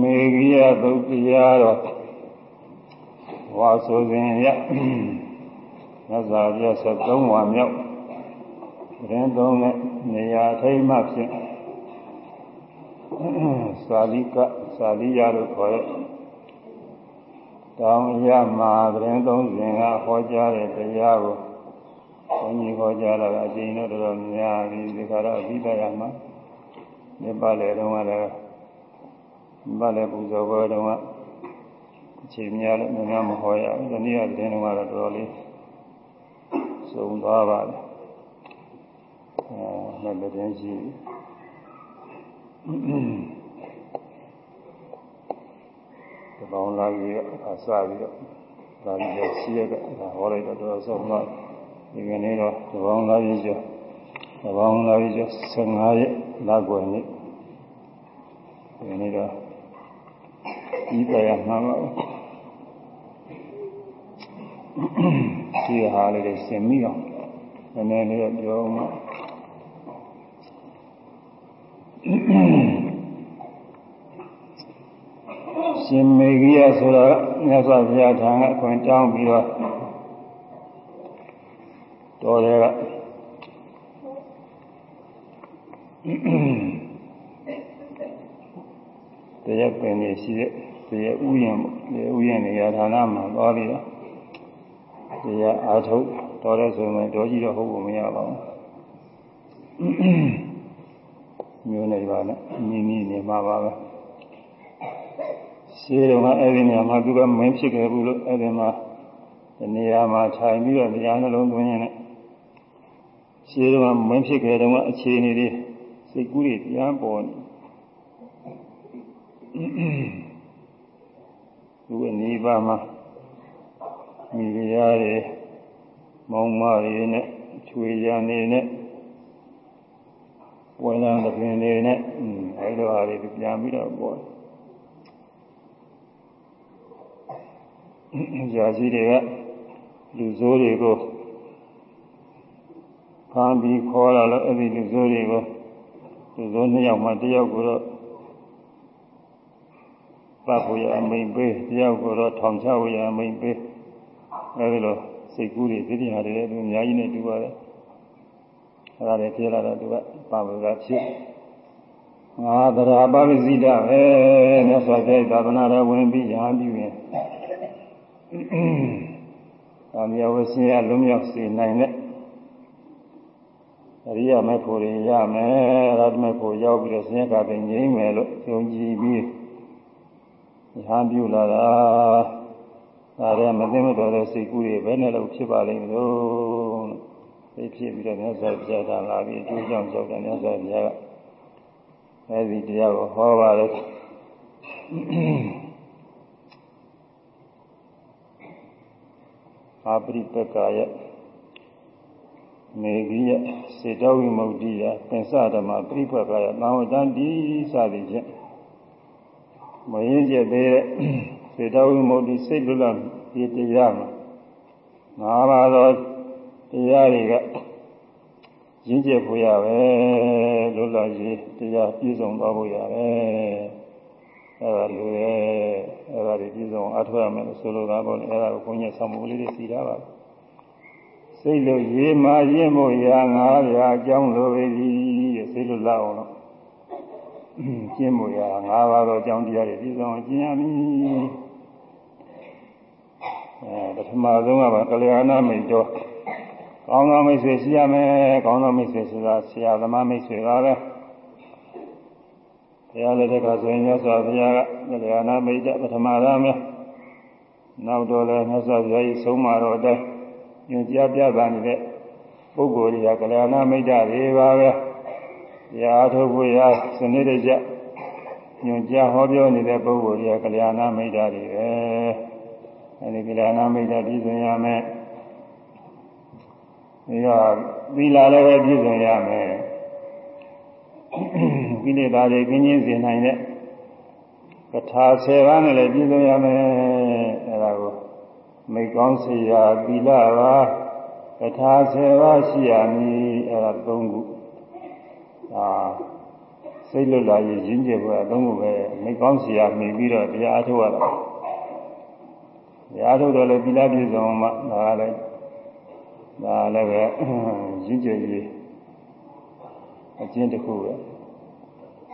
မေဂိယသုတ်တရားတော်ဝါဆိုစဉ်ရမြတ်စွာဘုရားဆက်သုံးဝါမြောက်ရင်သုံးတဲ့နေရာထိမှဖြင့်သာလိကသာလိယလို့ခေါ်တဲ့တောင်ရမှာရင်သုံးစဉ်ကဟောကြားတဲ့တရားကိုဘုန်းကြီးဟောကြားတာကအကျဉ်းတော့တော်တော်များပြီဒီခါတော့အပြီးတရားမှာဒီပါလေတော့လည်း မလည်းပူဇော်ဘောတုန်းကအချိန်များလည်းများမဟောရဘူး။ဒီနေ့ကတင်းတုန်းကတော့တော်တော်လေးစုံသွားပါလေ။အဲလည်းတင်းရှိတပေါင်းလာကြီးအစပြီးတော့ဒါကြီးရှိရကဟောလိုက်တော့တော်တော်ဆုံးတော့ဒီကနေ့တော့တပေါင်းလာကြီးကျော်တပေါင်းလာကြီးကျော်15ရက်လောက်ွယ်နေ့ဒီနေ့တော့ ပြီးကြရမှာပါဒီဟာလေးတွေရှင်းမိအောင်နည်းနည်းလေးပြောမှရှင်မေဂိယဆိုတော့မြတ်စွာဘုရားထံကအခွင့်တောင်းပြီးတော့တော်တယ်က တရားပင်နေရှိတဲ့တရားဥယျာဉ်တရားဥယျာဉ်နေရာဌာနမှာသွားပြီးတော့တရားအာထုတ်တော်တဲ့ဆိုရင်တော်ကြီးတော့ဟုတ်ဖို့မရပါဘူးမျိုးနေပါနဲ့မြင်းမြင်းနေမှာပါပဲရှင်းတော့အဲ့ဒီနေရာမှာသူကမင်းဖြစ်ခဲ့ဘူးလို့အဲ့ဒီမှာဒီနေရာမှာထိုင်ပြီးတော့တရားနှလုံးသွင်းရင်လည်းရှင်းတော့မင်းဖြစ်ခဲ့တော့အခြေအနေတွေစိတ်ကူးတွေပြန်ပေါ်နေ သူအနေပါမှာမိဖုရားတွေမောင်မတွေနဲ့ချွေရံနေနဲ့ဝယ်လာတဲ့ပြင်တွေနဲ့အဲလိုဟာတွေပြန်ပြီးတော့ပေါ်ကြာစီတွေကလူဆိုးတွေကိုဖမ်းပြီးခေါ်လာလို့အဲ့ဒီလူဆိုးတွေကိုလူဆိုးနှစ်ယောက်မှတစ်ယောက်ကိုတော့ ပတ်ဖို့ရအမိန်ပေးတယောက်ကိုတော့ထောင်ချဖို့ရအမိန်ပေးအဲဒီလိုစိတ်ကူးတွေသိတိဟာတွေလည်းသူအများကြီးနဲ့တူပါတယ်အဲဒါတွေဖြစ်လာတော့သူကပါဝကဖြစ်ငါသရာပဝိဇိတပဲမြတ်စွာဘုရားသာသနာတော်ဝင်ပြီးရာပြီးရင်သာမယဝဆင်းရလုံးမြောက်စေနိုင်တဲ့အရိယာမေဖို့ရရမယ်အဲဒါတမေဖို့ရောက်ပြီးတော့ဆင်းရဲကပင်ငြိမ့်မယ်လို့ယုံကြည်ပြီး ရဟန်းပြုလာတာဒါရဲမသိမတော်တဲ့စိတ်ကူးတွေဘယ်နဲ့လို့ဖြစ်ပါလိမ့်မလို့သိဖြစ်ပြီးတော့မြတ်စွာဘုရားကလာပြီးအကျိုးကြောင့်ကြောက်တယ်မြတ်စွာဘုရားကအဲဒီတရားကိုဟောပါတယ်အာပရိပက္ခယမေဂိယစေတဝိမု ക്തി ယသင်္စဓမ္မပရိပက္ခယသာဝတ္တံဒီစသည်ဖြင့် မရင်းကျက်သေးတဲ့စေတဝိမု ക്തി စိတ်လွတ်လပ်ဒီတရားမှာငါးပါးသောတရားတွေကရင်းကျက်ဖို့ရပဲလွတ်လပ်ရေးတရားပြည့်စုံသွားဖို့ရပဲအဲဒါလိုရဲ့အဲဒါတွေပြည့်စုံအထောက်ရမယ်လို့ဆိုလိုတာပေါ့လေအဲဒါကိုဘုန်းကြီးဆောင်းမှုလေးတွေစီထားပါစိတ်လို့ရေးမှရင်းဖို့ရငါးရာအကြောင်းလိုပဲဒီစိတ်လို့လောက်အောင် လို့ကျင့်မှုရငါးပါးသောအကြောင်းတရားတွေပြည့်စုံအောင်ကျင့်ရမည်အဲပထမဆုံးကပါကလျာဏမိတ်တော်ကောင်းသောမိတ်ဆွေရှိရမယ်ကောင်းသောမိတ်ဆွေဆိုတာဆရာသမားမိတ်ဆွေပါပဲဘုရားလက်ထက်ကဆိုရင်မြတ်စွာဘုရားကကလျာဏမိတ်ပထမရမယ်နောက်တော့လည်းမြတ်စွာဘုရားကြီးဆုံးမတော်တဲ့ညွှန်ကြားပြသနေတဲ့ပုဂ္ဂိုလ်တွေကကလျာဏမိတ်တွေပါပဲ တရားထုတ်ဖို့ရစနစ်တကျညွှန်ကြားဟောပြောနေတဲ့ပုဂ္ဂိုလ်တွေကကလျာဏမိတ်တွေပဲအဲဒီကလျာဏမိတ်ပြည့်စုံရမယ်ဒီတော့သီလလည်းပဲပြည့်စုံရမယ်ကိလေသာတွေကင်းချင်းစေနိုင်တဲ့ကထာ10ပါးနဲ့လည်းပြည့်စုံရမယ်အဲဒါကိုမိကောင်းစေရာသီလပါကထာ10ပါးရှိရမည်အဲဒါ၃ခု ဒါစိတ်လွတ်လာရင်ရင်းကျက်ဖို့အသုံးဖို့ပဲမိကောင်းစီရမိပြီးတော့တရားအထုတ်ရတာတရားထုတ်တော့လည်းသီလပြည့်စုံမှဒါလည်းဒါလည်းပဲရင်းကျက်ရေးအကျင့်တစ်ခုပဲ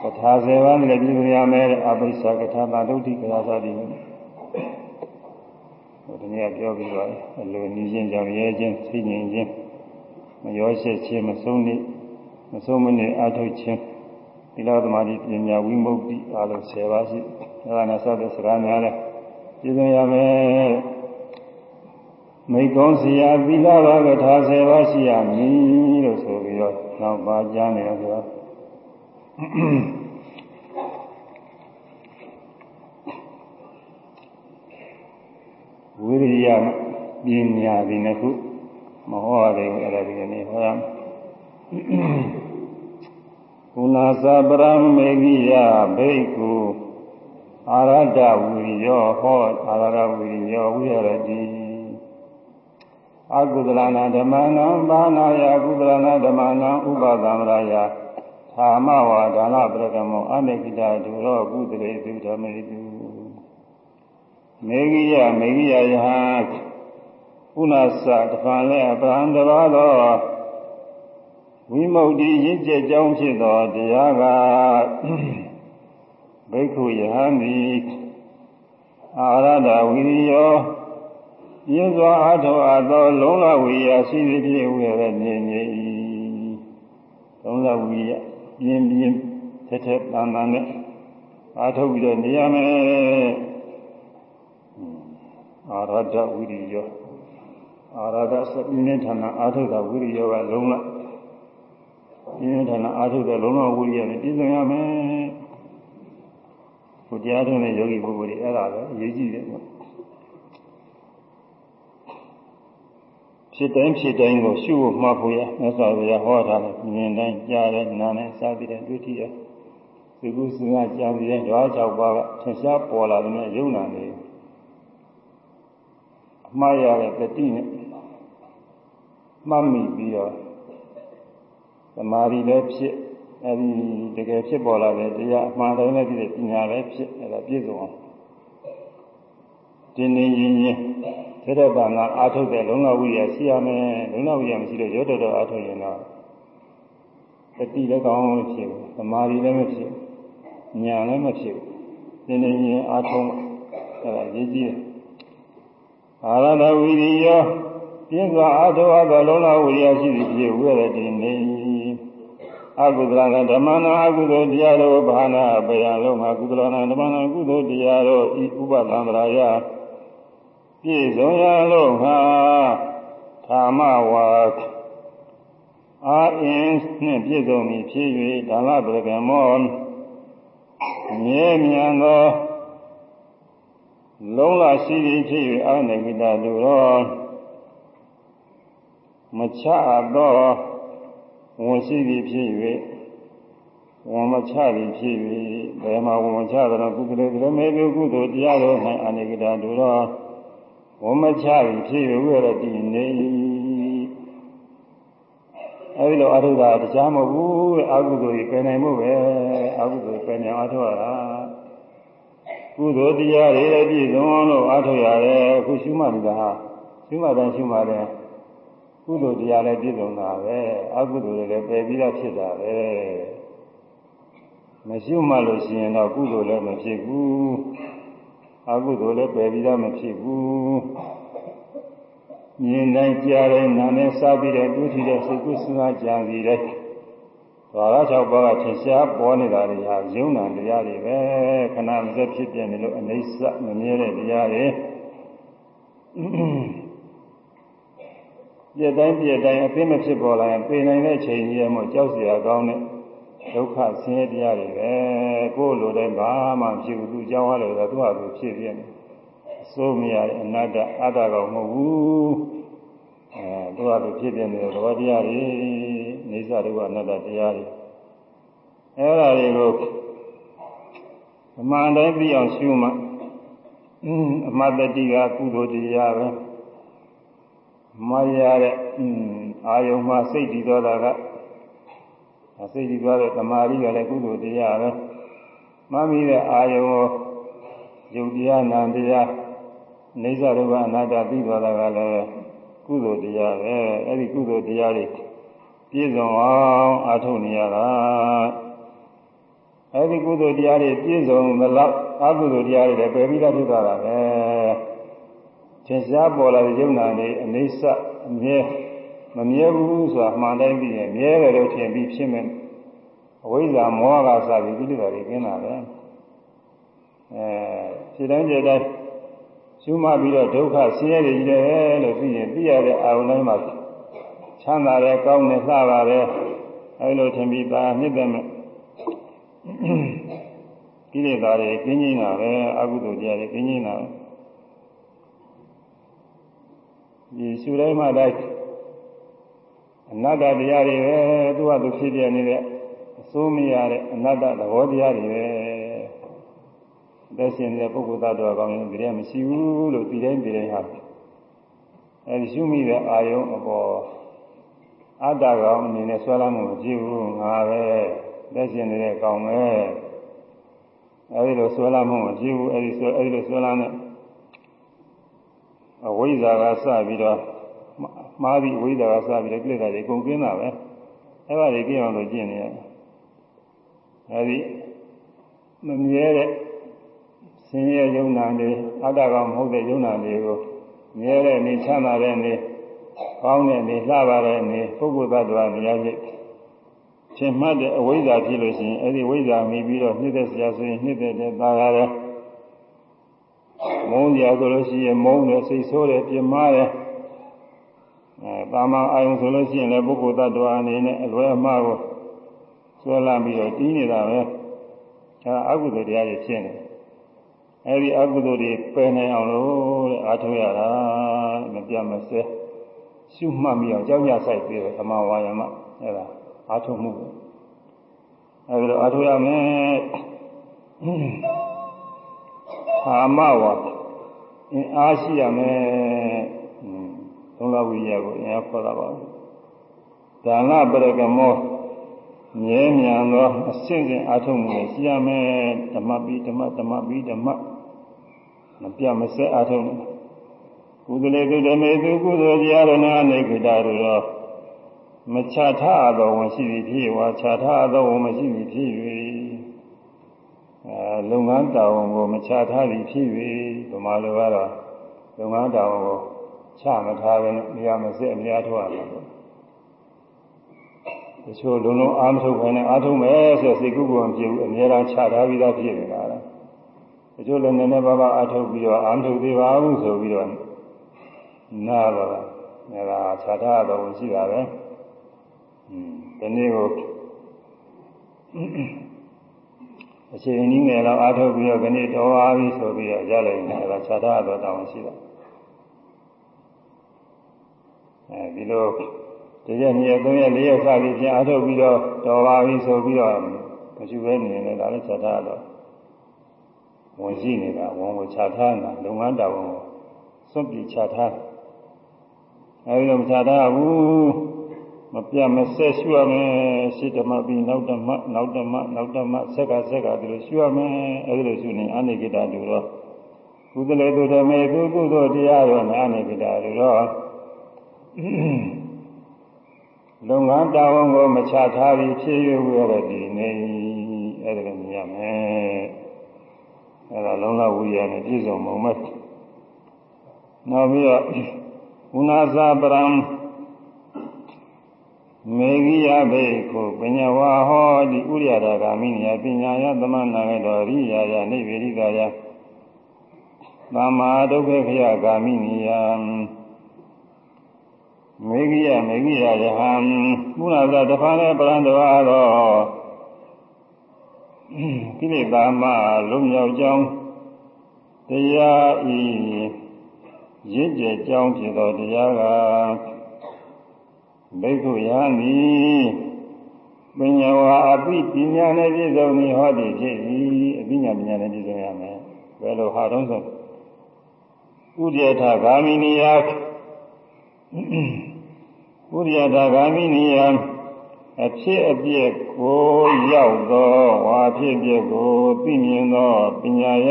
ကထာဆယ်ပါးနဲ့ပြည်ပြရမယ်အပိစ္ဆကထာသာဒုတိကရာသတိဟိုဒီနေ့ပြောပြီးတော့အလိုနီးချင်းကြောင့်ရဲချင်းသိငြိမ်ချင်းမရောရှက်ခြင်းမဆုံးနေ မဆုံးမနေအထုတ်ခြင်းသီလသမာဓိပညာဝိမု ക്തി အားလုံး10ပါးရှိအဲဒါနဲ့စတဲ့စကားများလဲပြည်စုံရမယ်မိကုံးစီယာသီလဘာကထာ10ပါးရှိရမည်လို့ဆိုပြီးတော့နောက်ပါကြားနေရဆိုတော့ဝိရိယပညာဒီနှစ်ခုမဟောရသေးဘူးအဲ့ဒါဒီနေ့ဟောရမယ် ကုဏသပရမေဂိယဘိက္ခုအာရတဝိယောဟောအာရဝိယောဝိရတိအကုသလနာဓမ္မနံဘာနာယကုသလနာဓမ္မနံဥပသံရယသာမဝါဒါနပရကမောအမေကိတာဒုရောကုသလေသုဓမေတုမေဂိယမေဂိယယဟကုဏသတဖန်လဲအပရံတဘာသော ဝိမု ക്തി ရင့်ကျက်ကြောင်းဖြစ်သောတရားကဘိက္ခုယဟန်သည်အာရဒဝိရိယောပြင်းစွာအားထုတ်အပ်သောလုံးလဝိရိယရှိသည်ဖြစ်ဝေရနေနေ၏လုံးလဝိရိယပြင်းပြင်းထက်ထက်တန်တန်နဲ့အားထုတ်ပြီးတော့နေရမယ်အာရဒဝိရိယောအာရဒစပြင်းထန်ထန်အားထုတ်တာဝိရိယောကလုံးလ ပြင်းထန်အားထုတ်တဲ့လုံးလုံးဝိရိယနဲ့ပြည့်စုံရမယ်။ကိုတရားထုံးတဲ့ယောဂီပုဂ္ဂိုလ်တွေအဲ့ဒါပဲအရေးကြီးတယ်ပေါ့။ဖြစ်တိုင်းဖြစ်တိုင်းကိုရှုဖို့မှားဖို့ရမြတ်စွာဘုရားဟောထားတယ်မြင်တိုင်းကြားတယ်နားတယ်စားပြီးတဲ့တွေ့ထိရဒီကုသကကြာပြီးတဲ့ဓဝါ၆ပါးကထင်ရှားပေါ်လာတဲ့ယုံနာနေအမှားရတဲ့တတိနဲ့မှတ်မိပြီးတော့ သမာဓိလည်းဖြစ်အဲဒီတကယ်ဖြစ်ပေါ်လာတဲ့တရားအမှန်တိုင်းလည်းဖြစ်တဲ့ပညာလည်းဖြစ်အဲဒါပြည့်စုံအောင်တင်းတင်းရင်းရင်းသေတ္တဘာနာအာထုတ်တဲ့လုံလဝိရရှိရမယ်လုံလဝိရမရှိတော့ရောတော်တော်အာထုတ်ရင်တော့တတိလည်းကောင်းမဖြစ်ဘူးသမာဓိလည်းမဖြစ်ဉာဏ်လည်းမဖြစ်ဘူးတင်းတင်းရင်းအာထုတ်အဲဒါရည်ကြီးတယ်အာရဒဝိရိယော ပြင်းစွာအာထုအပ်သောလုံးလာဝိရိယရှိသည်ဖြစ်ဝိရတိနေအကုသလဓမ္မနာအကုသိုလ်တရားတို့ဘာနာပယံလုံးမှာကုသလနာဓမ္မနာကုသိုလ်တရားတို့ဤဥပသံဗရာယပြည့်စုံရလို့ဟာဓမ္မဝါအာအင်းနှင့်ပြည့်စုံပြီဖြစ်၍ဓမ္မပရကမောမြဲမြံသောလုံးလာရှိသည်ဖြစ်၍အာနေကိတလူတော် မချသောဝန်ရှိသည်ဖြစ်၍ဝန်မချသည်ဖြစ်၍ဘယ်မှာဝန်ချသလဲကုသလေသမေပြုကုသိုလ်တရားတော်၌အာနိကတာတို့တော်ဝန်မချသည်ဖြစ်၍ဝိရတိနေအဲဒီလိုအထုတာတရားမဟုတ်ဘူးအကုသိုလ်ကြီးပယ်နိုင်မှုပဲအကုသိုလ်ပယ်နိုင်အထုရတာကုသိုလ်တရားတွေပြည့်စုံလို့အထုရတယ်အခုရှုမှတ်နေတာဟာရှုမှတ်တယ်ရှုမှတ်တယ် ကုသိုလ်တရားလည်းပြည့်စုံတာပဲအကုသိုလ်တွေလည်းပယ်ပြီးတော့ဖြစ်တာပဲမရှိမှလို့ရှိရင်တော့ကုသိုလ်လည်းမဖြစ်ဘူးအကုသိုလ်လည်းပယ်ပြီးတော့မဖြစ်ဘူးမြင်တိုင်းကြားတိုင်းနာနဲ့စားပြီးတဲ့ဒုတိယစိတ်ကုသနာကြံပြီးတဲ့ဘာသာ၆ပါးကထင်ရှားပေါ်နေတာတွေဟာယုံနာတရားတွေပဲခဏမစက်ဖြစ်ပြနေလို့အနိစ္စမမြဲတဲ့တရားတွေ ပြက်တိုင်းပြက်တိုင်းအသိမဖြစ်ပေါ်လာရင်ပြင်နိုင်တဲ့ချိန်ကြီးရမို့ကြောက်စရာကောင်းတဲ့ဒုက္ခဆင်းရဲတရားတွေပဲကိုယ်လိုတိုင်းဘာမှဖြစ်ဘူးသူကြောက်ရတယ်ဆိုတော့သူကသူဖြစ်ပြနေအစိုးမရတဲ့အနာတ္တအတ္တကောင်မဟုတ်ဘူးအဲသူကသူဖြစ်ပြနေတဲ့သဘောတရားတွေနေစဒုက္ခအနာတ္တတရားတွေအဲဒါတွေကိုအမှန်တိုင်းပြီးအောင်ရှုမှအမှန်တတိကကုသိုလ်တရားပဲ မရတဲ့အာယုံမှာစိတ်တည်တော်တာကစိတ်ကြည့်သွားတဲ့သမာဓိကလည်းကုသိုလ်တရားပဲမှတ်မိတဲ့အာယုံကိုယုတ်တရားနာတရားနေသရူပအနာတ္တသိသွားတာကလည်းကုသိုလ်တရားပဲအဲ့ဒီကုသိုလ်တရားတွေပြည့်စုံအောင်အားထုတ်နေရတာအဲ့ဒီကုသိုလ်တရားတွေပြည့်စုံသလောက်အကုသိုလ်တရားတွေလည်းပယ်ပြီးသားဖြစ်သွားတာပဲ သင်္ရှားပေါ်လာတဲ့ယုံနာတွေအနေဆအမြဲမမြဲဘူးဆိုတာမှန်တိုင်းပြီးရင်မြဲတယ်လို့ထင်ပြီးဖြစ်မယ်အဝိဇ္ဇာမောဟကစပြီးကိလေသာတွေကျင်းလာတယ်အဲဖြစ်တိုင်းကြတိုင်းရှုမှတ်ပြီးတော့ဒုက္ခဆင်းရဲတွေကြီးတယ်လို့သိရင်သိရတဲ့အာရုံတိုင်းမှာချမ်းသာတယ်ကောင်းတယ်လှပါတယ်အဲလိုထင်ပြီးသားနှစ်သက်မဲ့ကိလေသာတွေကျင်းကျင်းတာပဲအကုသိုလ်တရားတွေကျင်းကျင်းတာပဲ ဒီရှုတိုင်းမှတိုင်းအနတ္တတရားတွေပဲသူ့ဟာသူဖြစ်ပြနေတဲ့အစိုးမရတဲ့အနတ္တသဘောတရားတွေပဲသက်ရှင်နေတဲ့ပုဂ္ဂိုလ်သားတော်ကောင်းရင်ဒီထဲမရှိဘူးလို့ဒီတိုင်းဒီတိုင်းဟာအဲဒီရှုမိတဲ့အာယုံအပေါ်အတ္တကောင်အနေနဲ့ဆွဲလာမှုမကြည့်ဘူးငါပဲသက်ရှင်နေတဲ့ကောင်ပဲအဲဒီလိုဆွဲလာမှုမကြည့်ဘူးအဲဒီဆွဲအဲဒီလိုဆွဲလာတဲ့ အဝိဇ္ဇာကစပြီးတော့မှားပြီးဝိဇ္ဇာကစပြီးတော့ကိလေသာတွေအကုန်ကျင်းတာပဲအဲ့ဒါတွေကျင်းအောင်လို့ကျင့်နေရတယ်အဲဒီမမြဲတဲ့ဆင်းရဲယုံနာတွေအတ္တကောင်မဟုတ်တဲ့ယုံနာတွေကိုမြဲတဲ့နေချမ်းသာတဲ့နေကောင်းတဲ့နေလှပါတဲ့နေပုဂ္ဂိုလ်သတ္တဝါနေရာချင်းရှင်မှတ်တဲ့အဝိဇ္ဇာဖြစ်လို့ရှိရင်အဲဒီဝိဇ္ဇာမိပြီးတော့နှိမ့်သက်စရာဆိုရင်နှိမ့်သက်တဲ့သာရတယ် မုန်းကြဆိုလို့ရှိရင်မုန်းတယ်စိတ်ဆိုးတယ်ပြင်းမာတယ်အဲတာမန်အာယုံဆိုလို့ရှိရင်လည်းပုဂ္ဂိုလ်သတ္တဝါအနေနဲ့အလွယ်အမှားကိုဆွဲလာပြီးတော့တီးနေတာပဲအဲအကုသိုလ်တရားတွေဖြစ်နေအဲဒီအကုသိုလ်တွေပယ်နိုင်အောင်လို့တဲ့အားထုတ်ရတာမပြတ်မစဲရှုမှတ်မိအောင်ကြောက်ရဆိုင်ပြီးတော့သမာဝါယမအဲဒါအားထုတ်မှုအဲဒီတော့အားထုတ်ရမယ် အာမဝါအင်းအားရှိရမယ်သုံးလဝိရကိုအင်းအားခေါ်တာပါဒါနပရကမောမြဲမြံသောအရှင်းစဉ်အားထုတ်မှုကိုရှိရမယ်ဓမ္မပိဓမ္မဓမ္မပိဓမ္မမပြမစဲအားထုတ်မှုကုသလေကုသမေသူကုသိုလ်တရားရဏအနေကိတာတို့သောမချထားသောဝင်ရှိသည်ဖြစ်ဝါချထားသောဝင်မရှိသည်ဖြစ်၍ အဲလုပ်ငန်းတာဝန်ကိုမချထားသည်ဖြစ်၍ဗမာလိုကတော့လုပ်ငန်းတာဝန်ကိုချမထားဘဲနဲ့နေရာမစက်အများထုတ်ရမှာပေါ့တချို့လုံးလုံးအားမထုတ်ဘဲနဲ့အားထုတ်မယ်ဆိုစိတ်ကူးကိုမပြေဘူးအများအားချထားပြီးသားဖြစ်နေတာလားတချို့လည်းနည်းနည်းပါးပါးအားထုတ်ပြီးတော့အားမထုတ်သေးပါဘူးဆိုပြီးတော့နားတော့ငါကခြားထားတော့ရှိတာပဲอืมဒီနေ့ကို အချိန်နည်းငယ်တော့အားထုတ်ပြီးတော့ခဏတော်အားပြီးဆိုပြီးတော့ရလိုက်တယ်အဲဒါခြားထားတော့တောင်းရှိတာအဲဒီလိုတရက်နှစ်ရက်သုံးရက်လေးရက်စပြီးပြန်အားထုတ်ပြီးတော့တော်ပါပြီဆိုပြီးတော့မရှိဘဲနေနေဒါလည်းခြားထားတော့ဝင်ရှိနေတာဝန်ကိုခြားထားတာလုပ်ငန်းတာဝန်ကိုစွန့်ပြေခြားထားအဲဒီလိုမခြားထားဘူး မပြတ်မဆက်ရှုရမယ်ရှေ့ဓမ္မပြီးနောက်ဓမ္မနောက်ဓမ္မနောက်ဓမ္မဆက်ကဆက်ကဒီလိုရှုရမယ်အဲဒီလိုရှုနေအနိကိတတူတော့ကုသလေသူဓမေသူကုသိုလ်တရားတော်နဲ့အနိကိတတူတော့လုပ်ငန်းတာဝန်ကိုမချထားပြီးဖြည့်ရွေးရတဲ့ဒီနေအဲဒီလိုမြင်ရမယ်အဲဒါလုံးလဝိရနဲ့ပြည့်စုံမှုမဲ့နောက်ပြီးတော့ဝုနာသာပရံ မေဂိယဘေကိုပညာဝါဟောဒီဥရိယတာဂာမိနိယပညာယသမဏေတော်ရိယာယနိဗ္ဗေရိကာယသမ္မာဒုက္ခခယဂာမိနိယမေဂိယမေဂိယယဟံမူလာသာတဖာလည်းပရံတော်တော်ကိလေသာမှလုံးမြောက်ကြောင်းတရားဤရင့်ကျက်ကြောင်းဖြစ်သောတရားက ဘိက္ခုယံသည်ပညာဝါအပိပညာနဲ့ပြည့်စုံသည်ဟောသည်ဖြစ်၏အပိညာပညာနဲ့ပြည့်စုံရမယ်ဘယ်လိုဟာတော့ဆိုဥဒယထဂာမိနိယဥဒယထဂာမိနိယအဖြစ်အပျက်ကိုရောက်သောဝါဖြစ်ပျက်ကိုသိမြင်သောပညာရ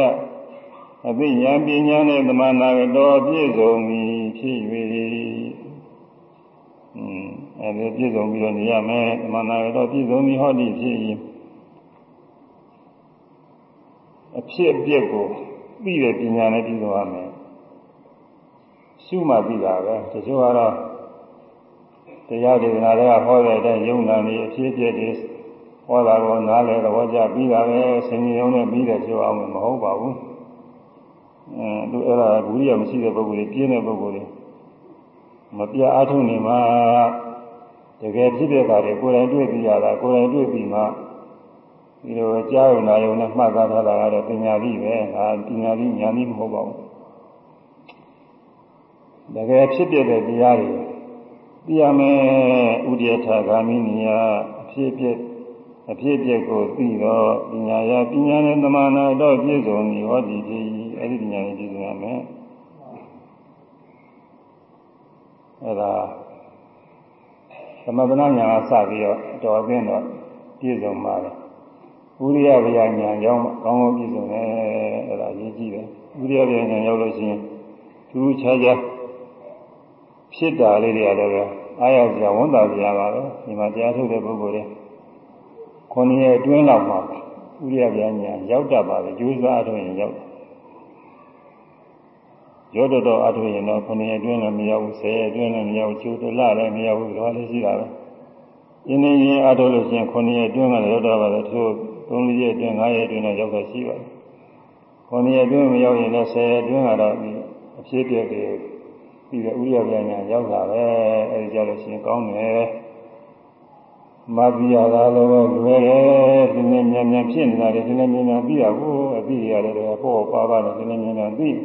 အသိဉာဏ်ပညာနဲ့သမဏတော်ပြည့်စုံသည်ဖြစ်၍อืม အဲဒီပြည့်စုံပြီးတော့နေရမယ်သမဏတော်ပြည့်စုံပြီးဟောဒီဖြစ်ရင်အဖြစ်အပျက်ကိုသိတဲ့ပညာနဲ့ပြည့်စုံရမယ်ရှုမှသိတာပဲတချို့ကတော့တရားဒေသနာတွေကဟောတဲ့အတိုင်းယုံနာနေအဖြစ်အပျက်တွေဟောတာကိုနားလည်သဘောကျပြီးတာပဲဆင်ញင်ုံနဲ့ပြီးတယ်ပြောအောင်မဟုတ်ပါဘူးအဲသူအဲ့ဒါဂုရိယမရှိတဲ့ပုဂ္ဂိုလ်တွေပြင်းတဲ့ပုဂ္ဂိုလ်တွေ မပြအားထုတ်နေမှာတကယ်ဖြစ်တဲ့အခါတွေကိုယ်တိုင်တွေ့ပြီးရတာကိုယ်တိုင်တွေ့ပြီးမှဒီလိုကြားရုံနာရုံနဲ့မှတ်သားထားတာကတော့ပညာပြီးပဲဒါပညာပြီးဉာဏ်ပြီးမဟုတ်ပါဘူးတကယ်ဖြစ်ပြတဲ့တရားတွေသိရမယ်ဥဒိယထာဂ ामि နိယအဖြစ်ပြအဖြစ်ပြကိုသိတော့ပညာရပညာနဲ့သမာနာတော့ပြည့်စုံပြီဟောဒီဖြစ်အဲ့ဒီပညာနဲ့ပြည့်စုံရမယ် အဲ့ဒါသမထနာညာကစပြီးတော့တော်အင်းတော့ပြည့်စုံပါလေဥရိယဗျာညာရောက်ကောင်းကောင်းပြည့်စုံတယ်အဲ့ဒါအရေးကြီးတယ်ဥရိယဗျာညာရောက်လို့ရှိရင်သူခြားခြားဖြစ်တာလေးတွေလည်းပဲအားရစရာဝန်တာစရာပါပဲဒီမှာတရားထုတ်တဲ့ပုဂ္ဂိုလ်တွေခုနှစ်ရက်အတွင်းလောက်မှာဥရိယဗျာညာရောက်တတ်ပါလေကျိုးစားအထုံးရင်ရောက် ရောတော်တော်အထုံးရင်တော့ခုနှစ်ရက်အတွင်းလည်းမရောက်ဘူးဆယ်ရက်အတွင်းလည်းမရောက်ကျိုးတလလည်းမရောက်ဘူးတော့လည်းရှိတာပဲရင်းနေရင်အထုံးလို့ရှိရင်ခုနှစ်ရက်အတွင်းကလည်းရောက်တော့ပါလေသူသုံးရက်အတွင်း၅ရက်အတွင်းတော့ရောက်တော့ရှိပါတယ်ခုနှစ်ရက်အတွင်းမရောက်ရင်လည်းဆယ်ရက်အတွင်းကတော့အဖြစ်အပျက်တွေပြီးတော့ဥရိယပြညာရောက်တာပဲအဲဒီကြလို့ရှိရင်ကောင်းတယ်မပြရတာလည်းပဲလွယ်တယ်ဒီနေ့မြန်မြန်ဖြစ်နေတာလေဒီနေ့မြန်မြန်ပြီးတာကိုအပြီးရတယ်တော့ပေါ့ပါပါတော့ဒီနေ့မြန်မြန်ပြီး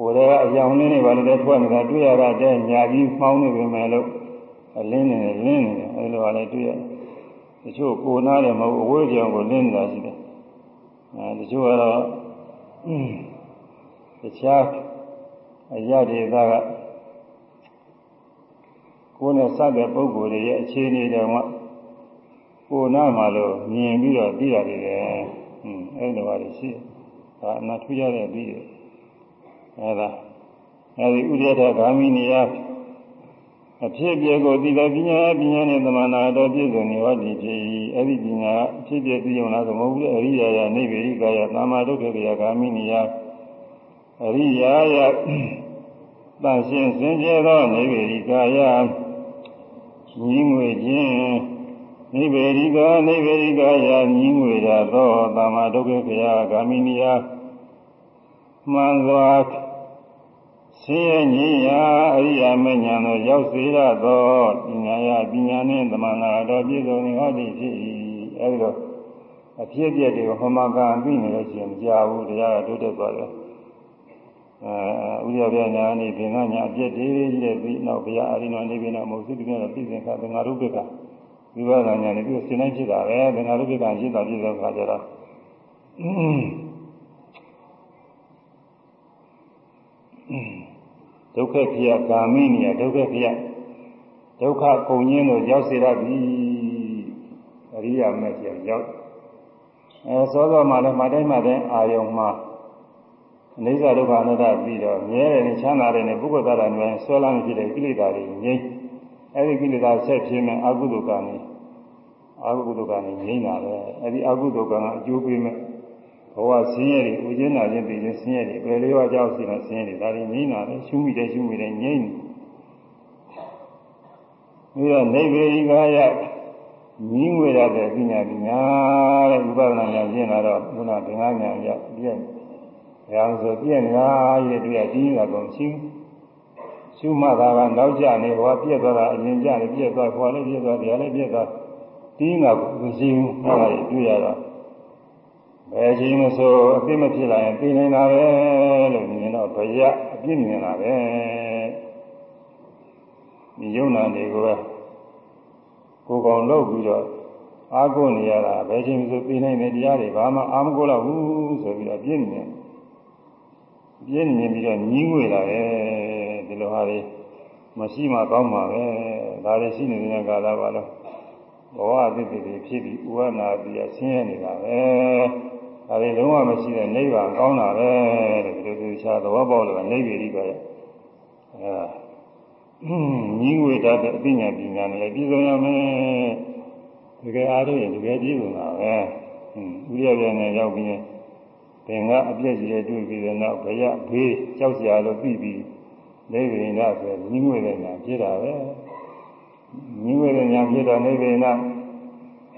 ကိုယ်ကအယောင်လေးနေပါလို့ထွက်နေတာတွေ့ရတာတဲ့ညာကြီးမှောင်းနေပြီမယ်လို့အလင်းနေတယ်လင်းနေတယ်အဲဒီလိုကလည်းတွေ့ရတချို့ကိုနားတယ်မဟုတ်အဝေးကြောင်ကိုလင်းနေတာရှိတယ်အဲတချို့ကတော့တခြားအရာဒေသကကိုယ်နဲ့စတဲ့ပုဂ္ဂိုလ်တွေရဲ့အခြေအနေတောင်မှကိုယ်နာမှာလို့မြင်ပြီးတော့သိရတယ်လေ။ဟွန်းအဲ့လိုပါလေရှိတယ်။ဒါအနာထူးရတဲ့ပြီးတယ်။ အဲဒါအဲဒီဥဒ္ဒတဂါမိနိယအဖြစ်အပျက်ကိုသိတဲ့ပညာပညာနဲ့သမဏအတော်ပြည့်စုံနေဟောဒီဖြစ်၏အဲဒီပညာအဖြစ်အပျက်သိုံလားဆိုမဟုတ်ဘူးအရိယာယနိဗ္ဗေရိကာယသမ္မာဒုက္ခကယဂါမိနိယအရိယာယတန်ရှင်စင်ကြဲသောနိဗ္ဗေရိကာယညီငွေခြင်းနိဗ္ဗေရိကာနိဗ္ဗေရိကာယညီငွေရသောသမ္မာဒုက္ခကယဂါမိနိယမှန်စွာ ဆင်းရဲငြိမ်းရာအရိယာမဉ္ဇဏ်သို့ရောက်စေရသောပညာယပညာနှင့်သမဏတော်ပြည့်စုံနေဟောသည်ဖြစ်၏အဲဒီတော့အဖြစ်အပျက်တွေကိုဟောမှာကံပြီးနေလို့ရှိရင်မကြဘူးတရားကတိုးတက်သွားတယ်အဲဥရပြညာနေဘင်္ဂညာအပြည့်တည်းကြီးတဲ့ပြီးနောက်ဘုရားအာရိနောနေပြီးတော့မဟုတ်စိတ္တကတော့ပြည့်စင်ခါသင်္ဃာရုပ္ပကဝိပဿနာညာနေပြီးစဉ်းနိုင်ဖြစ်တာပဲသင်္ဃာရုပ္ပကရှင်းတာပြည့်တဲ့ခါကျတော့ ဒုက္ခခိယကာမိနိယဒုက္ခခိယဒုက္ခကုန်ရင်းတို့ရောက်စေရပြီအရိယာမဲ့ကျရောက်အဲစောစောမှလည်းမတိုင်းမတိုင်းအာယုံမှာအနိစ္စဒုက္ခအနတ္တပြီးတော့မြဲတယ်နဲ့ချမ်းသာတယ်နဲ့ပုဂ္ဂိုလ်သားတော်များဆွဲလန်းဖြစ်တဲ့ကိလေသာတွေငြိမ်းအဲဒီကိလေသာဆက်ဖြစ်မဲ့အကုသိုလ်ကံနေအကုသိုလ်ကံနေငြိမ်းတာပဲအဲဒီအကုသိုလ်ကံကအကျိုးပေးမဲ့ ဘဝဆင်းရဲတွေဥကျင်းနာခြင်းပြီးခြင်းဆင်းရဲတွေဘယ်လေးပါးကြောက်စီနေဆင်းရဲတွေဒါတွေငြိမ်းတာပဲရှုမိတယ်ရှုမိတယ်ငြိမ်းပြီးတော့နေဗေဒီကာယညီးငွေရတဲ့ပညာပညာတဲ့ဥပဒနာညာကျင့်လာတော့ခုနကငါးညာရောက်ပြည့်။ရောင်ဆိုပြည့်နေတာရဲ့တွေ့ရကြီးတာကုန်ရှိဘူး။ရှုမှတ်တာကနောက်ကျနေဟောပြည့်သွားတာအရင်ကျနေပြည့်သွားခေါ်လည်းပြည့်သွားတရားလည်းပြည့်သွားတင်းကမရှိဘူး။ဟောတာတွေ့ရတော့ ဘယ်ချိန်မဆိုအသိမဖြစ်လာရင်သိနေတာပဲလို့မြင်တော့ဘယအပြစ်မြင်တာပဲ။ဒီယုံနာတွေကိုပဲကိုယ်ကောင်လုပ်ပြီးတော့အာကိုနေရတာဘယ်ချိန်ဆိုသိနိုင်တဲ့တရားတွေဘာမှအာမကိုတော့ဘူးဆိုပြီးတော့ပြင်းနေတယ်ပြင်းနေပြီးတော့ညီးငွေလာတယ်ဒီလိုဟာလေးမရှိမှကောင်းမှာပဲဒါလည်းရှိနေတဲ့ကာလပါလို့ဘဝအသစ်တွေဖြစ်ပြီးဥဝနာပြီးဆင်းရဲနေတာပဲ ဒါတွေလုံးဝမရှိတဲ့နိဗ္ဗာန်ကောင်းတာပဲတဲ့ဒီလိုသူချာသဘောပေါက်လို့နိဗ္ဗာန်ကြီးပဲအဲညီငွေတတ်တဲ့အသိဉာဏ်ပညာနဲ့ပြည့်စုံရမယ်တကယ်အားထုတ်ရင်တကယ်ပြည့်စုံတာပဲဥရိယပြန်နဲ့ရောက်ပြီးသင်ကအပြည့်ကြီးရဲ့တွေ့ပြီးတဲ့နောက်ဘယဘေးကြောက်စရာလို့ပြီးပြီးနိဗ္ဗာန်ဆိုညီငွေတဲ့ညာဖြစ်တာပဲညီငွေတဲ့ညာဖြစ်တော့နိဗ္ဗာန်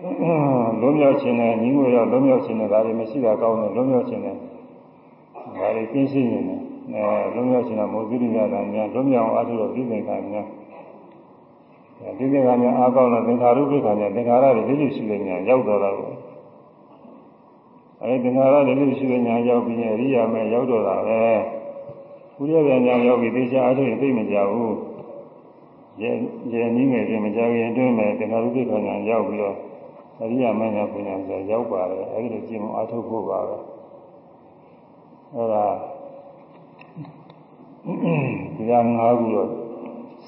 လုံးမြောက်ခြင်းနဲ့ညီငွေတော့လုံးမြောက်ခြင်းနဲ့ဒါတွေမရှိတာကောင်းတယ်လုံးမြောက်ခြင်းနဲ့ဒါတွေသိရှိနေတယ်အဲလုံးမြောက်ခြင်းနဲ့မောဇိရိယတာများလုံးမြောက်အားထုတ်တော့ပြည့်စုံတာများဒီသင်္ခါများအားကောင်းတော့သင်္ခါရုပ္ပခါများသင်္ခါရတွေလေးလေးရှိတဲ့ညာရောက်တော့တာကိုအဲဒီသင်္ခါရလေးလေးရှိတဲ့ညာရောက်ပြီးအရိယာမဲ့ရောက်တော့တာပဲဘုရားပြန်ညာရောက်ပြီးသိချအားထုတ်ရင်သိမကြဘူးရဲ့ရဲ့နည်းငယ်ချင်းမကြခင်အတွင်းမဲ့သင်္ခါရုပ္ပခါညာရောက်ပြီးတော့ အရိယာမညာပညာဆိုရောက်ပါတယ်အဲဒီလိုကြည့်မှအားထုတ်ဖို့ပါပဲအဲဒါဒီကငါးခုတော့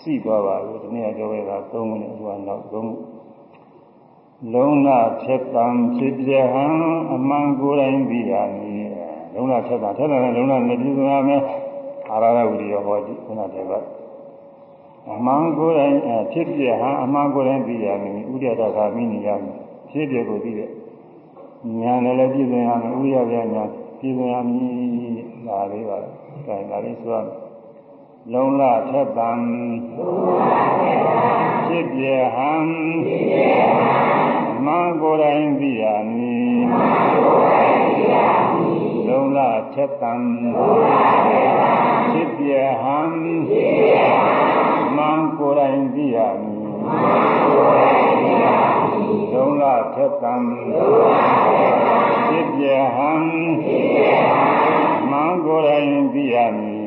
စီသွားပါဘူးဒီနေ့ကြောခဲ့တာ၃ခုနဲ့ဟိုကနောက်၃ခုလုံးလာထက်တံဖြစ်ပြဟံအမှန်ကိုယ်တိုင်ပြီးရမည်လုံးလာထက်တံထက်တံနဲ့လုံးလာနဲ့ပြည်စုံရမယ်အာရဏဝိရိယဟောဒီခုနတည်းကအမှန်ကိုယ်တိုင်ဖြစ်ပြဟံအမှန်ကိုယ်တိုင်ပြီးရမည်ဥဒ္ဒတာကမိနေရမယ် ဖြစ်ပြကိုပြီးတဲ့ညာနဲ့လည်းပြည်စုံရမယ်ဥရပြညာပြည်စုံရမည်ဒါလေးပါအဲဒါလေးဆိုရမယ်လုံးလထက်တံဖြစ်ပြဟံမန်ကိုယ်တိုင်သိရမည်လုံးလထက်တံဖြစ်ပြဟံမန်ကိုယ်တိုင်သိရမည် လုံးလထက်တံဖြစ်ပြဟံမန်ကိုယ်တိုင်သိရမည်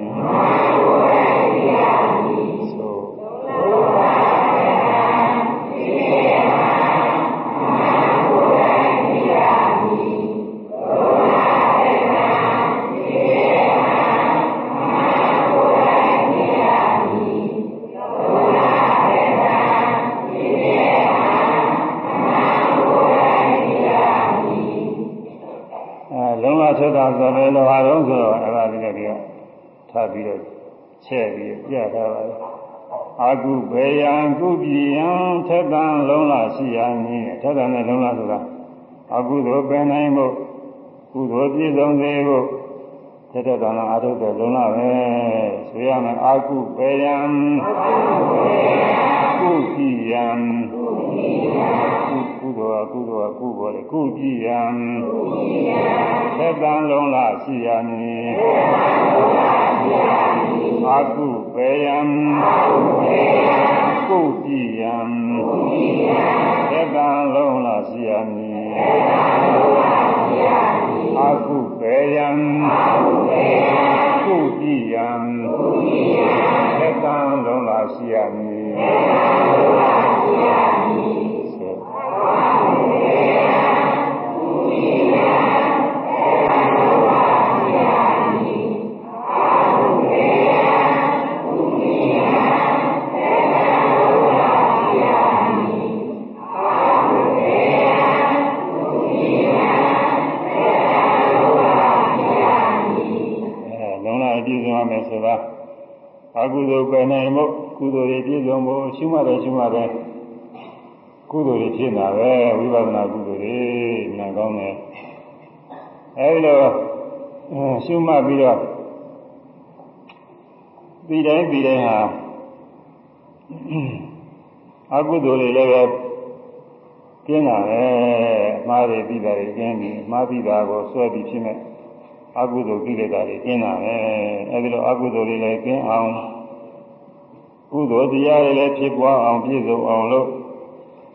ဆက်တာဆိုတယ်လောဟာတော့ဆိုတော့အဲ့ဒါလေးတွေကထပ်ပြီးတော့ချက်ပြီးပြထားပါလား အာကုဘေယံကုပိယံထက်တံလုံးလာရှိရမည်ထက်တံနဲ့လုံးလာဆိုတာအကုသိုလ်ပင်နိုင်ဖို့ကုသိုလ်ပြည့်စုံစေဖို့ထက်တဲ့ကံအာထုတဲ့လုံးလာပဲဆိုရမယ်အာကုဘေယံကုပိယံကုသိုလ်ကကုသိုလ်ကကုပေါ်တယ်ကုပိယံသတ္တံလုံးလာရှိရမည် အာကုပေယံကုပိယံသတ္တံလုံးလာရှိရမည်အာကုပေယံကုပိယံသတ္တံလုံးလာရှိရမည် ကုသိုလ်ပယ်နိုင်မှုကုသိုလ်တွေပြည့်စုံဖို့ရှုမှတ်တယ်ရှုမှတ်တယ်ကုသိုလ်တွေဖြစ်တာပဲဝိပဿနာကုသိုလ်တွေနာကောင်းတယ်အဲဒီလိုရှုမှတ်ပြီးတော့ဒီတိုင်းဒီတိုင်းဟာအကုသိုလ်တွေလည်းပဲကျင်းတာပဲအမှားတွေပြီးတာတွေကျင်းပြီးအမှားပြီးတာကိုဆွဲပြီးဖြစ်မဲ့ အကုသိုလ်ကိလေသာတွေကျင်းတာပဲအဲဒီလိုအကုသိုလ်တွေလည်းကျင်းအောင်ကုသိုလ်တရားတွေလည်းဖြစ်ပွားအောင်ပြည့်စုံအောင်လို့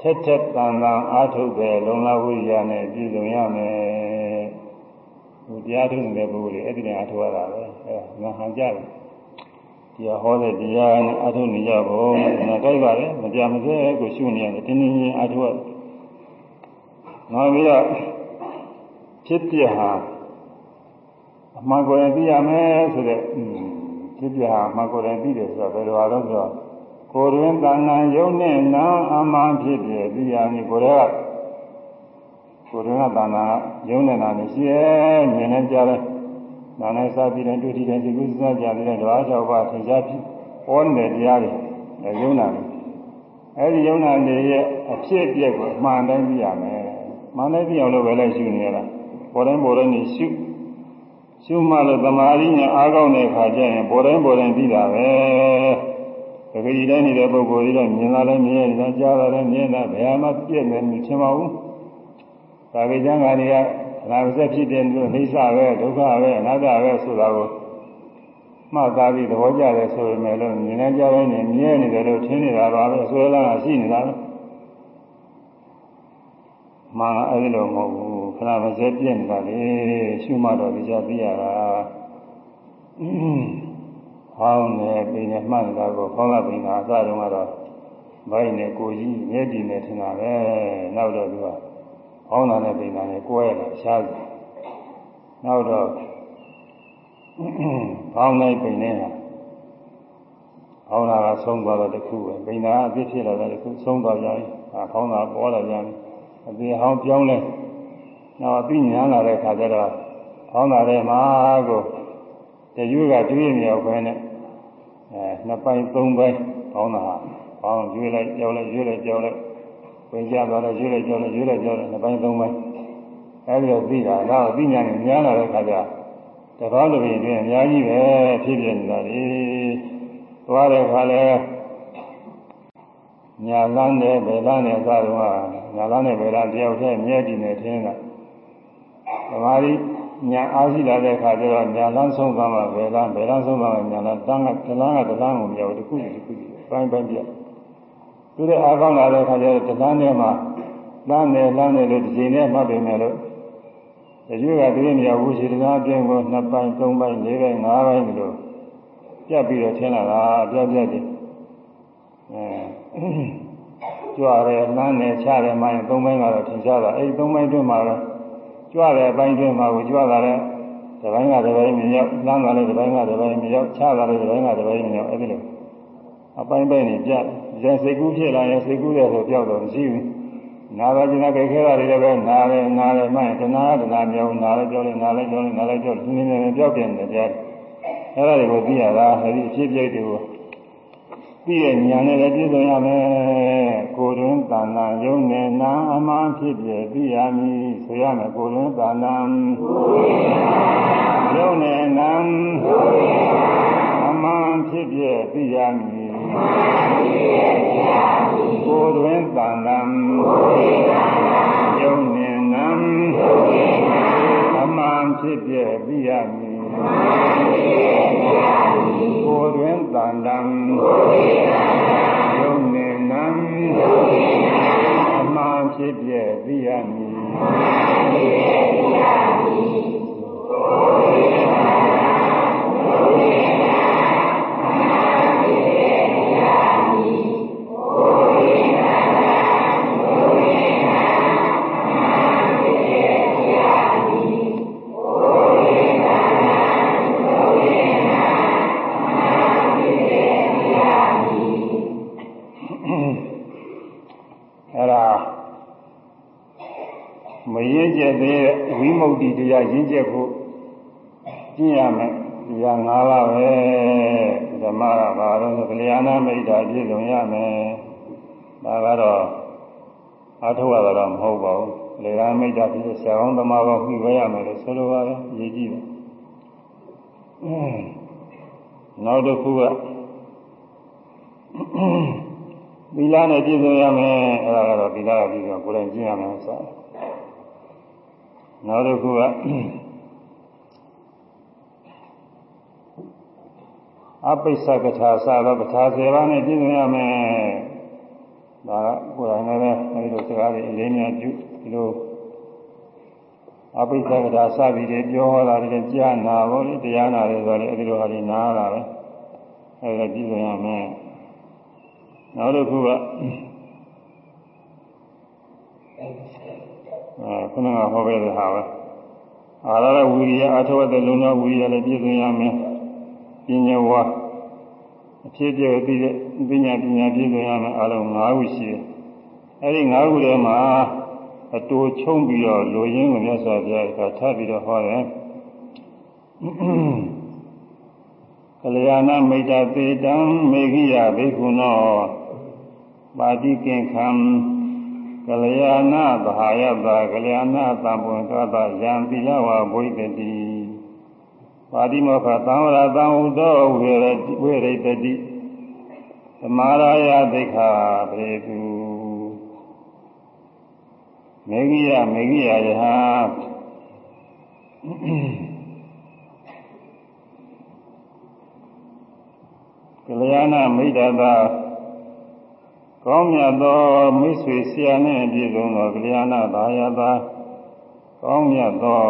ထက်ထက်တန်တန်အားထုတ်တဲ့လုံလဝိရိယနဲ့ပြည့်စုံရမယ်။ဒီတရားထုတ်နေတဲ့ပုဂ္ဂိုလ်တွေအဲ့ဒီနဲ့အားထုတ်ရတာပဲ။အဲငါဟန်ကြတယ်။တရားဟောတဲ့တရားနဲ့အားထုတ်နေကြဖို့ငါကြိုက်ပါလေမကြမစဲကိုရှုနေရတယ်တင်းတင်းချင်းအားထုတ်ရ။ငါပြီးတော့ဖြစ်ပြဟာအ မှန်ကိုယ်သိရမယ်ဆိုတဲ့ဖြစ်ပြဟာမှကိုယ်တိုင်သိတယ်ဆိုတော့ဘယ်လိုအားလုံးဆိုတော့ကိုယ်တွင်တဏ္ဍာယုံနဲ့နာအမှန်ဖြစ်ပြသိရမည်ကိုယ်ကကိုယ်တွင်ကတဏ္ဍာယုံနဲ့နာနေရှိရဲ့မြင်နေကြတယ်နာနဲ့စပြီးတဲ့တွေ့ထိတဲ့ဒီကုသကြတဲ့ဓဝါ၆ပါးသင်္ချာဖြစ်ပေါ်နေတဲ့တရားတွေယုံနာတယ်အဲဒီယုံနာနေရဲ့အဖြစ်အပျက်ကိုအမှန်တိုင်းသိရမယ်မှန်တိုင်းသိအောင်လို့ပဲလိုက်ရှုနေရတာပေါ်တိုင်းပေါ်တိုင်းနေရှု ရှုမှလို့သမာဓိညာအားကောင်းတဲ့အခါကျရင်ပေါ်တိုင်းပေါ်တိုင်းသိတာပဲတကယ်ဒီတိုင်းနေတဲ့ပုဂ္ဂိုလ်ကြီးတော့မြင်လာလည်းမြင်နေတာကြားလာလည်းမြင်တာဘယ်မှပြည့်နေမှထင်ပါဘူးဒါပေကျမ်းဂန်တွေကအနာဝဇ္ဇဖြစ်တဲ့လို့အိသပဲဒုက္ခပဲအနတ္တပဲဆိုတာကိုမှတ်သားပြီးသဘောကျတယ်ဆိုပေမဲ့လို့မြင်နေကြတဲ့နေမြဲနေတယ်လို့ထင်နေတာပါပဲဆွဲလာတာရှိနေတာပဲ မှန်အဲ့ဒီလိုမဟုတ်ဘူးခဏမစဲပြည့်နေတာလေရှုမှတ်တော့ဒီကြသိရတာဟောင်းနေပြင်နေမှတ်တာကိုခေါင်းလာပင်ကအစတုန်းကတော့ဘိုင်းနဲ့ကိုကြီးမြဲတည်နေထင်တာပဲနောက်တော့သူကဟောင်းလာတဲ့ပင်ကလည်းကိုယ်ရတာရှားတယ်နောက်တော့ဘောင်းလိုက်ပင်နေတာဟောင်းလာကဆုံးသွားတော့တခုပဲပင်သာအဖြစ်ဖြစ်လာတဲ့တခုဆုံးသွားကြပြီအဲဟောင်းလာပေါ်လာကြပြီ အပြင်ဟောင်းပြောင်းလဲနောက်အပြီးညာလာတဲ့ခါကျတော့ဟောင်းလာတဲ့မှာကိုတရွေးကတွေးမြောက်ပဲနဲ့အဲနှစ်ပိုင်းသုံးပိုင်းဟောင်းလာဟောင်းရွေးလိုက်ကြောက်လိုက်ရွေးလိုက်ကြောက်လိုက်ဝင်ကြသွားတော့ရွေးလိုက်ကြောက်လိုက်ရွေးလိုက်ကြောက်လိုက်နှစ်ပိုင်းသုံးပိုင်းအဲဒီတော့သိတာတော့အပြီးညာနဲ့ညာလာတဲ့ခါကျတကောင်းတစ်ပြင်တွင်အများကြီးပဲဖြစ်ပြနေတာလေသွားတဲ့ခါလဲညာလန်းနဲ့ဗေလန်းနဲ့အစတုန်းက ညာလန်းနဲ့ဗေလန်းတယောက်တည်းမြဲတည်နေခြင်းကသမာဓိညာအားရှိလာတဲ့အခါကျတော့ညာလန်းဆုံးသွားမှဗေလန်းဗေလန်းဆုံးသွားမှညာလန်းတန်းကတလန်းကတလန်းကိုမြောက်တစ်ခုတစ်ခုပိုင်းပိုင်းပြသူတဲ့အားကောင်းလာတဲ့အခါကျတော့တလန်းထဲမှာလန်းနေလန်းနေလို့ဒီချိန်နဲ့မှတ်ပေမဲ့လို့ဒီရွေးကတည်းကမြောက်ဘူးရှိတနာအတွင်းကိုနှစ်ပိုင်းသုံးပိုင်းလေးပိုင်းငါးပိုင်းလို့ပြတ်ပြီးတော့ထင်းလာတာပြတ်ပြတ်တယ်အဲ ကြွရဲလမ်းနဲ့ချရဲမှရင်သုံးပိုင်းကတော့ထင်ရှားတာအဲဒီသုံးပိုင်းတွင်းမှာပဲကြွတဲ့အပိုင်းတွင်းမှာကိုကြွတာလည်းဒီပိုင်းကဒီပိုင်းမြေရောက်လမ်းကလည်းဒီပိုင်းကဒီပိုင်းမြေရောက်ချတာလည်းဒီပိုင်းကဒီပိုင်းမြေရောက်အဲဒီလိုအပိုင်းပိုင်းနေပြရင်စိတ်ကူးဖြစ်လာရင်စိတ်ကူးတဲ့ဆိုပြောက်တော့မရှိဘူးနာပါကျင်တဲ့ခဲတာတွေလည်းပဲနားတယ်နားတယ်မှရင်တနာတနာမြောက်နားလည်းပြောလို့နားလည်းပြောလို့နားလည်းပြောလို့နည်းနည်းပြောက်ပြန်တယ်ကြားအဲ့ဒါတွေကိုသိရတာအဲဒီအဖြစ်ပြိတ်တွေကိုသိရဲ့ဉာဏ်နဲ့လည်းပြည့်စုံရမယ် ကိုယ်တွင်တဏ္ဍာယုံနဲ့နာအမှန်ဖြစ်ပြသိရမည်ဆိုရမယ်ကိုယ်တွင်တဏ္ဍာယုံနဲ့နာအမှန်ဖြစ်ပြသိရမည်ကိုယ်တွင်တဏ္ဍာယုံနဲ့နာအမှန်ဖြစ်ပြသိရမည်ကိုယ်တွင်တန်တံယုံနေနံ အမှန်ဖြစ်ပြသိရမည်အဲ့ဒါမရင်ကျက်သေးတဲ့ဝိမု ക്തി တရားရင်းကျက်ဖို့ကျင့်ရမယ်တရား၅ပါးပဲဓမ္မကဘာလို့ဆိုကလျာဏမိတ်တာပြည့်စုံရမယ်ဒါကတော့အထောက်ရတာမဟုတ်ပါဘူးလေယာမိတ်တာပြည့်ဆရာကောင်းသမားကောင်းပြီးဝဲရမယ်လို့ဆိုလိုပါတယ်အရေးကြီးတယ်နောက်တစ်ခုကသီလနဲ့ပြည့်စုံရမယ်အဲ့ဒါကတော့သီလကပြည့်စုံကိုယ်တိုင်ကျင့်ရမယ်ဆို နောက်တစ်ခုကအပိစ္ဆကထာစသောကထာ7ပါးနဲ့ပြည့်စုံရမယ်ဒါကကိုယ်တိုင်လည်းအဲဒီလိုစကားတွေအလေးများပြုဒီလိုအပိစ္ဆကထာစပြီးတွေပြောဟောတာတွေကြားနာဖို့တရားနာတွေဆိုလည်းအဲဒီလိုဟာတွေနားလာပဲအဲဒီလိုပြည့်စုံရမယ်နောက်တစ်ခုက အဲခုနကဟောခဲ့တဲ့ဟာပဲအာရဝီရိယအထောက်အတဲ့လုံသောဝီရိယလည်းပြည့်စုံရမယ်ပညာဝါအဖြစ်ပြပြီးတဲ့ပညာပညာပြည့်စုံရမယ်အလုံး၅ခုရှိတယ်အဲဒီ၅ခုထဲမှာအတူချုံးပြီးတော့လူရင်းကိုမြတ်စွာဘုရားကထားပြီးတော့ဟောတယ်ကလျာဏမိတ်တသေတံမေဂိယဘိက္ခုနောပါတိကင်ခံ ကလျာဏသဟာယတာကလျာဏသံပွန်ကသယံတိလဝဘုိတတိပါတိမောခသံဝရသံဥသောဝေရဝေရိတတိသမာရာယသိခာပေကုမေဂိယမေဂိယယဟကလျာဏမိတ်တသာ ကောင်းမြတ်သောမိတ်ဆွေဆရာနှင့်ပြည့်စုံသောကလျာဏသာယသာကောင်းမြတ်သော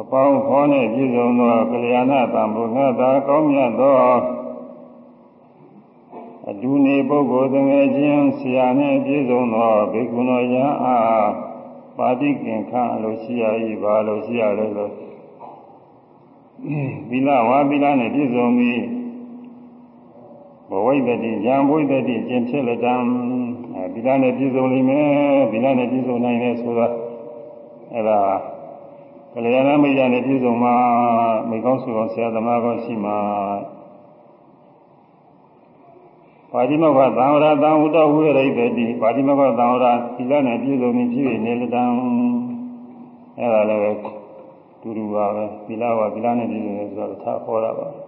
အပေါင်းခေါ်နှင့်ပြည့်စုံသောကလျာဏတံဘုငါသာကောင်းမြတ်သောအတူနေပုဂ္ဂိုလ်တငယ်ချင်းဆရာနှင့်ပြည့်စုံသောဘေကုဏယံအားပါတိကင်ခံလို့ရှိရ၏ဘာလို့ရှိရလဲဆိုသီလဝါသီလနဲ့ပြည့်စုံပြီး ဘဝိတ္တိဉာဏ်ဘဝိတ္တိကျင့်ဖြစ်လက်တံသီလနဲ့ပြည့်စုံလိမ့်မယ်သီလနဲ့ပြည့်စုံနိုင်တယ်ဆိုတာအဲ့ဒါကလျာဏမိတ်ရနဲ့ပြည့်စုံမှာမိကောင်းဆိုကောင်းဆရာသမားကောင်းရှိမှာပါတိမောကသံဝရသံဝတ္တဝိရိတတိပါတိမောကသံဝရသီလနဲ့ပြည့်စုံပြီးဖြစ်နေလက်တံအဲ့ဒါလည်းတူတူပါပဲသီလဝသီလနဲ့ပြည့်စုံတယ်ဆိုတော့ထားခေါ်တာပါ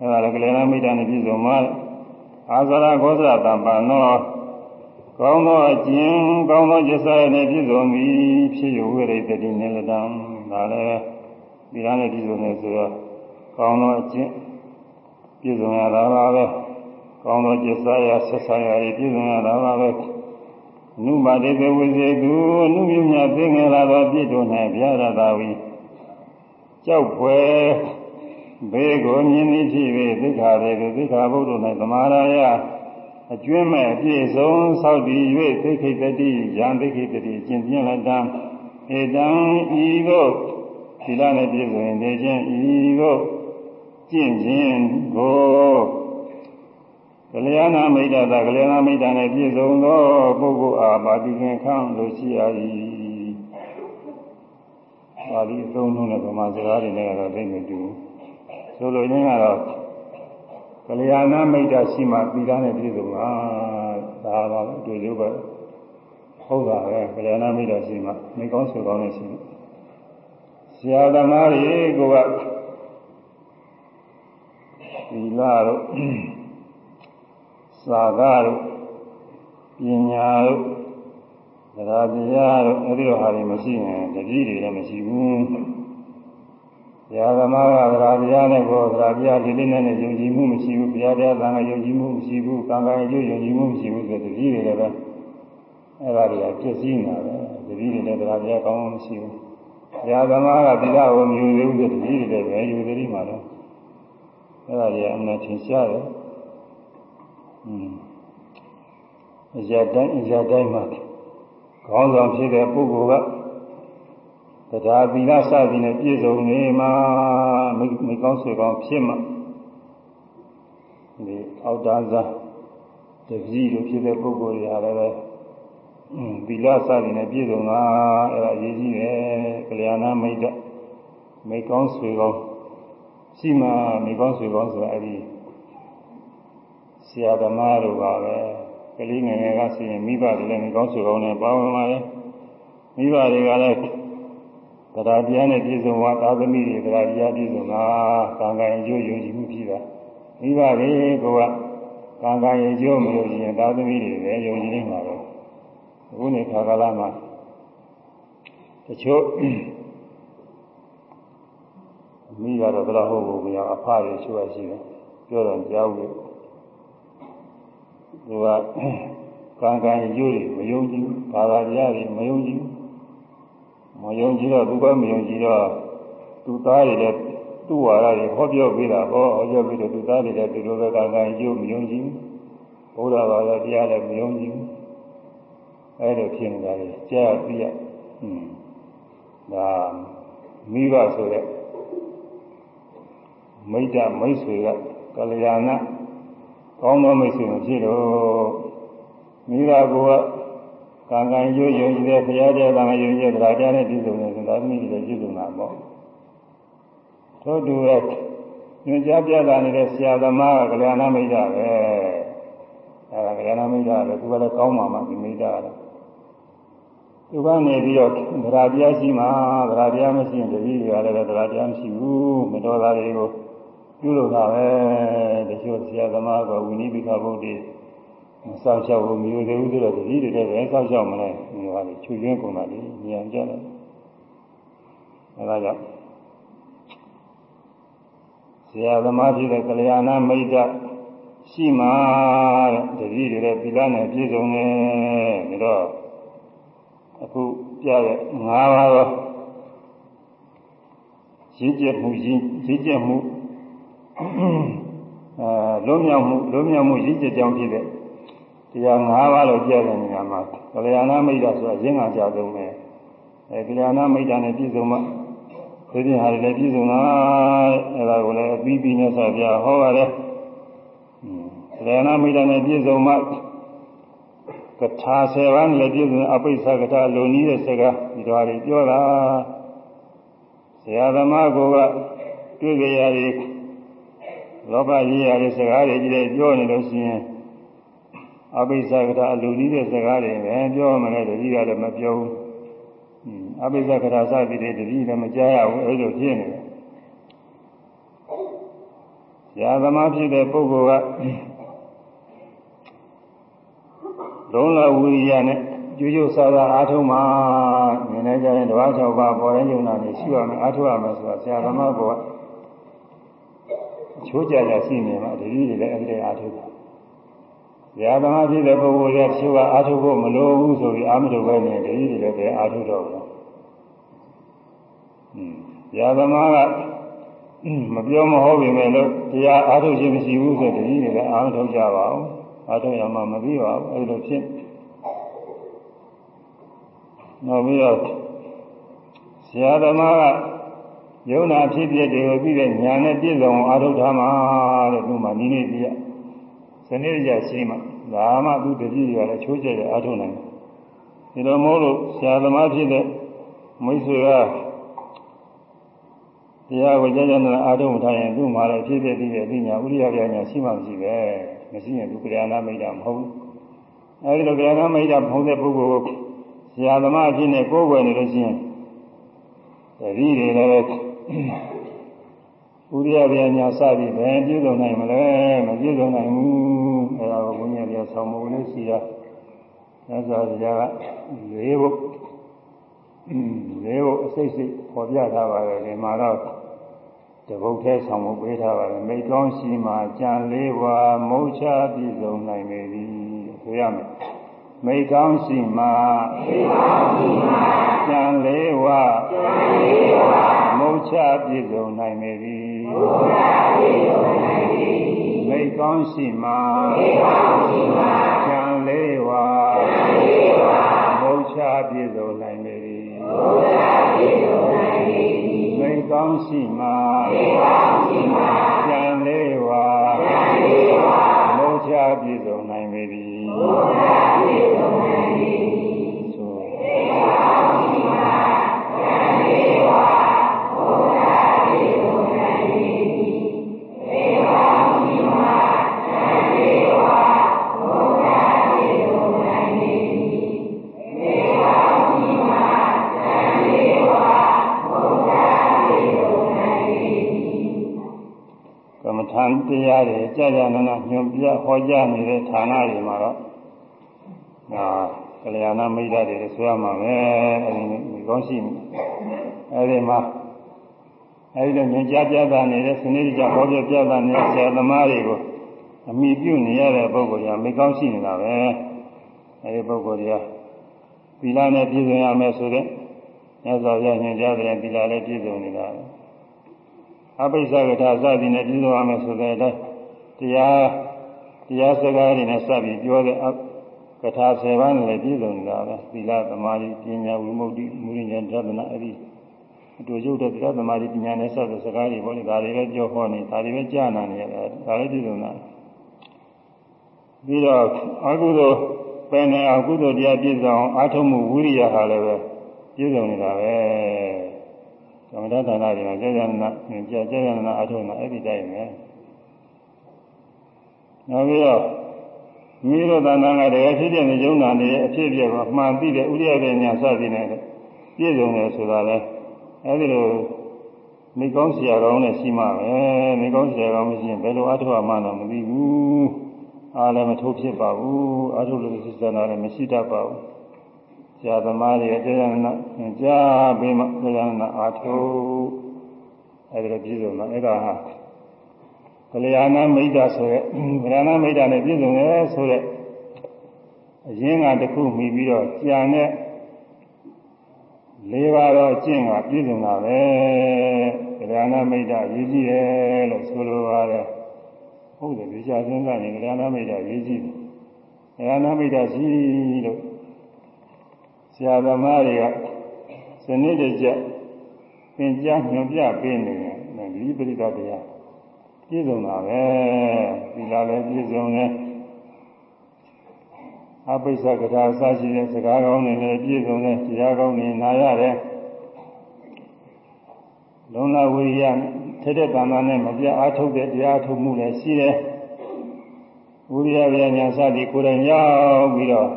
အဲဒါလည်းကလျာဏမိတ်တနဲ့ပြည့်စုံမှာအာဇရာခောဇရတံပံနောကောင်းသောအကျင့်ကောင်းသောကျဆရာနဲ့ပြည့်စုံပြီးဖြစ်ရဝိရိတတိနေလတံဒါလည်းသီလနဲ့ပြည့်စုံတယ်ဆိုတော့ကောင်းသောအကျင့်ပြည့်စုံရတာပါပဲကောင်းသောကျဆရာဆက်ဆံရည်ပြည့်စုံရတာပါပဲနုပါတိတဝိဇေသူအနုမြမြသိငယ်လာသောပြည့်တို့၌ဗျာရတာဝီကြောက်ဖွယ် ဘေးကိုမြင်သည်ဖြစ်၍သိက္ခာတွေကိုသိက္ခာဘုဒ္ဓ၌သမာရာယအကျွမ်းမဲ့အပြည့်စုံသောက်တည်၍သိခိတတိယံသိခိတတိကျင့်ပြင်းလက်တံဧတံဤသို့သီလနဲ့ပြည့်စုံနေခြင်းဤသို့ကျင့်ခြင်းကိုကလျာဏမိတ်တာကလျာဏမိတ်တာနဲ့ပြည့်စုံသောပုဂ္ဂိုလ်အားပါတိခင်ခံလို့ရှိရ၏ပါဠိအသုံးလုံးနဲ့ဗမာစကားတွေနဲ့ကတော့သိမတူ ဆိုလိုရင်းကတော့ကလျာဏမိတ်တာရှိမှသီလနဲ့ပြည့်စုံတာဒါပါပဲတွေ့လို့ပဲဟုတ်တာပဲကလျာဏမိတ်တာရှိမှမိကောင်းဆိုကောင်းနဲ့ရှိမှဆရာသမားတွေကသီလတို့သာကတို့ပညာတို့သရာတရားတို့အဲဒီလိုဟာတွေမရှိရင်တတိတွေလည်းမရှိဘူး။ ဘုရားသမားကသရာတရားနဲ့ကိုသရာတရားဒီလေးနဲ့ယုံကြည်မှုမရှိဘူး။ဘုရားတရားသံဃာယုံကြည်မှုမရှိဘူး။ကံကံအကျိုးယုံကြည်မှုမရှိဘူးဆိုတတိတွေလည်းပဲအဲဒါတွေကပြည့်စည်နေတာပဲ။တတိတွေလည်းသရာတရားကောင်းမှမရှိဘူး။ဘုရားသမားကသီလကိုမယူသေးဘူးဆိုတတိတွေလည်းပဲယူသေးတယ်မှာတော့အဲဒါတွေအမှန်ထင်ရှားတယ်။อืมအရာတိုင်းအရာတိုင်းမှာခေါင်းဆောင်ဖြစ်တဲ့ပုဂ္ဂိုလ်က တရားသီလစသည်နဲ့ပြည့်စုံနေမှာမိကောင်းဆွေကောင်းဖြစ်မှာဒီအောက်တန်းစားတပည့်လိုဖြစ်တဲ့ပုဂ္ဂိုလ်တွေဟာလည်းပဲသီလစသည်နဲ့ပြည့်စုံတာအဲ့ဒါအရေးကြီးတယ်ကလျာဏမိတ်တမိကောင်းဆွေကောင်းရှိမှမိကောင်းဆွေကောင်းဆိုတာအဲ့ဒီဆရာသမားတို့ပါပဲကလေးငယ်ငယ်ကဆိုရင်မိဘတွေလည်းကောင်းဆွေကောင်းနဲ့ပါဝင်ပါလေမိဘတွေကလည်း တရားတရားနဲ့ပြည့်စုံသွားသာသမီတွေတရားတရားပြည့်စုံတာကံကံအကျိုးယုံကြည်မှုဖြစ်တာမိဘတွေကကံကံအကျိုးမယုံကြည်ရင်သာသမီတွေလည်းယုံကြည်နေမှာပဲအခုနေခါကာလမှာတချို့မိကတော့ဘယ်တော့ဟုတ်ဘူးမရအဖတွေရှိရရှိတယ်ပြောတော့ကြားဘူးသူကကံကံရိုးတွေမယုံကြည်ဘာသာတရားတွေမယုံကြည် မယုံကြည်တော့သူကမယုံကြည်တော့သူသားတွေလည်းသူ့ဝါရတွေဟောပြောပေးတာဟောဟောပြောပြီးတော့သူသားတွေလည်းဒီလိုပဲကံကံရိုးမယုံကြည်ဘုရားဘာသာတရားလည်းမယုံကြည်အဲလိုဖြစ်နေတာလေကြားပြီးရอืมဒါမိဘဆိုတဲ့မိတ္တမိတ်ဆွေကကလျာဏကောင်းသောမိတ်ဆွေမဖြစ်တော့မိဘကို ကံကံရွယုံကြည်တဲ့ဘုရားတဲ့ဘာမယုံကြည်တဲ့ဗလာတရားနဲ့ပြည့်စုံတယ်ဆိုတော့သမီးတွေပြည့်စုံတာပေါ့ထို့တူရဲ့ညွှန်ကြားပြတာနေတဲ့ဆရာသမားကကလျာဏမိတ်တာပဲအဲဒါကလျာဏမိတ်တာလည်းသူကလည်းကောင်းပါမှဒီမိတ်တာလည်းသူကနေပြီးတော့ဗလာတရားရှိမှဗလာတရားမရှိရင်တပည့်တွေကလည်းဗလာတရားမရှိဘူးမတော်တာတွေကိုပြုလုပ်တာပဲတချို့ဆရာသမားကဝိနိပိခဗုဒ္ဓေ မစောင့်ရှောက်ဘူးမျိုးသေးဘူးဆိုတော့တတိတွေလည်းပဲစောင့်ရှောက်မလဲဒီဟာလေချွေချင်းကုန်တာလေဉာဏ်ကြတယ်အဲဒါကြောင့်ဆရာသမားဖြစ်တဲ့ကလျာဏမိတ်တရှိမှတဲ့တတိတွေလည်းသီလနဲ့ပြည့်စုံတယ်ဒါတော့အခုပြတဲ့၅ပါးသောရည်ကျက်မှုရည်ကျက်မှုအဲလုံးမြောက်မှုလုံးမြောက်မှုရည်ကျက်ကြောင်းဖြစ်တဲ့ တရား၅ပါးလို့ပြတဲ့နေရာမှာကလျာဏမိတ်တာဆိုတာရင်းကကြဆုံးပဲအဲကလျာဏမိတ်တာနဲ့ပြည့်စုံမှဒီပြင်ဟာလည်းပြည့်စုံတာအဲဒါကိုလည်းအပြီးပြီးနဲ့ဆက်ပြဟောပါတယ်ကလျာဏမိတ်တာနဲ့ပြည့်စုံမှကထာဆယ်ပါးနဲ့ပြည့်စုံအပိဿကထာလုံနည်းတဲ့စကားဒီတော်တွေပြောတာဆရာသမားကတွေ့ကြရတယ်လောဘကြီးရတဲ့စကားတွေကြီးတယ်ပြောနေလို့ရှိရင် အပိဿကထာလုံနည်းတဲ့စကားတွေပဲပြောမှလည်းတတိကလည်းမပြောဘူးအပိဿကထာစသည်တွေတတိလည်းမကြားရဘူးအဲ့လိုဖြစ်နေတယ်ဆရာသမားဖြစ်တဲ့ပုဂ္ဂိုလ်ကလုံးလဝိရိယနဲ့ကျိုးကျိုးဆာဆာအားထုတ်မှမြင်နေကြရင်တဝါ၆ပါးပေါ်ရင်ယုံနာနေရှိရမယ်အားထုတ်ရမယ်ဆိုတာဆရာသမားကအချိုးကြကြရှိနေမှာဒီလိုတွေလည်းအဲ့ဒီအားထုတ်တာဆ ရာသမားဖြစ်တဲ့ပုဂ္ဂိုလ်ရဲ့ချိုးကအားထုတ်ဖို့မလိုဘူးဆိုပြီးအားမထုတ်ပဲနေဒီလိုတွေလည်းပဲအားထုတ်တော့ဘူးอืมဆရာသမားကမပြောမဟုတ်ပေမဲ့လို့တရားအားထုတ်ခြင်းမရှိဘူးဆိုဒီလိုတွေလည်းအားမထုတ်ကြပါဘူးအားထုတ်ရမှမပြီးပါဘူးအဲ့လိုဖြစ်နောက်ပြီးတော့ဆရာသမားကယုံနာဖြစ်ဖြစ်တွေကိုပြီးတဲ့ညာနဲ့ပြည့်စုံအားထုတ်ထားမှာတဲ့သူမှနိနေပြရ စနစ်ကြရှိမှဒါမှသူတတိယလည်းချိုးကျက်ရအားထုတ်နိုင်တယ်ဒီလိုမို့လို့ဆရာသမားဖြစ်တဲ့မိတ်ဆွေကတရားကိုကြကြနာအားထုတ်ထားရင်သူ့မှာလည်းဖြစ်ဖြစ်ပြီးတဲ့ပညာဥရိယပြညာရှိမှမရှိပဲမရှိရင်သူကြာနာမိတ်တာမဟုတ်ဘူးအဲဒီလိုကြာနာမိတ်တာမဟုတ်တဲ့ပုဂ္ဂိုလ်ကိုဆရာသမားအဖြစ်နဲ့ကိုယ်ွယ်နေလို့ရှိရင်တတိတွေလည်း ဥရိယပြညာစပြီးဘယ်ပြည့်စုံနိုင်မလဲမပြည့်စုံနိုင်ဘူးအဲဒါကိုဘုရားပြဆောင်မှုလို့ရှိတာသစ္စာတရားကလေးဖို့လေးဖို့အစိတ်စိတ်ပေါ်ပြထားပါတယ်ဒီမှာတော့တပုတ်သေးဆောင်မှုပေးထားပါတယ်မိကောင်းရှိမှကြံလေးပါမုတ်ချပြည့်စုံနိုင်ပေသည်ဆိုရမယ်မိကောင်းရှိမှမိကောင်းရှိမှကြံလေးဝကြံလေးဝမုတ်ချပြည့်စုံနိုင်ပေသည် မုတ်ချပြည့်စုံနိုင်ပေသည်မိကောင်းရှိမှမိကောင်းရှိမှကြံလေးဝကြံလေးဝမုတ်ချပြည့်စုံနိုင်ပေသည်မုတ်ချပြည့်စုံနိုင်ပေသည်မိကောင်းရှိမှမိကောင်းရှိမှကြံလေးဝကြံလေးဝမုတ်ချပြည့်စုံနိုင်ပေသည်မုတ်ချပြည့်စုံနိုင်ပေသည်ဆိုမိကောင်းရှိမှကြံလေးဝမုတ်ချပြည့်စုံနိုင်ပေသည်မိကောင်းရှိမှကြံလေးဝမုတ်ချပြည့်စုံနိုင်ပေသည်မိကောင်းရှိမှကြံလေးဝမုတ်ချပြည့်စုံနိုင်ပေသည်ကမ္မထံတရားတွေကြာကြာနာနာညွန် ပြဟောကြားနေတဲ့ဌာနတွေမှာတော့ဒါကလျာဏမိတ်တွေဆိုရမှာပဲအဲဒီဒီကောင်းရှိအဲဒီမှာအဲဒီတော့ညွန်ကြားပြတာနေတဲ့စနစ်ကြဟောပြပြတာနေတဲ့ဆရာသမားတွေကိုအမိပြုနေရတဲ့ပုဂ္ဂိုလ်ကမိကောင်းရှိနေတာပဲအဲဒီပုဂ္ဂိုလ်တွေကသီလနဲ့ပြည့်စုံရမယ်ဆိုတဲ့မြတ်စွာဘုရားညွှန်ကြားတဲ့သီလလည်းပြည့်စုံနေတာပဲအပိစ္ဆကထာစသည်နဲ့ပြည့်စုံရမယ်ဆိုတဲ့အတိုင်းတရား တရားစကားတွေနဲ့စပြီးပြောတဲ့ကထာဆယ်ပါးနဲ့ပြည့်စုံနေတာပဲသီလသမာဓိပညာဝိမု ക്തി မုရိညာဒသနာအဲ့ဒီအတူရုပ်တဲ့တရားသမာဓိပညာနဲ့ဆက်တဲ့စကားတွေပေါ့လေဒါတွေပဲပြောဟောနေဒါတွေပဲကြားနာနေရတယ်ဒါလည်းပြည့်စုံတာပြီးတော့အကုသိုလ်ပဲနေအကုသိုလ်တရားပြည့်စုံအားထုတ်မှုဝိရိယဟာလည်းပဲပြည့်စုံနေတာပဲသမထဌာနတွေမှာကြာကြာနာကြာကြာနာအားထုတ်တာအဲ့ဒီတိုင်းပဲ နောက်ပြီးတော့မိတို့တဏ္ဍာကတည်းကဖြစ်တဲ့ယုံနာနေတဲ့အဖြစ်အပျက်ကိုမှန်သိတဲ့ဥရိယပညာစသည်နဲ့ပြည့်စုံတယ်ဆိုတာလဲအဲဒီလိုမိကောင်းဆရာကောင်းနဲ့ရှိမှပဲမိကောင်းဆရာကောင်းမရှိရင်ဘယ်လိုအထောက်အမှန်တော့မသိဘူးအားလည်းမထုတ်ဖြစ်ပါဘူးအထုလို့စိစနာလည်းမရှိတတ်ပါဘူးဆရာသမားတွေတရားနာကြားပြီးမှတရားနာအာထုအဲဒီလိုပြည့်စုံတော့အဲ့ဒါဟာ ကလျာဏမိတ်တာဆိုရဲကလျာဏမိတ်တာနဲ့ပြည့်စုံရဲဆိုရဲအရင်ကတခုမိပြီးတော့ကြံတဲ့လေးပါးတော့အကျင့်ကပြည့်စုံတာပဲကလျာဏမိတ်တာရည်ကြည့်တယ်လို့ဆိုလိုပါတယ်ဟုတ်တယ်ဒီချာစဉ်းစားရင်ကလျာဏမိတ်တာရည်ကြည့်တယ်ကလျာဏမိတ်တာရှိလို့ဆရာသမားတွေကစနစ်တကျသင်ကြားညွှန်ပြပေးနေတယ်ဒီပရိသတ်တရား ပြည့်စုံတာပဲဒီလာလည်းပြည့်စုံတယ်အပိစ္ဆကထာအစရှိတဲ့စကားကောင်းတွေလည်းပြည့်စုံတဲ့တရားကောင်းတွေနာရတယ်လုံလဝိရိယထက်တဲ့တဏ္ဍာနဲ့မပြအားထုတ်တဲ့တရားထုတ်မှုလည်းရှိတယ်ဝိရိယဗျာညာစသည်ကိုယ်တိုင်ရောက်ပြီးတော့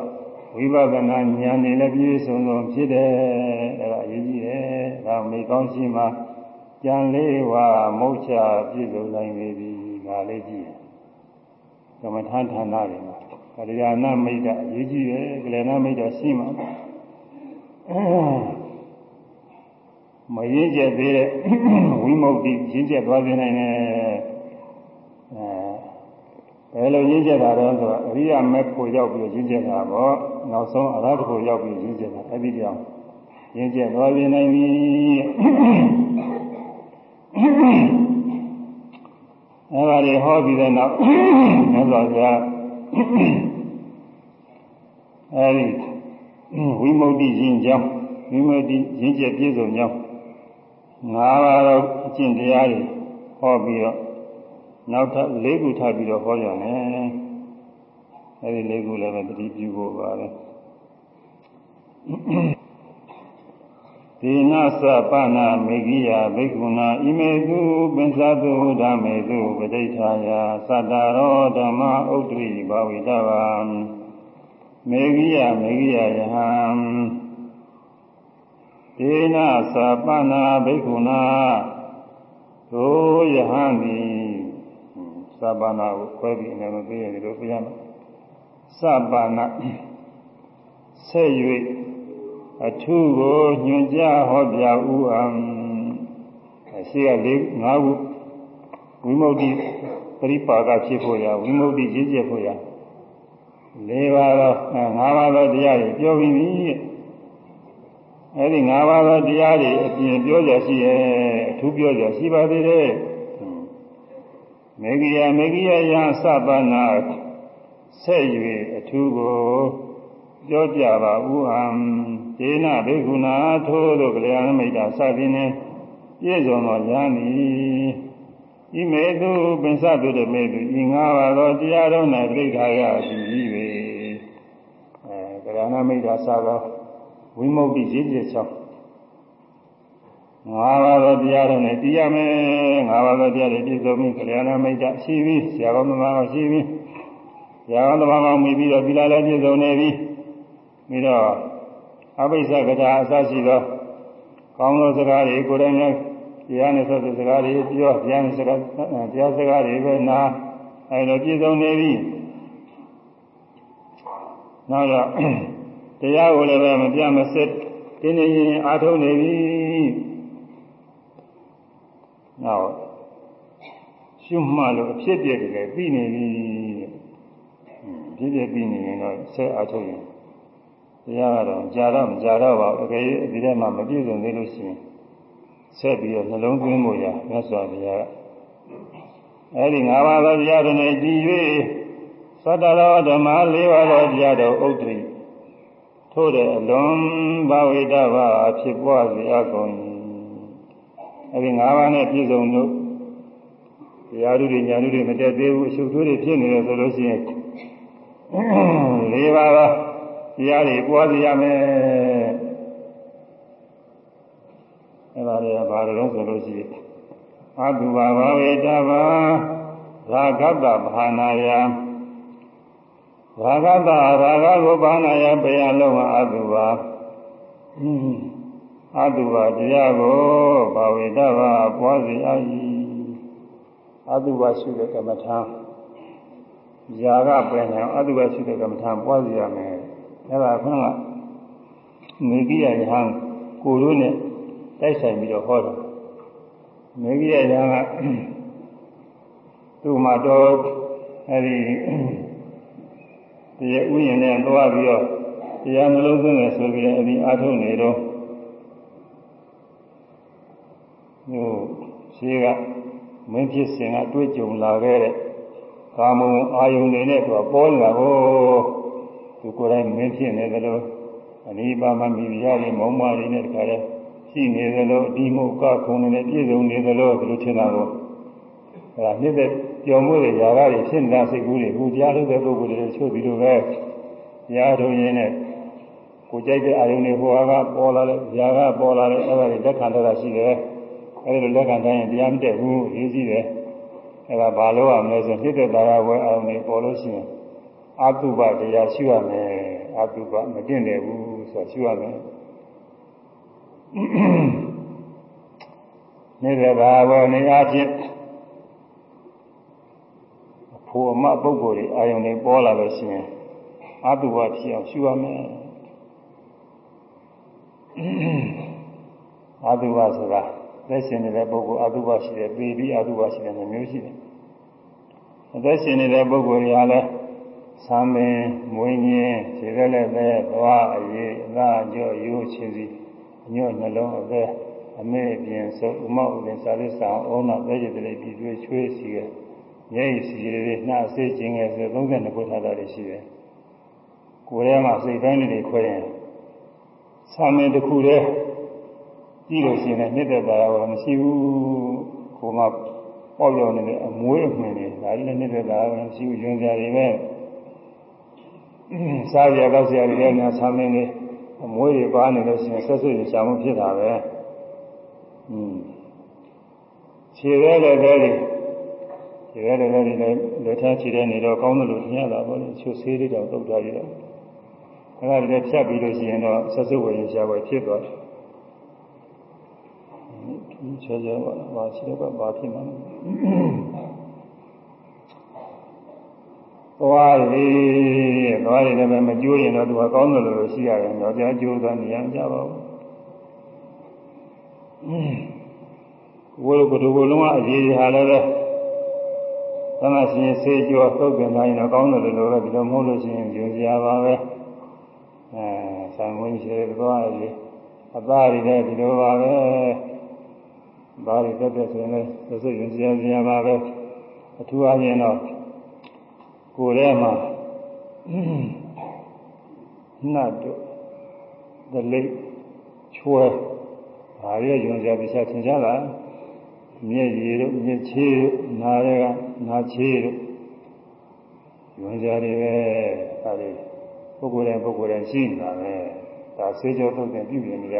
ဝိပဿနာဉာဏ်နဲ့လည်းပြည့်စုံစုံဖြစ်တယ်အဲဒါအရေးကြီးတယ်ဒါမေကောင်းရှိမှ ကြံလေးဝါမုတ်ချပြည့်စုံနိုင်ပြီဒါလေးကြည့်ကမ္မထာဌာနတွေမှာကလျာဏမိတ်ကအရေးကြီးတယ်ကလျာဏမိတ်တာရှိမှမရင်းကျက်သေးတဲ့ဝိမု ക്തി ရင်းကျက်သွားစေနိုင်တယ်အဲဘယ်လိုရင်းကျက်တာတော့ဆိုတော့အရိယာမေဖို့ရောက်ပြီးရင်းကျက်တာပေါ့နောက်ဆုံးအရဟတဖို့ရောက်ပြီးရင်းကျက်တာအဲ့ဒီကြောင့်ရင်းကျက်သွားစေနိုင်ပြီ အဲ့ဒါတွေဟောပြီးတဲ့နောက်မြတ်စွာဘုရားအဲဒီဝိမု ക്തി ရင်ကြောင်းဝိမု ക്തി ရင်ကျက်ပြည့်စုံကြောင်းငါးပါးတော့အကျင့်တရားတွေဟောပြီးတော့နောက်ထပ်၄ခုထပ်ပြီးတော့ဟောရမယ်အဲဒီ၄ခုလည်းပဲတတိပြုဖို့ပါပဲ ဒေနသပနာမေဂိယဘိက္ခုနာဣမေတုပင်္စသုဓမ္မေတုပဋိဋ္ဌာယသတ္တရောဓမ္မဥဒ္ဓရိဘာဝိတဗံမေဂိယမေဂိယယဟံဒေနသပနာဘိက္ခုနာတို့ယဟံသည်သပနာကိုခွဲပြီးအနေနဲ့သိရတယ်လို့ပြရမယ်သပနာဆက်၍ အထုကိုညွှန်ကြားဟောပြဥအံရှိကလေး၅ခုဝိမု ക്തി ပရိပါကဖြစ်ဖို့ရဝိမု ക്തി ရည်ကျက်ဖို့ရ၄ပါးသော၅ပါးသောတရားတွေပြောပြီးပြီအဲဒီ၅ပါးသောတရားတွေအပြင်ပြောကြရှိရဲ့အထူးပြောကြရှိပါသေးတယ်မေဂိယမေဂိယယသဗ္ဗနာဆက်၍အထူးကိုပြောပြပါဥဟံ ဒေနဘေကုဏထိုးတို့ကလျာဏမိတ်တာစသည်နှင့်ပြည့်စုံသောဉာဏ်သည်ဤမေတုပင်စတုတမေတုဤငါးပါးသောတရားတော်၌ပြိဋ္ဌာယသည်၍အဲကလျာဏမိတ်တာစသောဝိမု ക്തി ရည်ကြည်ချောင်းငါးပါးသောတရားတော်နဲ့တည်ရမယ်ငါးပါးသောတရားတွေပြည့်စုံပြီကလျာဏမိတ်တာရှိပြီဆရာတော်မမတော်ရှိပြီဆရာတော်မမတော်မိပြီးတော့သီလလည်းပြည့်စုံနေပြီပြီးတော့ အဘိဓကထာအစရှိသောကောင်းသောစကားတွေကိုယ်တိုင်များတရားနဲ့ဆက်တဲ့စကားတွေပြောတရားနဲ့စကားတရားစကားတွေပဲနာအဲလိုပြည့်စုံနေပြီနောက်တော့တရားကိုလည်းပဲမပြမစစ်တင်းနေရင်အားထုတ်နေပြီနောက်ရှုမှတ်လို့အဖြစ်ပြည့်တယ်ပြီးနေပြီဖြစ်ပြပြီးနေရင်တော့ဆက်အားထုတ်ရင် တရားကတော့ကြာတော့မကြာတော့ပါဘူးအကယ်၍ဒီထဲမှာမပြည့်စုံသေးလို့ရှိရင်ဆက်ပြီးတော့နှလုံးသွင်းဖို့ရမြတ်စွာဘုရားအဲဒီ၅ပါးသောတရားတွေနဲ့ကြည်၍သတ္တရောဓမ္မ၄ပါးသောတရားတော်ဥဒ္ဓရိထို့တဲ့အလွန်ဘာဝိတဘာဖြစ်ပွားစေအကုန်အဲဒီ၅ပါးနဲ့ပြည့်စုံလို့တရားဓုတွေညာဓုတွေမတက်သေးဘူးအရှုပ်သွေးတွေဖြစ်နေတယ်ဆိုလို့ရှိရင်၄ပါး တရားတွေပွားစီရမယ်အဲဒါတွေကဘာလို့ဆိုလို့ရှိရင်အတုပါဘဝေတဘာရာဂတဘာနာယရာဂတရာဂကိုဘာနာယဘယ်အလုံးအတုပါအတုပါတရားကိုဘာဝေတဘာပွားစီအ၏အတုပါရှိတဲ့ကမ္မထာຢာကပင်နေအတုပါရှိတဲ့ကမ္မထာပွားစီရမယ် အဲဒါခုနကနေကိယယဟန်ကိုတို့နဲ့တိုက်ဆိုင်ပြီးတော့ဟောတာမေဂိယယဟန်ကသူ့မှာတော့အဲဒီတရားဥယျာဉ်နဲ့သွားပြီးတော့တရားနှလုံးသွင်းတယ်ဆိုပြီးတော့အဲဒီအာထုံနေတော့ဟိုရှိကမင်းဖြစ်စဉ်ကတွေ့ကြုံလာခဲ့တဲ့ကာမုံအာယုန်တွေနဲ့သူကပေါ်လာကို သူကိုယ်တိုင်မင်းဖြစ်နေတယ်လို့အနိပါမမိရည်မုံမာတွေနဲ့တခါတည်းရှိနေသလိုဒီမုတ်ကခုံနဲ့ပြည့်စုံနေသလိုဒီလိုထင်တာကိုအဲဒါနှစ်သက်ကြော်မှုတွေຢာကတွေဖြစ်နေတာစိတ်ကူးတွေဟိုကြားလို့တဲ့ပုဂ္ဂိုလ်တွေချို့ပြီးတော့ပဲရားထုံရင်းနဲ့ကိုကြိုက်တဲ့အာယုန်တွေဟိုကပေါ်လာတဲ့ຢာကပေါ်လာတဲ့အဲဒါတွေလက်ခံတော့ရှိတယ်အဲဒီလိုလက်ခံတိုင်းရင်တရားမတက်ဘူးရေးကြည့်တယ်အဲဒါဘာလို့ရမလဲဆိုနှစ်သက်တာကဝဲအာယုန်တွေပေါ်လို့ရှိရင် အတုပတရားရှိရမယ်အတုပမတင်တယ်ဘူးဆိုရှိရမယ်နေတဲ့ဘာဝနေအချင်းအဖို့အမပုဂ္ဂိုလ်တွေအာယုန်တွေပေါ်လာလို့ရှိရင်အတုပဖြစ်အောင်ရှုရမယ်အတုပဆိုတာသက်ရှင်နေတဲ့ပုဂ္ဂိုလ်အတုပရှိတယ်ပေပြီးအတုပရှိတယ်မျိုးရှိတယ်အသက်ရှင်နေတဲ့ပုဂ္ဂိုလ်တွေကလည်း သံမင်းမွေးငင်းခြေရက်လက်သက်သွားအရေးအသာကြောရိုးချင်းစီညော့နှလုံးအသက်အမေအပြင်ဆုံးဥမောက်ဥပင်စာလိစာအောင်နာပဲရည်တလေးပြီးကျွေးချွေးစီရဲ့မျက်ရည်စီရည်တွေနှာဆေးခြင်းငယ်ဆို32ခုထားတာတွေရှိတယ်ကိုယ်ထဲမှာစိတ်တိုင်းတွေခွဲရင်ဆာမင်းတစ်ခုတည်းကြည့်လို့ရှိရင်နှစ်သက်တာတော့မရှိဘူးကိုမှပေါ့ပြောနေတဲ့အမွေးအမှင်တွေဒါကြီးလည်းနှစ်သက်တာတော့မရှိဘူးယွန်ကြတွေပဲ စားရတော့ဆရာတွေလည်းများဆာမင်းတွေအမွေးတွေပါနေလို့ရှိရင်ဆက်ဆွေရှာမှုဖြစ်တာပဲอืมခြေရဲလည်းပဲခြေရဲလည်းပဲလည်းလက်ထားခြေရဲနေတော့ကောင်းတယ်လို့ထင်ရတာပေါ့လေချိုဆေးလေးတော့တုတ်ထားပြီးတော့အဲဒါလည်းဖြတ်ပြီးလို့ရှိရင်တော့ဆက်ဆွေဝင်ရှာပွဲဖြစ်သွားတယ်ဒီချေချေပါဘာရှိတော့ဘာဖြစ်မှာ သွားရည်သွားရည်လည်းမကြိုးရင်တော့သူကကောင်းတယ်လို့ရှိရတယ်တော့ကြာကြိုးသွားနေရကြပါဘူးဝိရုပ်တို့ကလုံးဝအရေးကြီးဟာလည်းပဲသမရှင်ဆေးကြောသုတ်ပင်တိုင်းတော့ကောင်းတယ်လို့ပဲဒီလိုမဟုတ်လို့ရှိရင်ယူစရာပါပဲအဲဆံဝင်ရှိတဲ့သွားရည်အသားတွေလည်းဒီလိုပါပဲဘာတွေတက်တက်ဆိုရင်လည်းသစ္စာယူစရာစရာပါပဲအထူးအားဖြင့်တော့ ကိုယ်ထဲမှာနတ်တို့ဒလိချွဲဘာရယွန်ကြပြချသင်ကြလားမျက်ရည်တို့မျက်ချေးတို့နားတွေကနားချေးတို့ယွန်ကြတွေပဲဒါတွေပုဂ္ဂိုလ်တိုင်းပုဂ္ဂိုလ်တိုင်းရှိနေတာပဲဒါဆေးကြောသုတ်တဲ့ပြုပြင်နေရ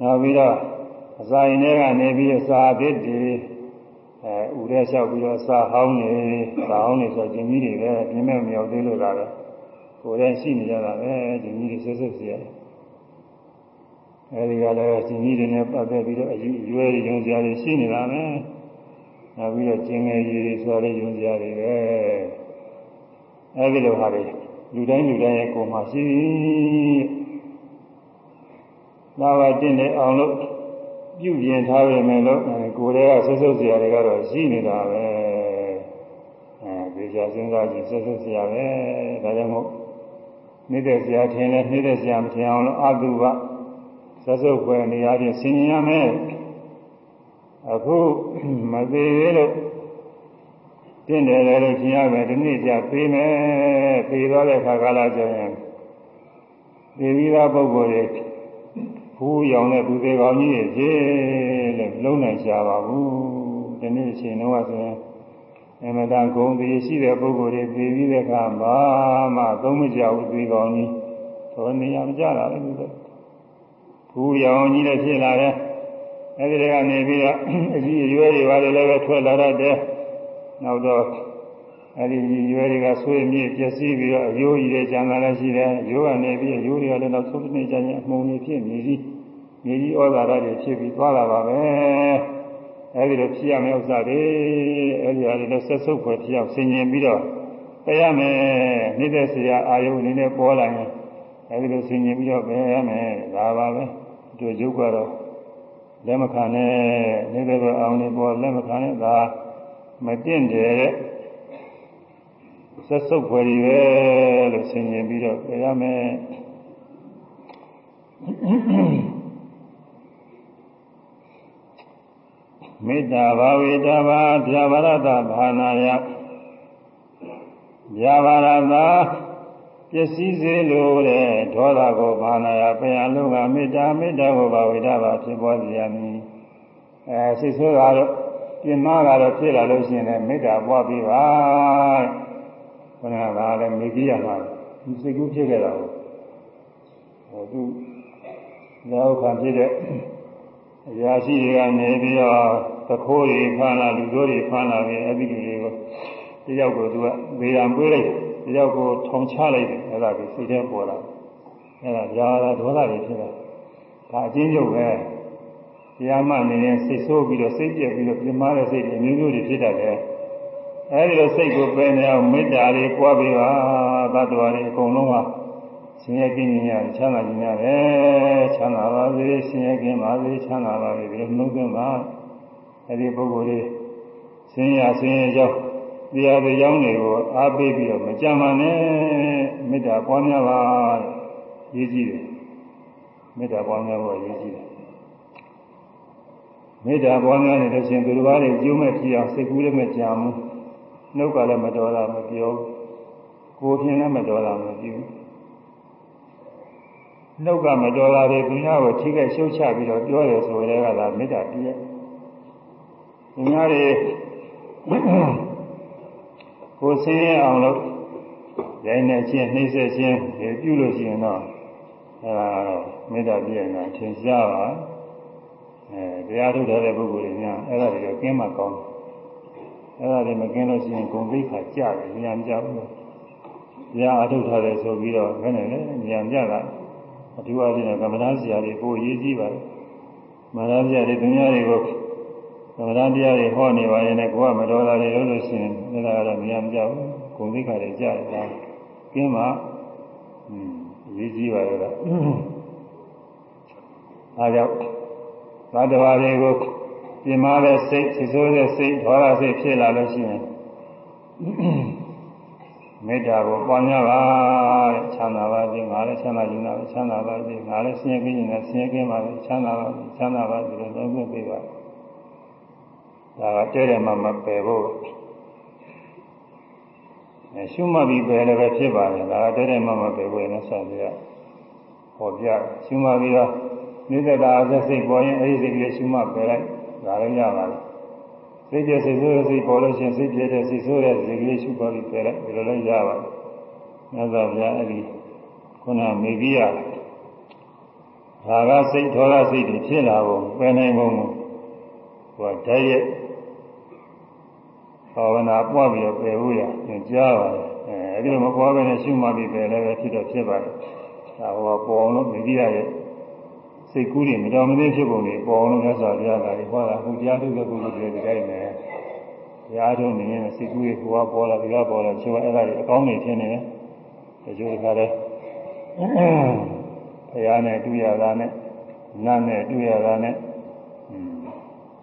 နောက်ပြီးတော့ အစာရင်တွေကနေပြီးအစာအသစ်တွေအဲဥရဲလျှောက်ပြီးတော့အစာဟောင်းနေစာဟောင်းနေဆိုကျင်ကြီးတွေပဲပြင်းမဲ့မရောက်သေးလို့လားပဲကိုယ်တည်းရှိနေကြတာပဲကျင်ကြီးတွေဆွဆွစီရတယ်အဲဒီကလည်းကျင်ကြီးတွေနဲ့ပတ်သက်ပြီးတော့အယူရွယ်ရုံစရာတွေရှိနေတာပဲနောက်ပြီးတော့ကျင်ငယ်ကြီးတွေဆိုရရုံစရာတွေပဲအဲဒီလိုဟာတွေလူတိုင်းလူတိုင်းရဲ့ကိုယ်မှာရှိလာပါတင်နေအောင်လို့ ပြုပြင်ထားပေမဲ့လို့ကိုယ်တည်းကဆွဆုပ်စရာတွေကတော့ရှိနေတာပဲအဲဒီကြစဉ်းစားကြည့်ဆွဆုပ်စရာပဲဒါကြောင့်မို့နေတဲ့စရာထင်လဲနေတဲ့စရာမထင်အောင်လို့အတုကဆွဆုပ်ွယ်နေရာချင်းဆင်ញင်ရမယ်အခုမသေးလို့တင်တယ်လေလို့ထင်ရမယ်ဒီနေ့ကျသေးမယ်သေသွားတဲ့ခါကာလကျရင်သေပြီးသားပုဂ္ဂို လ်တွေဖူးရောင်တဲ့သူသေးကောင်းကြီးတွေဖြစ်လို့လုံးနိုင်ရှာပါဘူးဒီနေ့အချိန်တော့ဆိုရင်အမတန်ဂုံသေးရှိတဲ့ပုဂ္ဂိုလ်တွေသေပြီးတဲ့အခါဘာမှသုံးမကြဘူးသေကောင်းကြီးသောနေရာမကြတာလည်းသူဖူးရောင်ကြီးလည်းဖြစ်လာတယ်အဲဒီတွေကနေပြီးတော့အကြီးအရွယ်တွေပါလေလည်းပဲထွက်လာတတ်တယ်နောက်တော့ အဲဒီရွယ်တွေကဆွေးမြေ့ပျက်စီးပြီးတော့အယိုးကြီးတွေကျန်လာလည်းရှိတယ်။ယိုးကနေပြီးအယိုးတွေကလည်းနောက်ဆုံးတစ်နေ့ကျရင်အမှုန်ကြီးဖြစ်နေပြီ။မြေကြီးဩဇာရတွေဖြစ်ပြီးသွားလာပါပဲ။အဲဒီလိုဖြစ်ရမယ့်ဥစ္စာတွေအဲဒီဟာတွေလည်းဆက်ဆုပ်ဖွယ်ဖြစ်အောင်ဆင်ញင်ပြီးတော့ပြရမယ်။နေတဲ့ဆရာအာယုန်အနေနဲ့ပေါ်လာရင်အဲဒီလိုဆင်ញင်ပြီးတော့ပြရမယ်။ဒါပါပဲ။ဒီရုပ်ကတော့လက်မခံနဲ့နေတဲ့ဘက်အောင်နေပေါ်လက်မခံနဲ့ဒါမတင့်တယ်တဲ့ ဆက်စုပ်ဖွယ်ကြီးပဲလို့ဆင်ញင်ပြီးတော့ပြရမယ်မေတ္တာဘာဝေတဘာဗျာပါရတဘာနာယဗျာပါရတာပစ္စည်းစေလို့တဲ့ဒေါသကိုဘာနာယပယလုံးကမေတ္တာမေတ္တာကိုဘာဝေတဘာဖြစ်ပေါ်စေရမည်အဲစိတ်ဆိုးတာတော့ပြင်မကတော့ဖြစ်လာလို့ရှိရင်လည်းမေတ္တာပွားပြီးပါခ ဏကလည်းမေကြီးရမှာဒီစိတ်ကူးဖြစ်ခဲ့တာကိုဟိုသူလောက်ခံဖြစ်တဲ့အရာရှိတွေကနေပြီးတော့သခိုးတွေဖမ်းလာလူတို့တွေဖမ်းလာပြီးအဲ့ဒီလူတွေကိုတယောက်ကိုသူကဗေဒံပွေးလိုက်တယောက်ကိုထောင်ချလိုက်တယ်အဲ့ဒါကိုစိတ်ထဲပေါ်လာအဲ့ဒါကြာတာဒေါသတွေဖြစ်တာဒါအချင်းချုပ်ပဲတရားမှနေရင်စိတ်ဆိုးပြီးတော့စိတ်ပြက်ပြီးတော့ပြင်းမာတဲ့စိတ်တွေအမျိုးမျိုးတွေဖြစ်တတ်တယ် အဲဒီလိုစိတ်ကိုပယ်နေအောင်မေတ္တာတွေပွားပြီးပါသတ္တဝါတွေအကုန်လုံးဟာဆင်းရဲကင်းခြင်းရချမ်းသာခြင်းရတယ်ချမ်းသာပါစေဆင်းရဲကင်းပါစေချမ်းသာပါစေဒီလိုနှုတ်သွင်းပါအဲဒီပုဂ္ဂိုလ်တွေဆင်းရဲဆင်းရဲကြောင်းတရားတွေကြောင်းတွေကိုအားပေးပြီးတော့မကြမ်းပါနဲ့မေတ္တာပွားများပါရေးကြည့်တယ်မေတ္တာပွားများဖို့ရေးကြည့်တယ်မေတ္တာပွားများနေတဲ့ရှင်သူတစ်ပါးတွေကျိုးမဲ့ဖြစ်အောင်စိတ်ကူးလည်းမကြံဘူး နှုတ်ကလည်းမတော်တာမပြောကိုယ်ဖြင့်လည်းမတော်တာမပြုနှုတ်ကမတော်တာတွေသူများကိုထိခိုက်ရှုတ်ချပြီးတော့ပြောတယ်ဆိုရဲကသာမေတ္တာပြည့်သူများတွေကိုယ်ဆင်းရဲအောင်လို့ရိုင်းနေခြင်းနှိမ့်ဆက်ခြင်းပြုလို့ရှိရင်တော့အဲဒါတော့မေတ္တာပြည့်နေတာထင်ရှားပါအဲတရားထုတ်တဲ့ပုဂ္ဂိုလ်တွေများအဲ့ဒါတွေကကင်းမှကောင်းတယ် အဲ့ဒါတွေမကင်းလို့ရှိရင်ဂုံသိက္ခာကြတယ်ဉာဏ်ကြဘူးတရားအထုတ်ထားတယ်ဆိုပြီးတော့ဘယ်နဲ့လဲဉာဏ်ကြတာအထူးအပြင်ကမ္မဋ္ဌာန်းဆရာတွေပို့ရေးကြည့်ပါတယ်မဟာဆရာတွေသူများတွေကိုကမ္မဋ္ဌာန်းတရားတွေဟောနေပါရင်လည်းကိုကမတော်တာတွေလို့လို့ရှိရင်အဲ့ဒါကတော့ဉာဏ်ကြဘူးဂုံသိက္ခာတွေကြတယ်ဒါကင်းမှရေးကြည့်ပါတော့အားကြောင့်သတ္တဝါတွေကို ပြင်မာတဲ့စိတ်၊ဆိုးတဲ့စိတ်၊ဒေါသစိတ်ဖြစ်လာလို့ရှိရင်မေတ္တာကိုပွားများပါတဲ့ချမ်းသာပါစေငါလည်းချမ်းသာခြင်းသာချမ်းသာပါစေငါလည်းဆင်းရဲခြင်းနဲ့ဆင်းရဲခြင်းပါစေချမ်းသာပါချမ်းသာပါစေလို့လုံးဝပြပါဒါကတဲတယ်မှမပယ်ဖို့အဲရှုမှတ်ပြီးပယ်လည်းပဲဖြစ်ပါတယ်ဒါကတဲတယ်မှမပယ်ဖို့လည်းဆက်ပြီးတော့ဟောပြရှုမှတ်ပြီးတော့နေတဲ့တာအသက်စိတ်ပေါ်ရင်အဲဒီစိတ်ကလေးရှုမှတ်ပယ်လိုက် ဒါလည်းရပါတယ်စိတ်ပြစိတ်ဆိုးတဲ့စိတ်ပေါ်လို့ရှိရင်စိတ်ပြတဲ့စိတ်ဆိုးတဲ့စိတ်ကလေးရှုပါပြီးပယ်လိုက်ဒီလိုလည်းရပါတယ်မြတ်စွာဘုရားအဲဒီခုနမေဂိယဘာကစိတ်ထောကစိတ်တွေဖြစ်လာဖို့ပယ်နိုင်ဖို့ဟိုဓာတ်ရဲ့ဘာဝနာပွားပြီးတော့ပယ်ဖို့ရညွှန်ကြားပါတယ်အဲဒီလိုမပွားဘဲနဲ့ရှုမှတ်ပြီးပယ်လည်းပဲဖြစ်တော့ဖြစ်ပါတယ်ဒါဟောပေါ်အောင်လို့မေဂိယရဲ့ စိတ်ကူးတွေမတော်မသိဖြစ်ပုံတွေပေါ်အောင်လို့မြတ်စွာဘုရားကဟောတာဟိုတရားထုတ်တဲ့ပုဂ္ဂိုလ်တွေဒီတိုင်းနဲ့တရားထုတ်နေရင်စိတ်ကူးတွေဟိုကပေါ်လာဒီကပေါ်လာချိုးအဲ့ဒါတွေအကောင်းနေဖြစ်နေတယ်ဒီလိုတခါတည်းဘုရားနဲ့တွေ့ရတာနဲ့နတ်နဲ့တွေ့ရတာနဲ့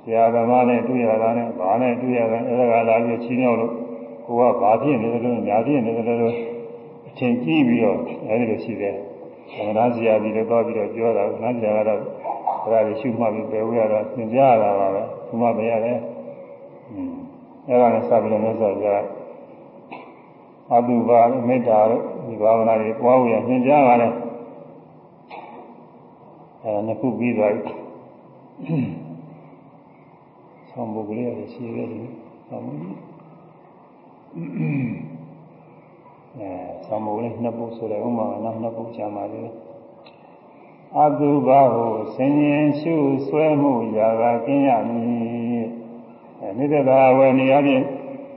ဆရာသမားနဲ့တွေ့ရတာနဲ့ဘာနဲ့တွေ့ရတာအဲ့ဒါကလာပြီးချင်းရောက်လို့ကိုကဘာဖြစ်နေတယ်လို့ညာဖြစ်နေတယ်လို့အချင်းကြည့်ပြီးတော့အဲ့ဒီလိုရှိတယ် သမဏဇာတိလည်းသွားပြီးတော့ပြောတာနတ်ဇာကတော့ဒါကရှုမှတ်ပြီးပယ်ဝရတော့သင်ကြားရတာပါပဲသူမှမရတယ်อืมအဲ့ဒါနဲ့စပြီးတော့မြတ်စွာဘုရားအတုပါမေတ္တာတို့ဒီဘာဝနာတွေပွားဖို့ရသင်ကြားပါလေအဲနှစ်ခုပြီးသွားပြီဆောင်းပုဂ္ဂလိရတယ်ရှိရတယ်ဆောင်းပုဂ္ဂလိ အဲဆောင်းပုဂ္ဂလိနှစ်ပုဆိုတယ်ဥမာနောက်နှစ်ပုကြာမှာလေအတုဘာဟုဆင်ញင်ရှုဆွဲမှုရာကကင်းရမည်အဲနေတဲ့သာဝယ်နေရဖြင့်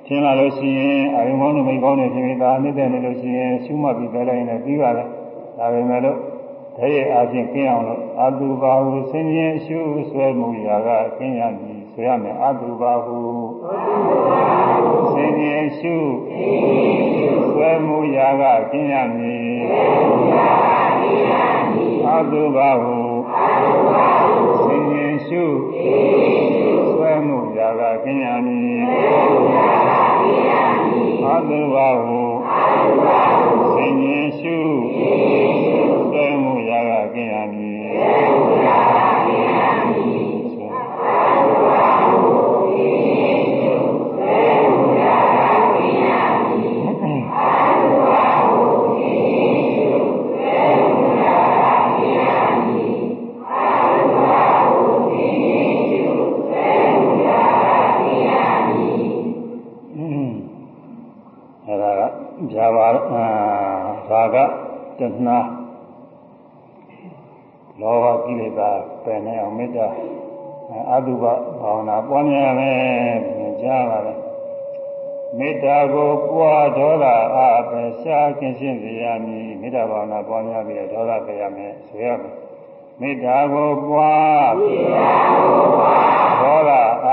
ရှင်းလာလို့ရှိရင်အာယုံကောင်းနဲ့မိကောင်းနဲ့ဖြစ်ပြီးသားနေတဲ့နေလို့ရှိရင်ရှုမှတ်ပြီးပြလိုက်ရင်ပြီးပါလေဒါပေမဲ့လို့တည်းရဲ့အချင်းကင်းအောင်လို့အတုပါဟုဆင်ញင်ရှုဆွဲမှုရာကကင်းရမည်ဆိုရမယ်အတုပါဟုဆင် မြင်ရှုဝဲမူရာကကင်းရမည်အတုပါဟုမြင်မြင်ရှုဝဲမူရာကကင်းရမည်အတုပါဟုမြင်မြင်ရှု ကတဏှာလောဘကိလေသာပယ်နေအောင်မေတ္တာအတုပဘာဝနာပွားများရမယ်ကြားပါလေမေတ္တာကိုပွားဒေါသအပယ်ရှားကင်းရှင်းစေရမည်မေတ္တာဘာဝနာပွားများပြီးဒေါသပယ်ရမယ်ဆိုရမယ်မေတ္တာကိုပွားဒေါသအ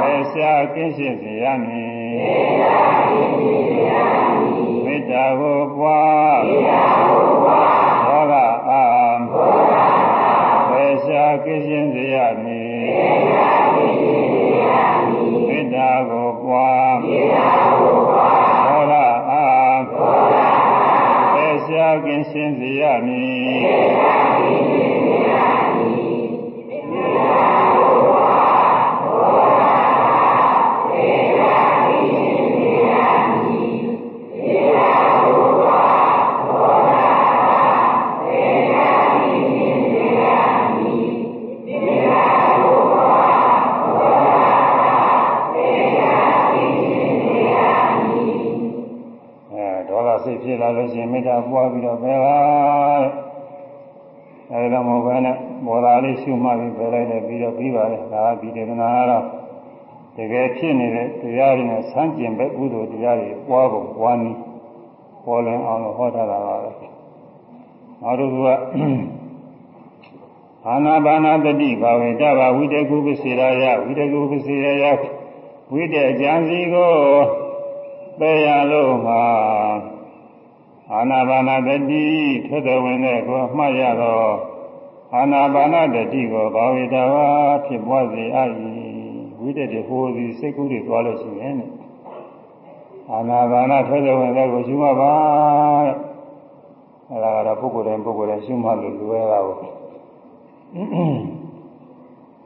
ပယ်ရှားကင်းရှင်းစေရမည်မေတ္တာကိုပွား ဒေါသအာပေရှားကိရှင်စေရမည်မေတ္တာကိုပွားဒေါသအာပေရှားကိရှင်စေရမည်အဲဒေါသစိတ်ဖြစ်လာလို့ရှိရင်မေတ္တာ ပွားပြီးတော့ပဲပါအဲဒီတော့မဟုတ်ဘဲနဲ့မော်လာလေးရှုမှတ်ပြီးပဲလိုက်တယ်ပြီးတော့ပြီးပါလေဒါကဒီဒေသနာကတော့တကယ်ဖြစ်နေတဲ့တရားတွေနဲ့ဆန်းကျင်ပဲကုသိုလ်တရားတွေပွားဖို့ပွားနည်းပေါ်လင်းအောင်လို့ဟောထားတာပါပဲနောက်တစ်ခုကအာနာပါနာတတိဘာဝေတဘာဝိတေကုပ္ပစေရာယဝိတေကုပ္ပစေရာယဝိတေအကျံစီကိုပေရလို့မှာ အာနာပါနာတတိထွက်တော်ဝင်တဲ့ကိုမှတ်ရတော့အာနာပါနာတတိကိုဘာဝေတဘာဖြစ်ပွားစေအပ်၏ဝိတေတဟိုသည်စိတ်ကူးတွေသွားလို့ရှိရင်တဲ့အာနာပါနာထွက်တော်ဝင်တဲ့ကိုရှုမှတ်ပါတဲ့အဲဒါကတော့ပုဂ္ဂိုလ်တိုင်းပုဂ္ဂိုလ်တိုင်းရှုမှတ်လို့လွယ်တာပေါ့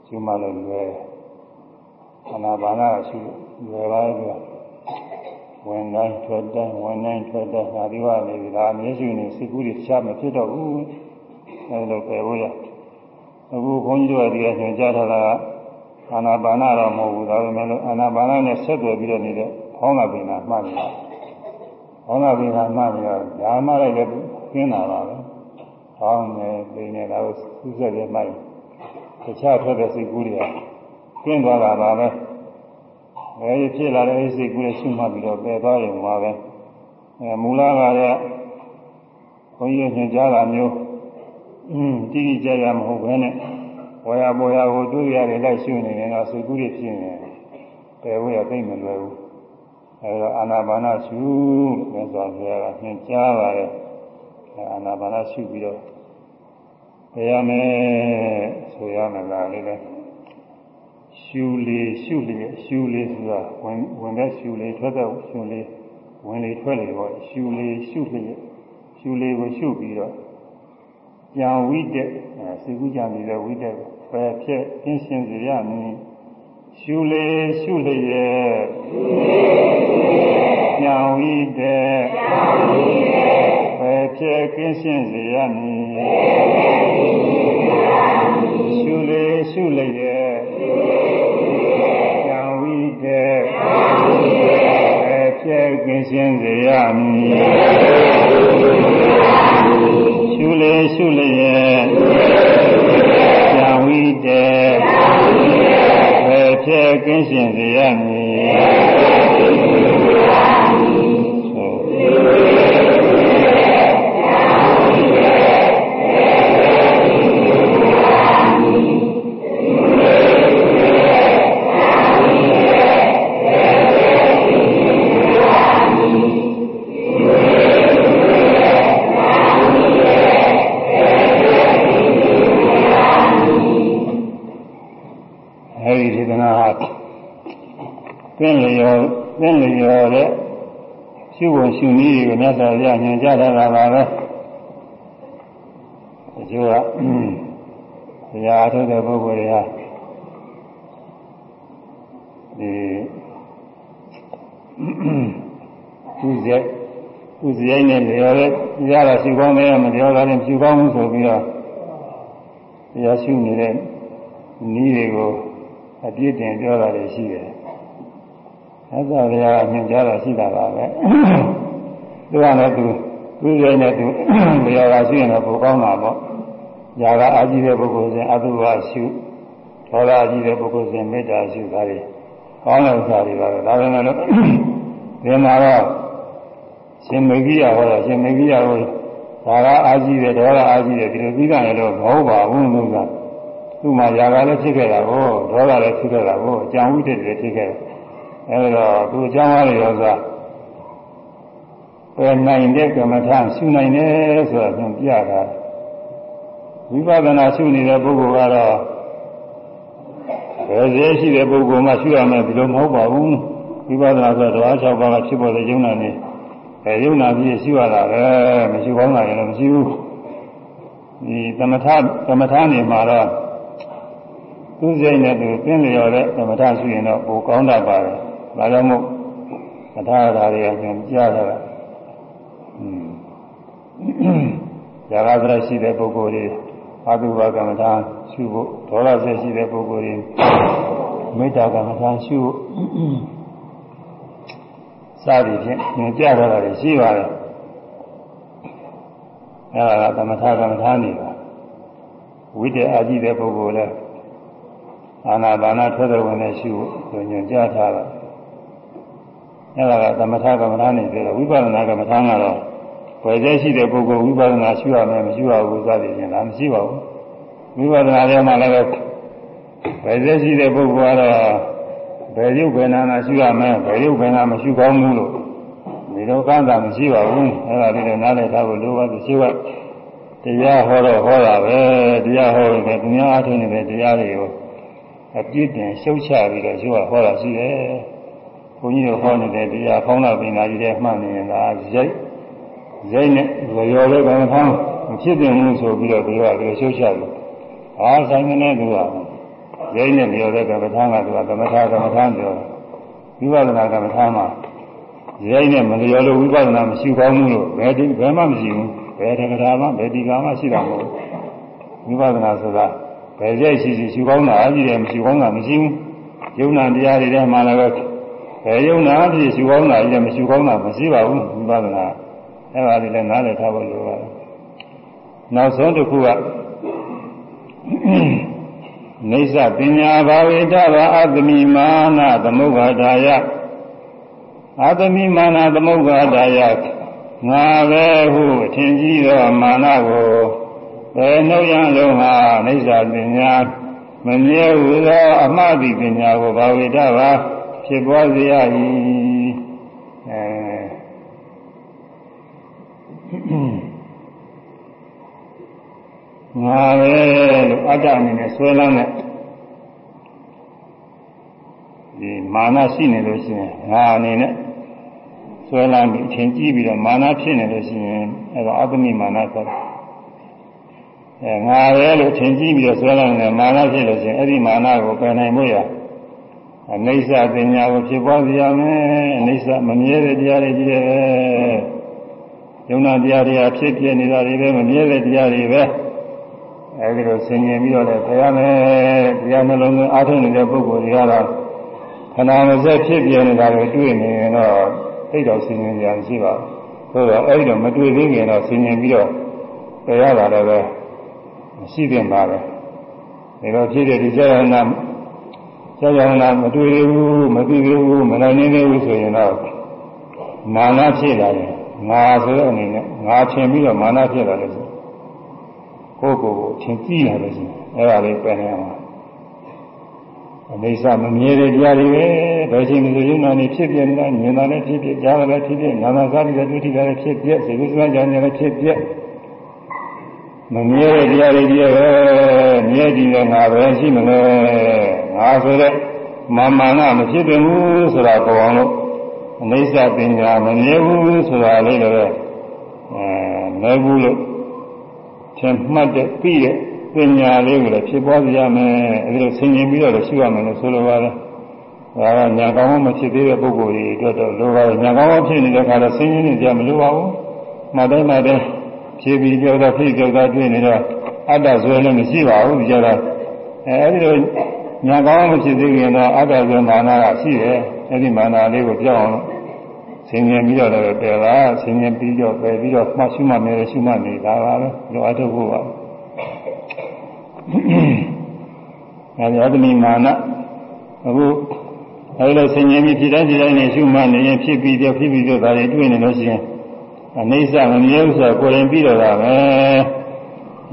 ရှုမှတ်လို့လွယ်အာနာပါနာရှုလွယ်ပါရဲ့ကွာ ဝင်တိုင်းထွက်တိုင်းဝင်တိုင်းထွက်တိုင်းဒါဒီကနေပြီဒါမျက်စိနဲ့စိတ်ကူးတွေရှားမဖြစ်တော့ဘူးအဲလိုပဲဟုတ်ရအခုခွန်ကြီးတို့ကဒီကညွှန်ကြားထားတာကအာနာပါနာတော့မဟုတ်ဘူးဒါပေမဲ့လို့အာနာပါနာနဲ့ဆက်သွယ်ပြီးတော့နေတဲ့ဖောင်းလာပင်နာမှတ်နေတာဖောင်းလာပင်နာမှတ်နေတော့ဓမ္မလိုက်လည်းကျင်းတာပါပဲဖောင်းနေပင်နေတာကိုစူးစက်ရမှတ်တခြားထွက်တဲ့စိတ်ကူးတွေကကျင်းသွားတာပါပဲ အဲဒီဖြစ်လာတဲ့စိတ်ကူးတွေရှင်းမှပြီးတော့ပယ်သွားရင်ပါပဲအဲမူလကလည်းဘုန်းကြီးညွှန်ကြားတာမျိုးอืมတိတိကျကျမဟုတ်ဘဲနဲ့ဝါရပေါ်ရကိုတွေ့ရတယ်လိုက်ရှင်းနေရင်တော့စိတ်ကူးတွေဖြစ်နေတယ်ပယ်ဖို့ရသိမလွယ်ဘူးအဲဒါအာနာပါနရှုလို့ဆိုဆိုရတာညွှန်ကြားပါတယ်အာနာပါနရှုပြီးတော့ပယ်ရမယ်ဆိုရမယ်လားလေးပဲ ရှုလေရှုလေရှုလေဆိုတာဝင်ဝင်တဲ့ရှုလေထွက်တဲ့ရှုလေဝင်လေထွက်လေပေါ့ရှုလေရှုလေရှုလေကိုရှုပြီးတော့ကြံဝိတက်စေကုကြံနေတဲ့ဝိတက်ပဲဖြစ်ပြင်းရှင်းစေရမည်ရှုလေရှုလေရဲ့ကြံဝိတက်ပဲဖြစ်ကင်းရှင်းစေရမည်ရှုလေရှုလျက်ကြံဝိတဲ့ပဲဖြဲ ကင်းရှင်းစေရမည်ရှုလေရှုလျက်ကြံဝိတဲ့ပဲဖြဲကင်းရှင်းစေရမည် သင်လျော်သင်လျော်တဲ့ရှုဝင်ရှုနည်းတွေကိုမြတ်စွာဘုရားညွှန်ကြားထားတာပါပဲဒီကျိုးကဘုရားအထုတဲ့ပုဂ္ဂိုလ်တွေဟာဒီသူဇက်သူဇက်နဲ့လျော်တဲ့ရတာရှုကောင်းတယ်မလျော်တာလည်းရှုကောင်းဘူးဆိုပြီးတော့ဘုရားရှုနေတဲ့နည်းတွေကိုအပြည့်တင်ပြောတာတွေရှိတယ် သက်သာဘုရားညွှန်ကြားတာရှိတာပါပဲသူကလည်းသူသူ့ရဲ့နဲ့သူဘုရားကရှိရင်တော့ပိုကောင်းတာပေါ့ຢာကအာကြည့်တဲ့ပုဂ္ဂိုလ်စဉ်အတုဝရှုဒေါသအာကြည့်တဲ့ပုဂ္ဂိုလ်စဉ်မေတ္တာရှုတာတွေကောင်းတဲ့ဥစ္စာတွေပါပဲဒါပေမဲ့လို့ဒီမှာတော့ရှင်မေဂိယဟောတာရှင်မေဂိယဟောဒါကအာကြည့်တယ်ဒေါသအာကြည့်တယ်ဒီလိုပြီးတာလည်းတော့မဟုတ်ပါဘူးလို့ကသူ့မှာຢာကလည်းဖြစ်ခဲ့တာကိုဒေါသလည်းဖြစ်ခဲ့တာကိုအကြောင်းဝိတ္တတွေဖြစ်ခဲ့တယ် အဲဒါသူအကြောင်းအားရရောစားပယ်နိုင်တဲ့ကမ္မထာရှုနိုင်တယ်ဆိုတာညွှန်ပြတာဝိပဿနာရှုနေတဲ့ပုဂ္ဂိုလ်ကတော့ဘယ်စေရှိတဲ့ပုဂ္ဂိုလ်မှရှုရမယ်ဒီလိုမဟုတ်ပါဘူးဝိပဿနာဆိုတော့အား၆ပါးကဖြစ်ပေါ်တဲ့ယုံနာနေအဲယုံနာပြီးရှုရတာပဲမရှိကောင်းတာလည်းမရှိဘူးဒီသမထသမထနေမှာတော့သူစိတ်နဲ့သူပြင်းလျော်တဲ့သမထရှုရင်တော့ပိုကောင်းတတ်ပါတယ် ဒါကြောင့်မို့မထားတာတွေကညွန်ကြားတာอืมဇာကသရရှိတဲ့ပုဂ္ဂိုလ်တွေအာသုဘကမ္မထာရှုဖို့ဒေါသဆက်ရှိတဲ့ပုဂ္ဂိုလ်တွေမေတ္တာကမ္မထာရှုဖို့စသည်ဖြင့်ညွန်ကြားတာတွေရှိပါတယ်အဲဒါကသမထကမ္မထာနေပါဝိတ္တအာကြည့်တဲ့ပုဂ္ဂိုလ်လည်းအာနာပါနာထွက်တဲ့ဝင်နဲ့ရှုဖို့ညွန်ကြားထားတာ အဲ့ဒါကသမထကမ္မထာနေပြောတော့ဝိပဿနာကမ္မထာကတော့ဝယ်ကျရှိတဲ့ပုဂ္ဂိုလ်ဝိပဿနာရှုရမယ်မရှုရဘူးစသည်ဖြင့်ဒါမရှိပါဘူးဝိပဿနာထဲမှာလည်းဝယ်ကျရှိတဲ့ပုဂ္ဂိုလ်ကတော့ဘယ်ရုပ်ဘယ်နာနာရှုရမယ်ဘယ်ရုပ်ဘယ်နာမရှိကောင်းဘူးလို့ဒီလိုကန့်တာမရှိပါဘူးအဲ့ဒါလေးလည်းနားလည်ထားဖို့လိုပါသူရှိကတရားဟောတော့ဟောတာပဲတရားဟောရင်သူများအားထုတ်နေတဲ့တရားတွေကိုအပြည့်တင်ရှုပ်ချပြီးတော့ရှိကဟောတာရှိတယ်ဘု န်းကြီးတို့ဟောနေတဲ့တရားဖောင်းလာပင်သာကြီးတဲ့မှတ်နေရင်ဒါရိုက်ရိုက်နဲ့ရော်လေးကံဖောင်းမဖြစ်တင်ဘူးဆိုပြီးတော့သူကဒီရှုပ်ချတယ်။အာဆိုင်နေသူကရိုက်နဲ့ရော်တဲ့ကံဖောင်းကသူကကမ္မထာကမ္မထာပြောဝိပဿနာကမ္မထာမှာရိုက်နဲ့မလျော်လို့ဝိပဿနာမရှိကောင်းဘူးလို့ဘယ်ဒီဘယ်မှမရှိဘူး။ဘယ်တက္ကရာမှဘယ်ဒီကမှရှိတာမဟုတ်ဘူး။ဝိပဿနာဆိုတာဘယ်ရိုက်ရှိရှိရှိကောင်းတာအကြည့်တယ်မရှိကောင်းတာမရှိဘူး။ယုံနာတရားတွေထဲမှာလည်း ဘယ်ယုံနာဖြစ်ရှုကောင်းတာကြီးမရှိကောင်းတာမရှိပါဘူးဝိပဿနာအဲ့ဒါလေးလည်းနားလည်ထားဖို့လိုပါတယ်နောက်ဆုံးတစ်ခုကနေသပညာဘာဝေတဘာအတမိမာနသမုဂ္ဂဒါယအတမိမာနသမုဂ္ဂဒါယငါပဲဟုအထင်ကြီးသောမာနကိုဘယ်နှုတ်ရလုံးဟာနေသပညာမမြဲဟုသောအမှားတိပညာကိုဘာဝေတဘာ ဖြစ်ပွားစေရ၏အဲငါပဲလို့အတ္တအနေနဲ့ဆွဲလန်းတဲ့ဒီမာနရှိနေလို့ရှိရင်ငါအနေနဲ့ဆွဲလန်းပြီးအချင်းကြီးပြီးတော့မာနဖြစ်နေလို့ရှိရင်အဲဒါအတ္တမိမာနဆိုအဲငါပဲလို့အချင်းကြီးပြီးတော့ဆွဲလန်းနေမာနဖြစ်လို့ရှိရင်အဲ့ဒီမာနကိုပယ်နိုင်ဖို့ရ အနိစ္စပညာကိုဖြစ်ပွားစေရမယ်အနိစ္စမမြဲတဲ့တရားတွေကြီးတယ် ယုံနာတရားတွေဖြစ်ပြနေတာတွေပဲမမြဲတဲ့တရားတွေပဲအဲဒီလိုဆင်ញင်ပြီးတော့လည်းတရားနဲ့တရားနှလုံးသွင်းအားထုတ်နေတဲ့ပုဂ္ဂိုလ်တွေကတော့ခန္ဓာမစက်ဖြစ်ပြနေတာတွေတွေ့နေရင်တော့သိတော့ဆင်ញင်ကြရှိပါဘူးဆိုတော့အဲဒီတော့မတွေ့သေးခင်တော့ဆင်ញင်ပြီးတော့တရားပါလည်းပဲရှိတင်ပါပဲဒါတော့ဖြစ်တဲ့ဒီကြာရဏ ကြာရဏမတွေ့သေးဘူးမသိသေးဘူးမနိုင်နေသေးဘူးဆိုရင်တော့မာနဖြစ်လာတယ်ငါဆိုတဲ့အနေနဲ့ငါထင်ပြီးတော့မာနဖြစ်လာလို့ဆိုကိုယ့်ကိုယ်ကိုထင်ကြည့်ရတယ်ဆိုအဲ့ဒါလေးပြန်နေရမှာအနေစမမြဲတဲ့တရားတွေပဲဘယ်ချိန်မှယုံနာနေဖြစ်ပြနေတာမြင်တာလည်းဖြစ်ပြကြားတာလည်းဖြစ်ပြနာနာစားပြီးတော့တွေ့ထိတာလည်းဖြစ်ပြစေကုသလကြံလည်းဖြစ်ပြမမြဲတဲ့တရားတွေကြီးပဲမြဲကြည့်တဲ့ငါပဲရှိမလဲ ငါဆိုတဲ့မာမာနမဖြစ်တယ်ဘူးဆိုတာပေါ်အောင်လို့အနိစ္စပညာမမြဲဘူးဆိုတာလေးလည်းအဲမဲဘူးလို့သင်မှတ်တဲ့ပြီးတဲ့ပညာလေးကိုလည်းဖြစ်ပေါ်စေရမယ်အဲဒီလိုဆင်ခြင်ပြီးတော့ရှိရမယ်လို့ဆိုလိုပါတယ်ဒါကညာကောင်းမှမဖြစ်သေးတဲ့ပုဂ္ဂိုလ်တွေအတွက်တော့လိုပါတယ်ညာကောင်းမှဖြစ်နေတဲ့အခါတော့ဆင်ခြင်နေကြမလိုပါဘူးမှတ်တိုင်းမှတ်တိုင်းဖြည်းဖြည်းကြောက်တော့ဖြည်းကြောက်တော့တွေ့နေတော့အတ္တဆွဲလည်းမရှိပါဘူးကြတော့အဲဒီလို ညာကောင်းမဖြစ်သေးခင်တော့အတ္တဆွဲမာနကရှိတယ်အဲဒီမာနလေးကိုပြောင်းအောင်ဆင်ញင်ပြီးတော့လည်းပယ်ပါဆင်ញင်ပြီးတော့ပယ်ပြီးတော့မှတ်ရှုမှတ်နေတယ်ရှုမှတ်နေတာပါပဲလောအထုတ်ဖို့ပါအဲဒီအတ္တမိမာနအခုအဲဒီလိုဆင်ញင်ပြီးဖြစ်တိုင်းဖြစ်တိုင်းနဲ့ရှုမှတ်နေရင်ဖြစ်ပြီးတော့ဖြစ်ပြီးတော့ဒါတွေတွေ့နေလို့ရှိရင်အိဋ္ဌမမြဲဥစ္စာကိုယ်ရင်ပြီးတော့တာပဲ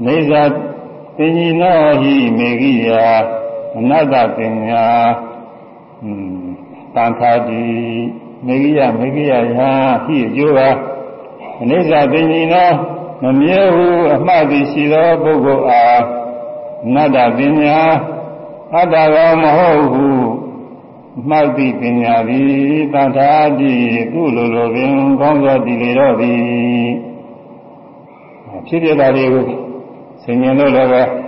အိဋ္ဌသင်္ကြီးနောဟိမေဂိယာ အနတ္တပညာอืมတန်ထာတိမေဂိယမေဂိယယဟဟိအကျိုးပါအိဋ္ဌသင်္ကြီးနောမမြဲဟုအမှတ်သည်ရှိသောပုဂ္ဂိုလ်အားအနတ္တပညာအတ္တကောမဟုတ်ဟုမှတ်သည့်ပညာသည်တထာတိကုလိုလိုပင်ကောင်းစွာတည်လေတော့သည်ဖြစ်ပြတာတွေကိုဆင်ញင်လို့လည်း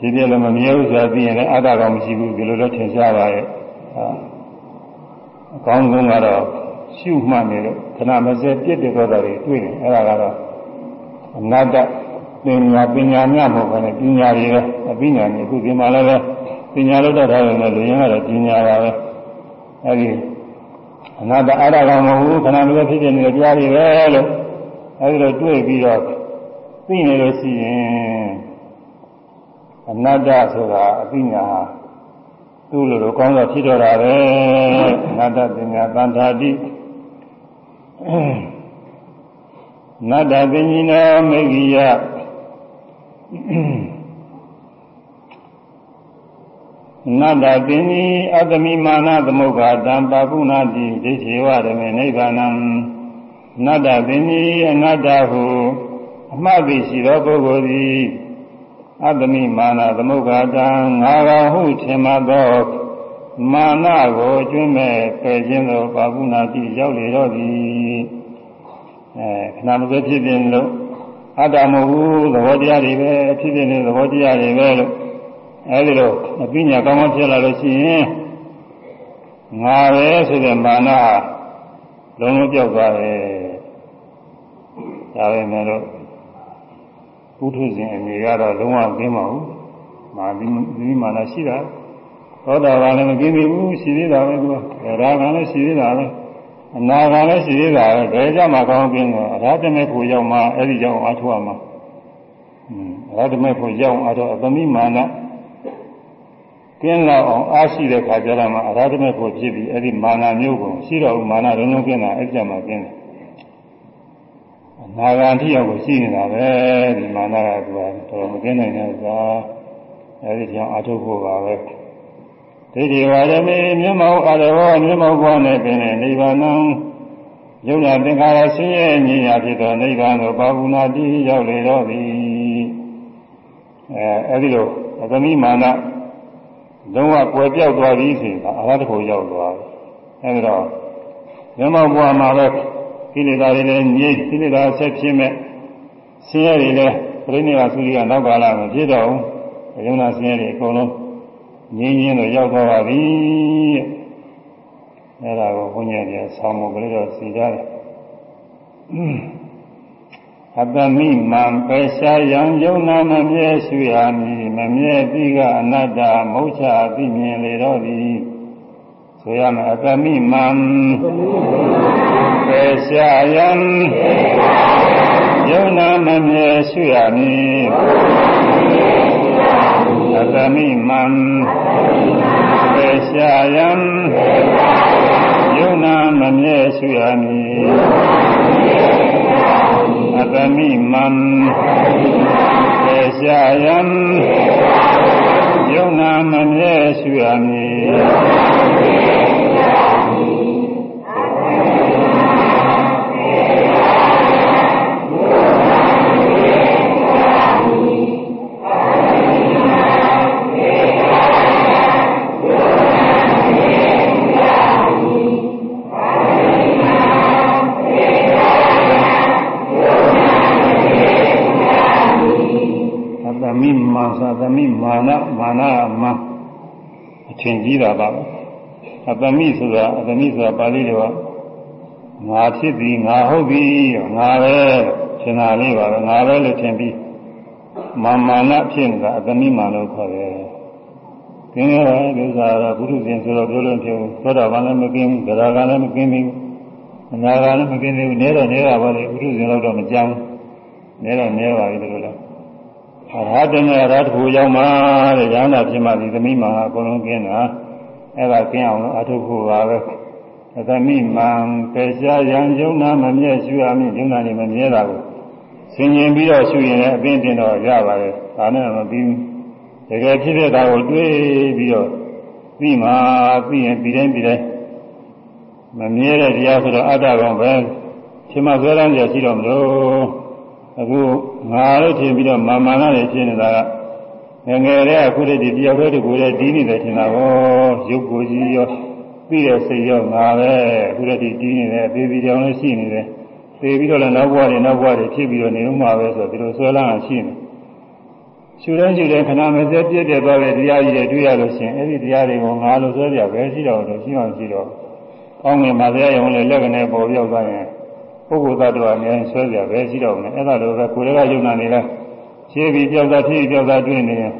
ပဲဖြစ်ပြလို့မမြဲဘူးဆိုတာသိရင်လည်းအတ္တကောင်မရှိဘူးဒီလိုတော့ထင်ရှားပါရဲ့အကောင်းဆုံးကတော့ရှုမှတ်နေလို့ခဏမစဲပြည့်တဲ့သောတာတွေတွေ့တယ်အဲ့ဒါကတော့အနတ္တပညာပညာမြတ်မဟုတ်ဘဲနဲ့ပညာတွေပဲအပညာတွေအခုဒီမှာလည်းပဲပညာလို့တော့ထားတယ်လို့လူရင်းကတော့ပညာပါပဲအဲဒီအနာတ္တအားရကောင်မဟုတ်ဘူးခဏမျိုးဖြစ်ဖြစ်နေတဲ့တရားတွေပဲလို့အဲဒီလိုတွေ့ပြီးတော့သိနေလို့ရှိရင် အနတ္တဆိုတာအပညာဟာသူ့လိုလိုကောင်းတော့ဖြစ်တော့တာပဲအနတ္တပညာသံဃာတိနတ္တပညာနောမေဂိယနတ္တပင်ဤအတ္တမိမာနသမုဂ္ဂတံပါပုဏတိဒိဋ္ဌေဝရမေနိဗ္ဗာနံနတ္တပင်ဤအနတ္တဟုအမှတ်သိရှိသောပုဂ္ဂိုလ်သည် အတ္တမိမာနသမုဂ္ဂတံငါကောင်ဟုထင်မှသောမာနကိုကျွမ်းမဲ့ပယ်ခြင်းသောပါပုဏတိရောက်လေတော့သည်အဲခဏမစဖြစ်ခြင်းလို့အတ္တမဟုတ်ဘူးသဘောတရားတွေပဲဖြစ်ဖြစ်နေတဲ့သဘောတရားတွေပဲလို့အဲဒီလိုအပညာကောင်းကောင်းဖြစ်လာလို့ရှိရင်ငါပဲဆိုတဲ့မာနလုံးလုံးပြောက်သွားတယ်ဒါပဲမဲ့လို့ ပုထုဇဉ်အနေကတော့လုံးဝကင်းမဘူးမာဒီဒီမာနရှိတာသောတာပန်လည်းမကင်းသေးဘူးရှိသေးတာပဲသူကရာဂံလည်းရှိသေးတာပဲအနာဂံလည်းရှိသေးတာပဲဘယ်ကြမှာကောင်းကင်းတော့အရာတမဲ့ဖို့ရောက်မှအဲ့ဒီကြောင့်အထောက်အမှာอืมအရာတမဲ့ဖို့ရောက်အတော့အသမိမာနကျင်းလောက်အောင်အားရှိတဲ့ခါကျတော့မှအရာဓမေဖို့ဖြစ်ပြီးအဲ့ဒီမာနမျိုးကိုရှိတော့ဘူးမာနလုံးလုံးကျင်းတာအဲ့ကြမှာကျင်းတယ်အ နာဂံတိရောက်ကိုရှိနေတာပဲဒီမာနကသူကတော့မကျင်းနိုင်တဲ့ဥစ္စာအဲ့ဒီကြောင့်အထုဖို့ပါပဲဒိဋ္ဌိဝါဒမေမျက်မှောက်အရဟောမျက်မှောက်ဘောနဲ့ပင်နိဗ္ဗာန်ယုံနာသင်္ခါရဆင်းရဲဉာဏ်ရဖြစ်သောနိဗ္ဗာန်ကိုပါဘူးနာတိရောက်လေတော့သည်အဲအဲ့ဒီလိုအသမိမာနလုံးဝကွယ်ပြောက်သွားပြီဆိုတာအရဟတကိုရောက်သွားတယ်အဲဒီတော့မျက်မှောက်ဘဝမှာပဲ ကိလေသာတွေလည်းငြိကိလေသာဆက်ဖြစ်မဲ့ဆင်းရဲတွေလည်းပြိဋိနိဗ္ဗာန်သုရိကနောက်ကာလမှာဖြစ်တော့ဘူးအယုံနာဆင်းရဲတွေအကုန်လုံးငြင်းရင်းတော့ရောက်သွားပါပြီအဲဒါကိုဘုညာပြန်ဆောင်းဖို့ကလေးတော့စီကြတယ်အတမိမံပယ်ရှားရန်ယုံနာမမြဲရှုရမည်မမြဲတိကအနတ္တမုတ်ချအသိမြင်လေတော့သည် ဆိုရမယ်အတမိမံပယ်ရှားရန်ယုံနာမမြဲရှုရမည်အတမိမံပယ်ရှားရန်ယုံနာမမြဲရှုရမည်အတမိမံသေရှာယံယုံနာမမြဲရှုရမည် မိမာနမာနမအထင်ကြီးတာပါအပမိဆိုတာအပမိဆိုတာပါဠိတော်ငါဖြစ်သည်ငါဟုတ်သည်ငါပဲထင်တာလေးပါပဲငါပဲလို့ထင်ပြီးမာမာနဖြစ်နေတာအပမိမာလို့ခေါ်တယ်။ကင်းရဲဒီဥစ္စာတော့ဘုရုရှင်ဆိုတော့ပြောလို့ဖြစ်ဘူးသောတာပန်လည်းမကင်းဘူးဂရာကလည်းမကင်းဘူးအနာကလည်းမကင်းသေးဘူးနဲတော့နဲတာပါလေဘုရုရှင်တော့မကြောက်နဲတော့နဲပါပြီလို့လည်း အရဟတနဲ့အရဟတကိုရောက်မှတဲ့ရဟန္တာဖြစ်မှဒီသမိမာအကုန်လုံးကျင်းတာအဲ့ဒါကျင်းအောင်လို့အထုဖို့ပါပဲသမိမာပေရှားရန်ယုံနာမမြဲရှုရမည်ယုံနာနေမမြဲတာကိုဆင်ញင်ပြီးတော့ရှုရင်လည်းအပင်းတင်တော့ရပါတယ်ဒါနဲ့မပြီးတကယ်ဖြစ်တဲ့ဒါကိုတွေးပြီးတော့ပြီးမှပြီးရင်ပြီးတိုင်းပြီးတိုင်းမမြဲတဲ့တရားဆိုတော့အတ္တကောင်ပဲရှင်မဆွဲလန်းကြရှိတော့မလို့ အခုငါလို့ထင်ပြီးတော့မာမာနနဲ့ဖြစ်နေတာကငငယ်တဲ့အခုတည်းဒီတယောက်တည်းကိုယ်တည်းဒီနေတယ်ထင်တာကိုရုပ်ကိုယ်ကြီးရောပြီးတဲ့စိတ်ရောငါပဲအခုတည်းဒီနေတယ်သေပြီးတောင်လည်းရှိနေတယ်သေပြီးတော့လည်းနောက်ဘဝတွေနောက်ဘဝတွေဖြစ်ပြီးတော့နေဦးမှာပဲဆိုတော့ဒီလိုဆွဲလန်းအောင်ရှိနေရှူတဲ့ရှူတဲ့ခဏမစက်ပြည့်တဲ့သွားတဲ့တရားကြီးတွေတွေ့ရလို့ရှိရင်အဲ့ဒီတရားတွေကိုငါလို့ဆွဲပြပဲရှိတော့လို့ရှိအောင်ရှိတော့ကောင်းငင်မှာတရားရုံနဲ့လက်ကနေပေါ်ပြောက်သွားရင် ပုဂ္ဂိုလ်သတ္တဝါအများကြီးဆွဲပြပဲရှိတော့မယ်အဲ့ဒါလိုပဲကိုယ်တွေကယုံနာနေလဲရှင်းပြီးကြောက်တာဖြစ်ကြောက်တာတွေ့နေရင်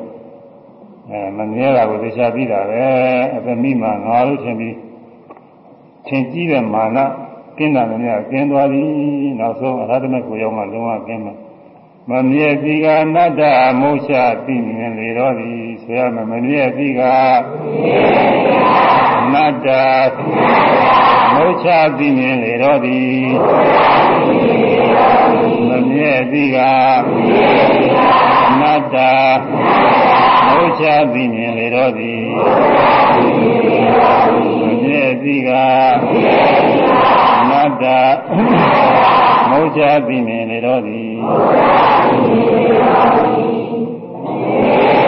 အဲမမြဲတာကိုသိချပြီးတာပဲအသမိမှာငါလို့ထင်ပြီးထင်ကြီးတဲ့မာနကင်းတာလည်းများကင်းသွားပြီနောက်ဆုံးအရဟတမေကိုရောက်မှလုံးဝကင်းမှာမမြဲပြီကအနတ္တမုချသိမြင်လေတော့သည်ဆိုရမယ်မမြဲပြီက အနတ္တမုချသိမြင်လေတော့သည်မမြဲသည်ကအနတ္တမုချသိမြင်လေတော့သည်မမြဲသည်ကအနတ္တမုချသိမြင်လေတော့သည်ဖွင့်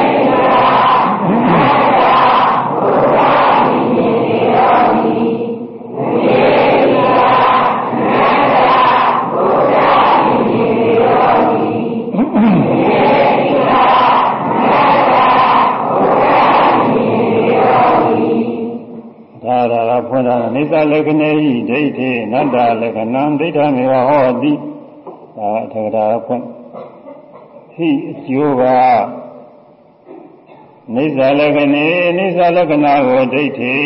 တာနိစ္စလက္ခဏေဟိဒိဋ္ဌိနတ္တလက္ခဏံဒိဋ္ဌမေဝဟောတိဒါထကရာဖွင့်ဟိအကျိုးကနိစ္စလက္ခဏေနိစ္စလက္ခဏာကိုဒိဋ္ဌိ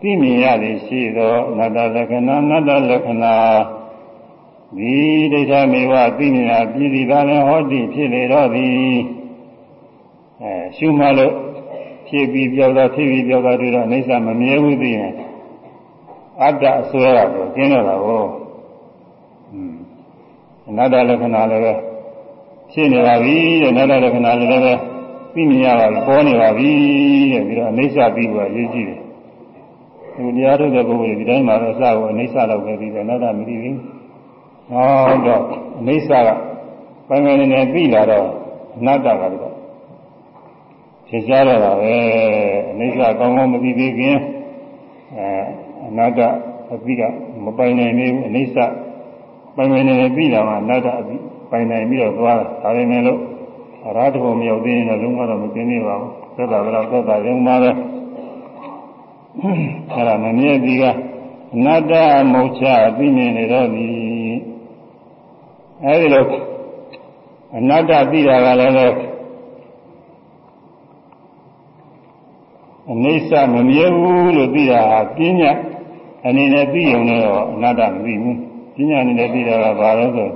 သိမြင်ရသည်ရှိသောနတ္တလက္ခဏာနတ္တလက္ခဏာဒီဒိဋ္ဌမေဝသိမြင်ရပြည်သည်သာလည်းဟောတိဖြစ်လေတော့သည်အဲရှုမှလို့ ဖြစ်ပြီးပြောက်တာဖြစ်ပြီးပြောက်တာတွေ့တော့အိဋ္ဌမမြဲဘူးသိရင်အတ္တအစွဲရတော့ကျင်းတော့တာကိုအနတ္တလက္ခဏာလည်းပဲဖြစ်နေပါပြီတဲ့အနတ္တလက္ခဏာလည်းပဲသိမြင်ရပါပြီပေါ်နေပါပြီတဲ့ပြီးတော့အိဋ္ဌပြီးတော့ရေးကြည့်တယ်ဒီတရားထုတ်တဲ့ပုဂ္ဂိုလ်ဒီတိုင်းမှာတော့အစကိုအိဋ္ဌလောက်ပဲပြီးတယ်အနတ္တမသိဘူးဟောတော့အိဋ္ဌကပိုင်ပိုင်နေနေပြီးလာတော့အနတ္တကတော့ သင်ရှားတော့တာပဲအနိစ္စကောင်းကောင်းမသိသေးခင်အဲအနာတ္တအပိကမပိုင်နိုင်သေးဘူးအနိစ္စပိုင်ပိုင်နေနေပြီးတာမှအနာတ္တအပိပိုင်နိုင်ပြီးတော့သွားတာဒါပေမဲ့လို့အရာတဘုံမရောက်သေးရင်တော့လုံးဝတော့မသိနေပါဘူးသက်တာကတော့သက်တာရုံပါပဲအဲ့ဒါမမြဲဒီကအနတ္တမုတ်ချသိမြင်နေတော့ဒီအဲဒီလိုအနတ္တသိတာကလည်းပဲ အနိစ္စမမြဲဘူးလို့သိတာဟာပညာအနေနဲ့သိရုံနဲ့တော့အနတ္တမသိဘူးပညာအနေနဲ့သိတာကဘာလဲဆို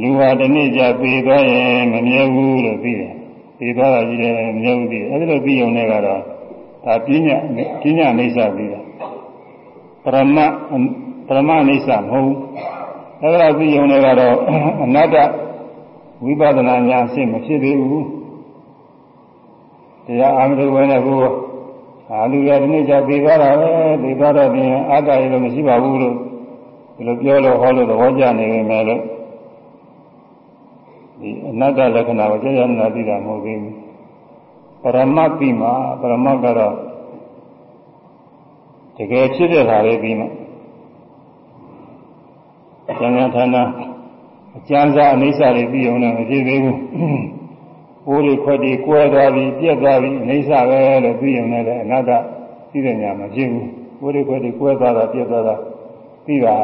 လူဟာတစ်နေ့ကြာပြေသွားရင်မမြဲဘူးလို့သိတယ်ပြေသွားတာကြီးတယ်မမြဲဘူးသိတယ်အဲဒီလိုသိရုံနဲ့ကတော့ဒါပညာပညာအိဋ္ဌသိတာပရမပရမအိဋ္ဌမဟုတ်ဘူးအဲဒါသိရုံနဲ့ကတော့အနတ္တဝိပဿနာဉာဏ်အဆင့်မဖြစ်သေးဘူး တရားအာမထုဘဲနဲ့ကိုအာလူရဒီနေ့ကျသိသွားတာပဲသိသွားတော့ပြင်အတ္တရေလို့မရှိပါဘူးလို့ဒီလိုပြောလို့ဟောလို့သဘောကျနေပေမဲ့လို့ဒီအနတ္တလက္ခဏာကိုကြာကြာနာသိတာမဟုတ်သေးဘူးပရမတ်ပြီးမှပရမတ်ကတော့တကယ်ဖြစ်တဲ့ဓာတ်လေးပြီးမှကျန်တဲ့ဌာနအကျဉ်းစားအနိစ္စတွေပြီးအောင်လည်းမဖြစ်သေးဘူး။ ဘိုးတွေခွက်တွေကွဲသွားပြီးပြက်သွားပြီးအနိစ္စပဲလို့ပြီးအောင်လည်းအနတ္တသိတဲ့ညာမဖြစ်ဘူး။ဘိုးတွေခွက်တွေကွဲသွားတာပြက်သွားတာပြီးတာ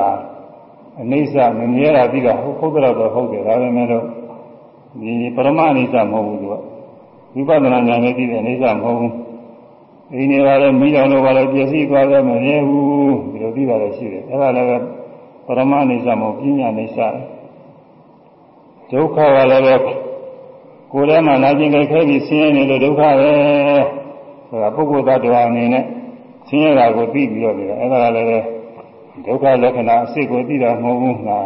အနိစ္စမမြဲတာပြီးတာဟုတ်ဟုတ်တော့ဟုတ်တယ်ဒါပေမဲ့လို့ဒီပရမအနိစ္စမဟုတ်ဘူးသူကဝိပဿနာဉာဏ်နဲ့ပြီးတဲ့အနိစ္စမဟုတ်ဘူး။ဒီနေရာလည်းမိတော်လို့ပါလို့ပြည့်စည်သွားတယ်မမြဲဘူးဒီလိုပြီးတာလည်းရှိတယ်။အဲဒါလည်းပရမအနိစ္စမဟုတ်ပညာအနိစ္စဒုက္ခကလည်းပဲ ကိုယ်ထဲမှာနာကျင်ကြိုက်ခဲပြီးဆင်းရဲနေလို့ဒုက္ခပဲဆိုတာပုဂ္ဂိုလ်သတ္တဝါအနေနဲ့ဆင်းရဲတာကိုသိပြီးတော့နေတာအဲဒါလည်းပဲဒုက္ခလက္ခဏာအစစ်ကိုသိတာမဟုတ်ဘူးငါ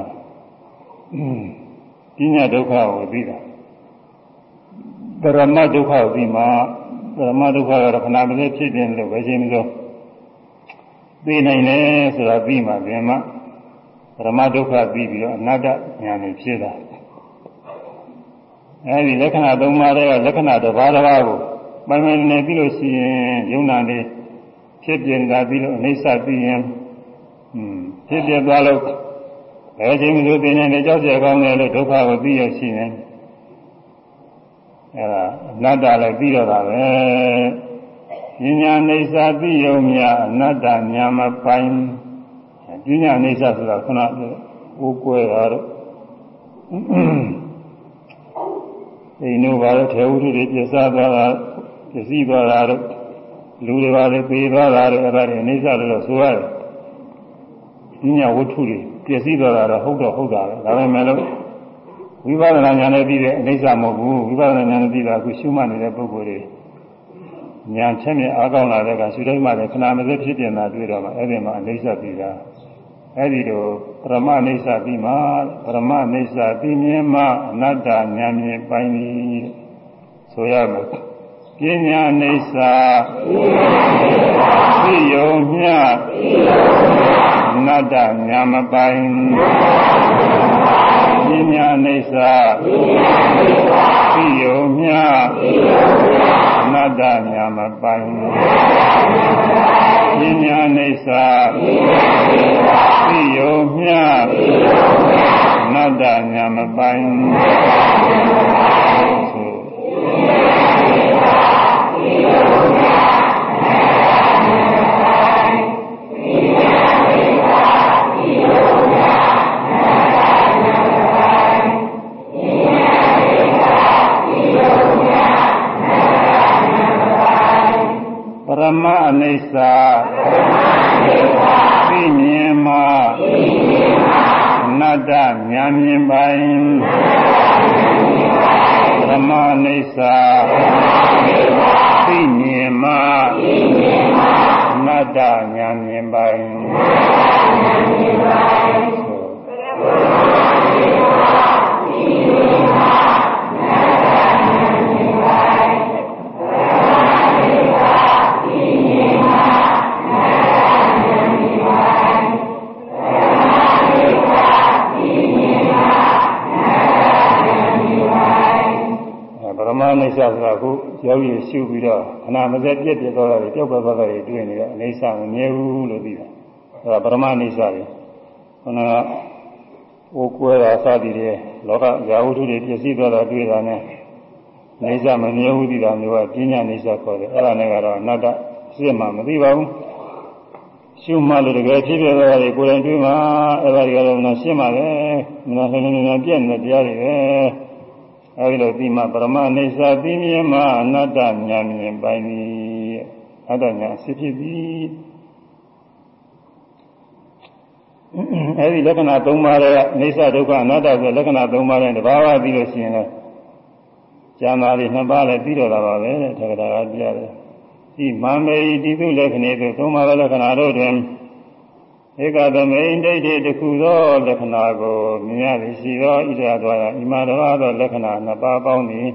ပညာဒုက္ခကိုသိတာပရမဒုက္ခကိုသိမှပရမဒုက္ခကတော့ခဏမလေးဖြစ်ခြင်းလို့ပဲရှင်းပြီးတော့သိနိုင်တယ်ဆိုတာပြီးမှပြင်မှပရမဒုက္ခပြီးပြီးတော့အနတ္တဉာဏ်နဲ့ဖြစ်တာ အဲဒီလက္ခဏာ၃ပါးတွေကလက္ခဏာတစ်ပါးတစ်ပါးကိုပိုင်ပိုင်နေပြီးလို့ရှိရင်ယုံနာနေဖြစ်ပြနေတာပြီးလို့အိဋ္ဌပြီးရင်ဖြစ်ပြသွားလို့ဘယ်ချိန်မှသိနေနေကြောက်ကြကောင်းတယ်လို့ဒုက္ခကိုသိရရှိနေအဲဒါအနတ္တလည်းပြီးတော့တာပဲပညာအိဋ္ဌသိယုံမြအနတ္တညာမပိုင်ပညာအိဋ္ဌဆိုတာခုနကအိုးကွဲတာတော့ အိမ်တို့ဘာလို့ထေဝုဒ္ဓတွေပြစ္ဆာသွားတာပြည့်စည်သွားတာတော့လူတွေပါလေပေသွားတာတော့အဲ့ဒါတွေအိဋ္ဌလို့ဆိုရတယ်။ဉာဏ်ဝတ္ထုတွေပြည့်စည်သွားတာတော့ဟုတ်တော့ဟုတ်တာပဲ။ဒါပေမဲ့လို့ဝိပဿနာဉာဏ်နဲ့ပြီးတဲ့အိဋ္ဌမဟုတ်ဘူး။ဝိပဿနာဉာဏ်နဲ့ပြီးတာအခုရှုမှတ်နေတဲ့ပုဂ္ဂိုလ်တွေဉာဏ်ချက်မြအားကောင်းလာတဲ့ကရှုတိုင်းမှာလည်းခဏမစက်ဖြစ်တင်တာတွေ့တော့မှအဲ့ဒီမှာအိဋ္ဌပြီးတာ အဲ့ဒီတော့ပရမအိဋ္ဌပြီးမှပရမအိဋ္ဌပြီးမြင်မှအနတ္တဉာဏ်မြင်ပိုင်းပြီးဆိုရမယ်ပညာအိဋ္ဌသိယုံမြအနတ္တဉာဏ်မပိုင်ပညာအိဋ္ဌသိယုံမြအနတ္တဉာဏ်မပိုင် ပညာအိဋ္ဌသိယုံမြအနတ္တဉာဏ်မပိုင်ပရမ အနိစ္စသိမြင်မှအနတ္တဉာဏ်မြင်ပိုင်ပရမအနိစ္စသိမြင်မှအနတ္တဉာဏ်မြင်ပိုင် အိဋ္ဌဆိုတာအခုယောဂီရှုပြီးတော့ခဏမစက်ပြက်ပြက်သွားတာတွေကြောက်သွားတာတွေတွေ့နေတော့အိဋ္ဌမမြဲဘူးလို့သိတာအဲဒါပရမအိဋ္ဌတွေခဏဟိုကွဲတာစသည်တွေလောကဇာဝတ္ထုတွေပြည့်စည်သွားတာတွေ့တာနဲ့အိဋ္ဌမမြဲဘူးသိတာမျိုးကပညာအိဋ္ဌခေါ်တယ်အဲ့ဒါနဲ့ကတော့အနတ္တစိတ်မှမသိပါဘူးရှုမှလို့တကယ်ဖြစ်ဖြစ်သွားတယ်ကိုယ်တိုင်တွေ့မှာအဲ့ဒါတွေကတော့မနာရှင်းပါပဲမနာလည်းလည်းလည်းပြည့်နေတဲ့တရားတွေပဲ အဲဒီလိုဒီမှာပရမအိစ္ဆာသိမြင်မှအနတ္တဉာဏ်မြင်ပိုင်သည်အတ္တဉာဏ်ဖြစ်ဖြစ်သည်အဲဒီလက္ခဏာ၃ပါးရဲ့အိစ္ဆဒုက္ခအနတ္တဆိုလက္ခဏာ၃ပါးရဲ့တဘာဝပြီးလို့ရှိရင်လည်းကျမ်းသာလေးနှစ်ပါးလည်းပြီးတော့တာပါပဲတဲ့ထက်ကတာကပြရတယ်ဒီမမေဤတိသုလက္ခဏေသို့သုံးပါးလက္ခဏာတို့တွင် ဧကသမိန်ဒိဋ္ဌိတစ်ခုသောလက္ခဏာကိုမြင်ရသည်ရှိသောဣဒရာသွားရာဣမာတော်သောလက္ခဏာနှစ်ပါးပေါင်းသည်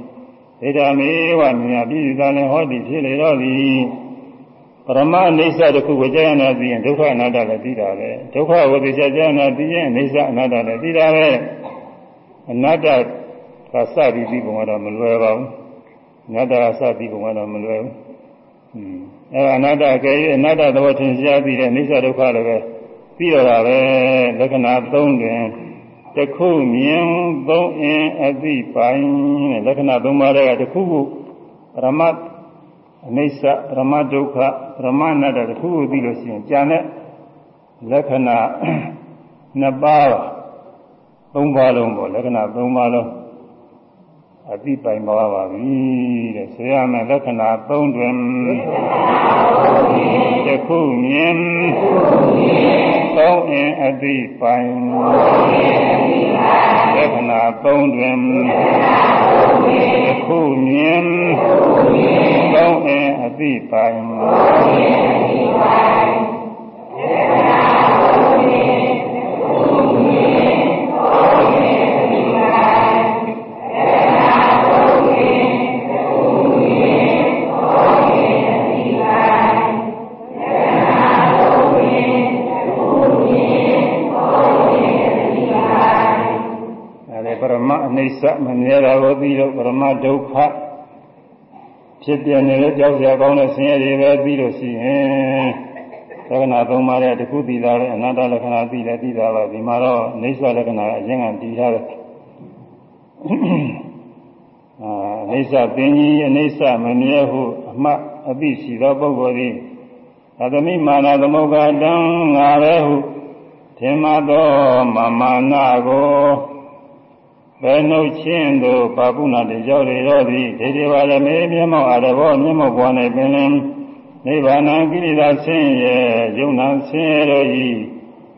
ဣဒာမေဝမြင်ရပြီးသာလင်ဟောသည်ဖြစ်လေတော့သည်ပရမအိစ္ဆတစ်ခုကိုကြာရနာပြီးရင်ဒုက္ခအနတ္တလည်းသိတာပဲဒုက္ခဝိသေချာကြာရနာပြီးရင်အိစ္ဆအနတ္တလည်းသိတာပဲအနတ္တကစပြီးပြီးပုံကတော့မလွယ်ပါဘူးအနတ္တကစပြီးပုံကတော့မလွယ်ဘူးအဲအနတ္တကဲအနတ္တသဘောထင်ရှားပြီးတဲ့အိစ္ဆဒုက္ခလည်းပဲ ပြီးတော့တာပဲလက္ခဏာ၃တွင်တခုမြင်သုံးအင်းအသိပိုင်တဲ့လက္ခဏာ၃ပါးတွေကတခုခုပရမတ်အနိစ္စပရမတ်ဒုက္ခပရမတ်နတ္တတခုခုသိလို့ရှိရင်ကြံတဲ့လက္ခဏာနှစ်ပါးသုံးပါးလုံးပေါ့လက္ခဏာသုံးပါးလုံး အတိပိုင်ပါပါပြီတဲ့ဆိုရမယ်လက္ခဏာ၃တွင်တခုမြင်သုံးအင်အတိပိုင်လက္ခဏာ၃တွင်တခုမြင်သုံးအင်အတိပိုင် စ္စမမြဲတာကိုပြီးတော့ပရမဒုက္ခဖြစ်ပြနေတဲ့ကြောက်စရာကောင်းတဲ့ဆင်းရဲတွေပဲပြီးလို့ရှိရင်လက္ခဏာသုံးပါးတဲ့တခုသိတာလည်းအနတ္တလက္ခဏာသိတယ်သိတာပါဒီမှာတော့အိစ္စလက္ခဏာအရင်ကတည်ထားတယ်အာအိစ္စပင်ကြီးအိစ္စမမြဲဟုအမှတ်အသိရှိသောပုဂ္ဂိုလ်သည်အသမိမာနသမုဂ္ဂတံငါပဲဟုထင်မှသောမမာနာကို ဘယ်နှုတ်ချင်းတို့ပါပုဏ္ဏတေရောက်လေတော့သည်ဒေဒီပါရမေမျက်မှောက်အရဘောမျက်မှောက်ဘွား၌ပင်လင်နိဗ္ဗာန်ကိရိတာဆင်းရဲယုံနာဆင်းရဲတို့ဤ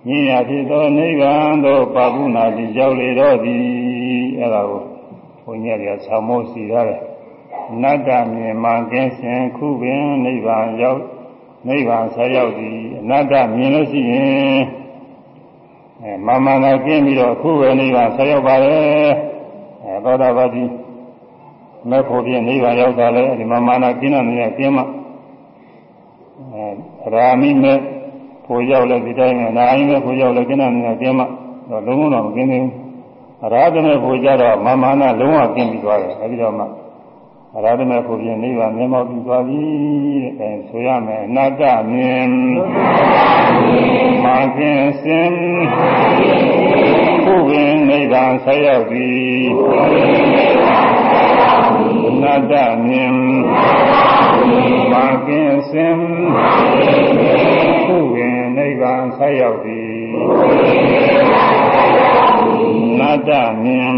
ညင်ရဖြစ်သောနိဗ္ဗာန်သို့ပါပုဏ္ဏတေရောက်လေတော့သည်အဲ့ဒါကိုဘုန်းကြီးကဆောင်းမိုးစီရတယ်နတ္တမြင်မှကင်းစင်ခုပင်နိဗ္ဗာန်ရောက်နိဗ္ဗာန်ဆက်ရောက်သည်အနတ္တမြင်လို့ရှိရင်အဲ မာမနာကျင်းပြီးတော့အခုပဲနိဗ္ဗာန်ဆက်ရောက်ပါတယ်အဲသောတာပတိမဲ့ဖို့ပြနိဗ္ဗာန်ရောက်တာလေဒီမာမနာကျင်းတဲ့နေရာကျင်းမှအဲရာမိမဲ့ဖို့ရောက်လဲဒီတိုင်းနဲ့နာအိမဲ့ဖို့ရောက်လဲကျင်းတဲ့နေရာကျင်းမှတော့လုံးဝတော့မကျင်းသေးဘူးအရာသမဲ့ဖို့ကြတော့မာမနာလုံးဝကျင်းပြီးသွားတယ်အဲဒီတော့မှ အရာသမဲ့ဖို့ပြနိဗ္ဗာန်မျက်မှောက်ပြီးသွားပြီတဲ့အဲဆိုရမယ်အနာတ္တမြင်မာခြင်းစင်ဘုရင်နိဗ္ဗာန်ဆက်ရောက်သည်အနာတ္တမြင်မာခြင်းစင်ဘုရင်နိဗ္ဗာန်ဆက်ရောက်သည်အနာတ္တမြင်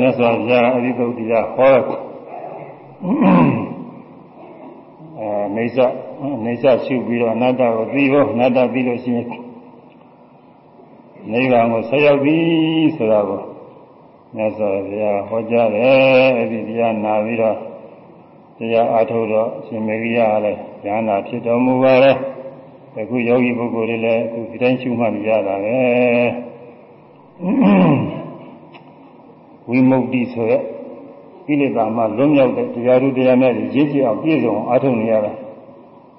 မေဂိယအမြတ်စွာဘုရားအရိသုတ်တရားဟောအဲနေစနေစရှုပြီးတော့အနတ္တကိုသိဖို့အနတ္တသိလို့ရှိရင်နိဗ္ဗာန်ကိုဆက်ရောက်ပြီဆိုတာကိုမြတ်စွာဘုရားဟောကြားတယ်အဲဒီတရားနာပြီးတော့တရားအားထုတ်တော့ရှင်မေဂိယကလည်းဉာဏ်နာဖြစ်တော်မူပါတယ်အခုယောဂီပုဂ္ဂိုလ်တွေလည်းအခုဒီတိုင်းရှုမှတ်ရတာပဲ ဝိမု ക്തി ဆိုရက်ကိလေသာမှလွတ်မြောက်တဲ့တရားသူတရားများကြီးရည်ကြည်အောင်ပြည့်စုံအောင်အားထုတ်နေရတာ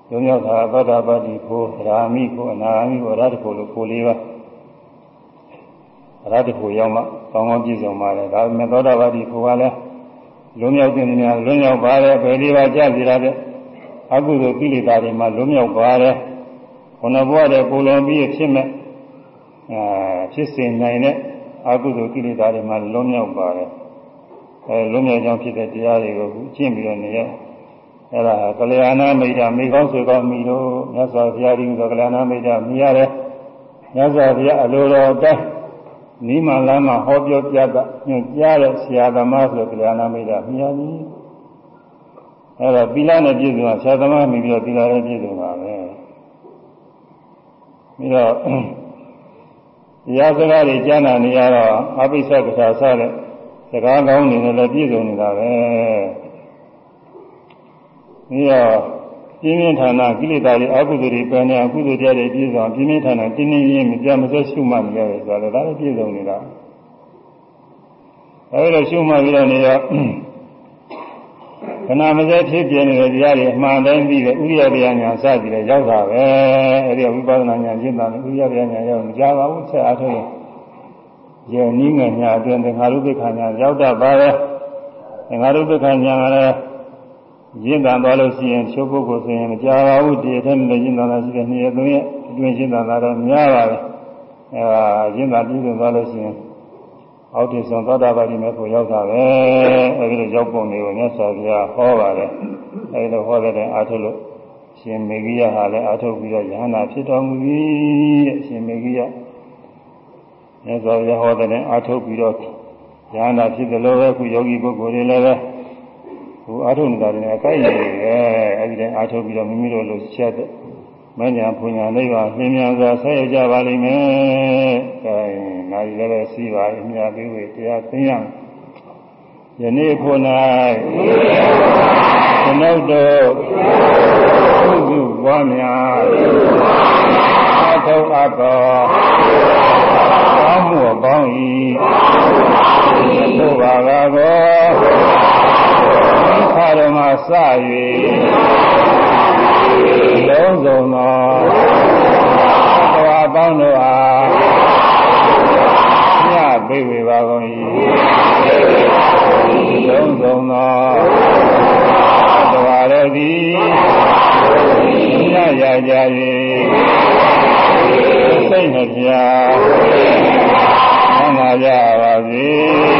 လွတ်မြောက်တာသောတာပတိဖို့ရာမိဖို့အနာမိဖို့ရတ္တဖို့လို့ဖို့လေးပါရတ္တဖို့ရောက်မှကောင်းကောင်းပြည့်စုံပါလေဒါပေမဲ့သောတာပတိဖို့ကလည်းလွတ်မြောက်တဲ့နေရာလွတ်မြောက်ပါတယ်ဘယ်ဒီပါကြစီရတဲ့အကုသိုလ်ကိလေသာတွေမှလွတ်မြောက်ပါတယ်ခုနဘဝတဲ့ကိုလွန်ပြီးဖြစ်မဲ့အဲဖြစ်စေနိုင်တဲ့ အကုသိုလ်ကိလေသာတွေမှလွတ်မြောက်ပါတယ်အဲလွတ်မြောက်ကြောင်းဖြစ်တဲ့တရားတွေကိုကျင့်ပြီးတော့နေရအဲဒါကလျာဏမိတ်တာမိကောင်းဆွေကောင်းမိလို့မြတ်စွာဘုရားကြီးဆိုကလျာဏမိတ်တာမိရတယ်မြတ်စွာဘုရားအလိုတော်တိုင်းနိမလမ်းမှာဟောပြောပြတာညွှန်ကြားတဲ့ဆရာသမားဆိုကလျာဏမိတ်တာမိရပြီအဲဒါသီလနဲ့ပြည့်စုံတာဆရာသမားမိပြီးတော့သီလနဲ့ပြည့်စုံတာပဲပြီးတော့ တရားစကားတွေကြားနာနေရတော့အပိစ္ဆကထာဆတဲ့စကားကောင်းနေတယ်လည်းပြည့်စုံနေတာပဲပြီးတော့ပြင်းပြင်းထန်ထန်ကိလေသာတွေအကုသိုလ်တွေပယ်နေအကုသိုလ်တရားတွေပြည့်စုံပြင်းပြင်းထန်ထန်တင်းတင်းရင်းမပြတ်မစက်ရှုမှတ်နေရတယ်ဆိုတော့ဒါလည်းပြည့်စုံနေတာအဲဒီလိုရှုမှတ်ပြီးတော့နေတော့ ခဏမစက်ဖြစ်ပြနေတဲ့တရားတွေအမှန်တိုင်းပြီးတဲ့ဥရိယတရားညာစသည်လည်းရောက်တာပဲအဲဒီဝိပဿနာညာရှင်းတာဥရိယတရားညာရောက်မကြပါဘူးဆက်အားထုတ်ရင်ရဲ့နိငယ်ညာအတွင်းသင်္ခါရုပ္ပခညာရောက်တတ်ပါရဲ့သင်္ခါရုပ္ပခညာကလည်းရင့်တန်သွားလို့ရှိရင်ချုပ်ပုဂ္ဂိုလ်ဆိုရင်မကြပါဘူးဒီအထက်နဲ့ရင့်တန်တာရှိတဲ့နေ့ရက်သုံးရက်အတွင်းရင့်တန်တာတော့များပါပဲအဲဒါရင့်တန်ပြီးသွားလို့ရှိရင် အောက်တည်ဆုံးသောတာပတိမေဖို့ရောက်တာပဲအဲဒီလိုရောက်ပုံတွေကိုမြတ်စွာဘုရားဟောပါတယ်အဲဒီလိုဟောတဲ့အာထုလို့ရှင်မေဂိယဟာလည်းအာထုပြီးတော့ယဟနာဖြစ်တော်မူပြီတဲ့ရှင်မေဂိယမြတ်စွာဘုရားဟောတဲ့အာထုပြီးတော့ယဟနာဖြစ်တယ်လို့ပဲခုယောဂီပုဂ္ဂိုလ်တွေလည်းပဲဟိုအာထုနေတာတွေအကိုက်နေတယ်အဲဒီတည်းအာထုပြီးတော့မိမိတို့လိုချက်တဲ့ မညာပူညာလေးပါလင်းမြန်စွာဆက်ရကြပါလိမ့်မယ်။အဲနာရီလည်းပဲစီးပါအမြတ်ပေးဝေတရားသိရယနေ့ဖို့၌ကျွန်ုပ်တို့ပြုစုပွားများအထောက်အသောကောင်းမှုကောင်း၏ဘုရားကကောခါရမစ၍ လုံးစုံသောတော်ပေါင်းတို့အားညပေးဝေပါကုန်၏လုံးစုံသောတော်တို့သည်ညရာကြ၍စိတ်နှပြသံဃာကြပါစေ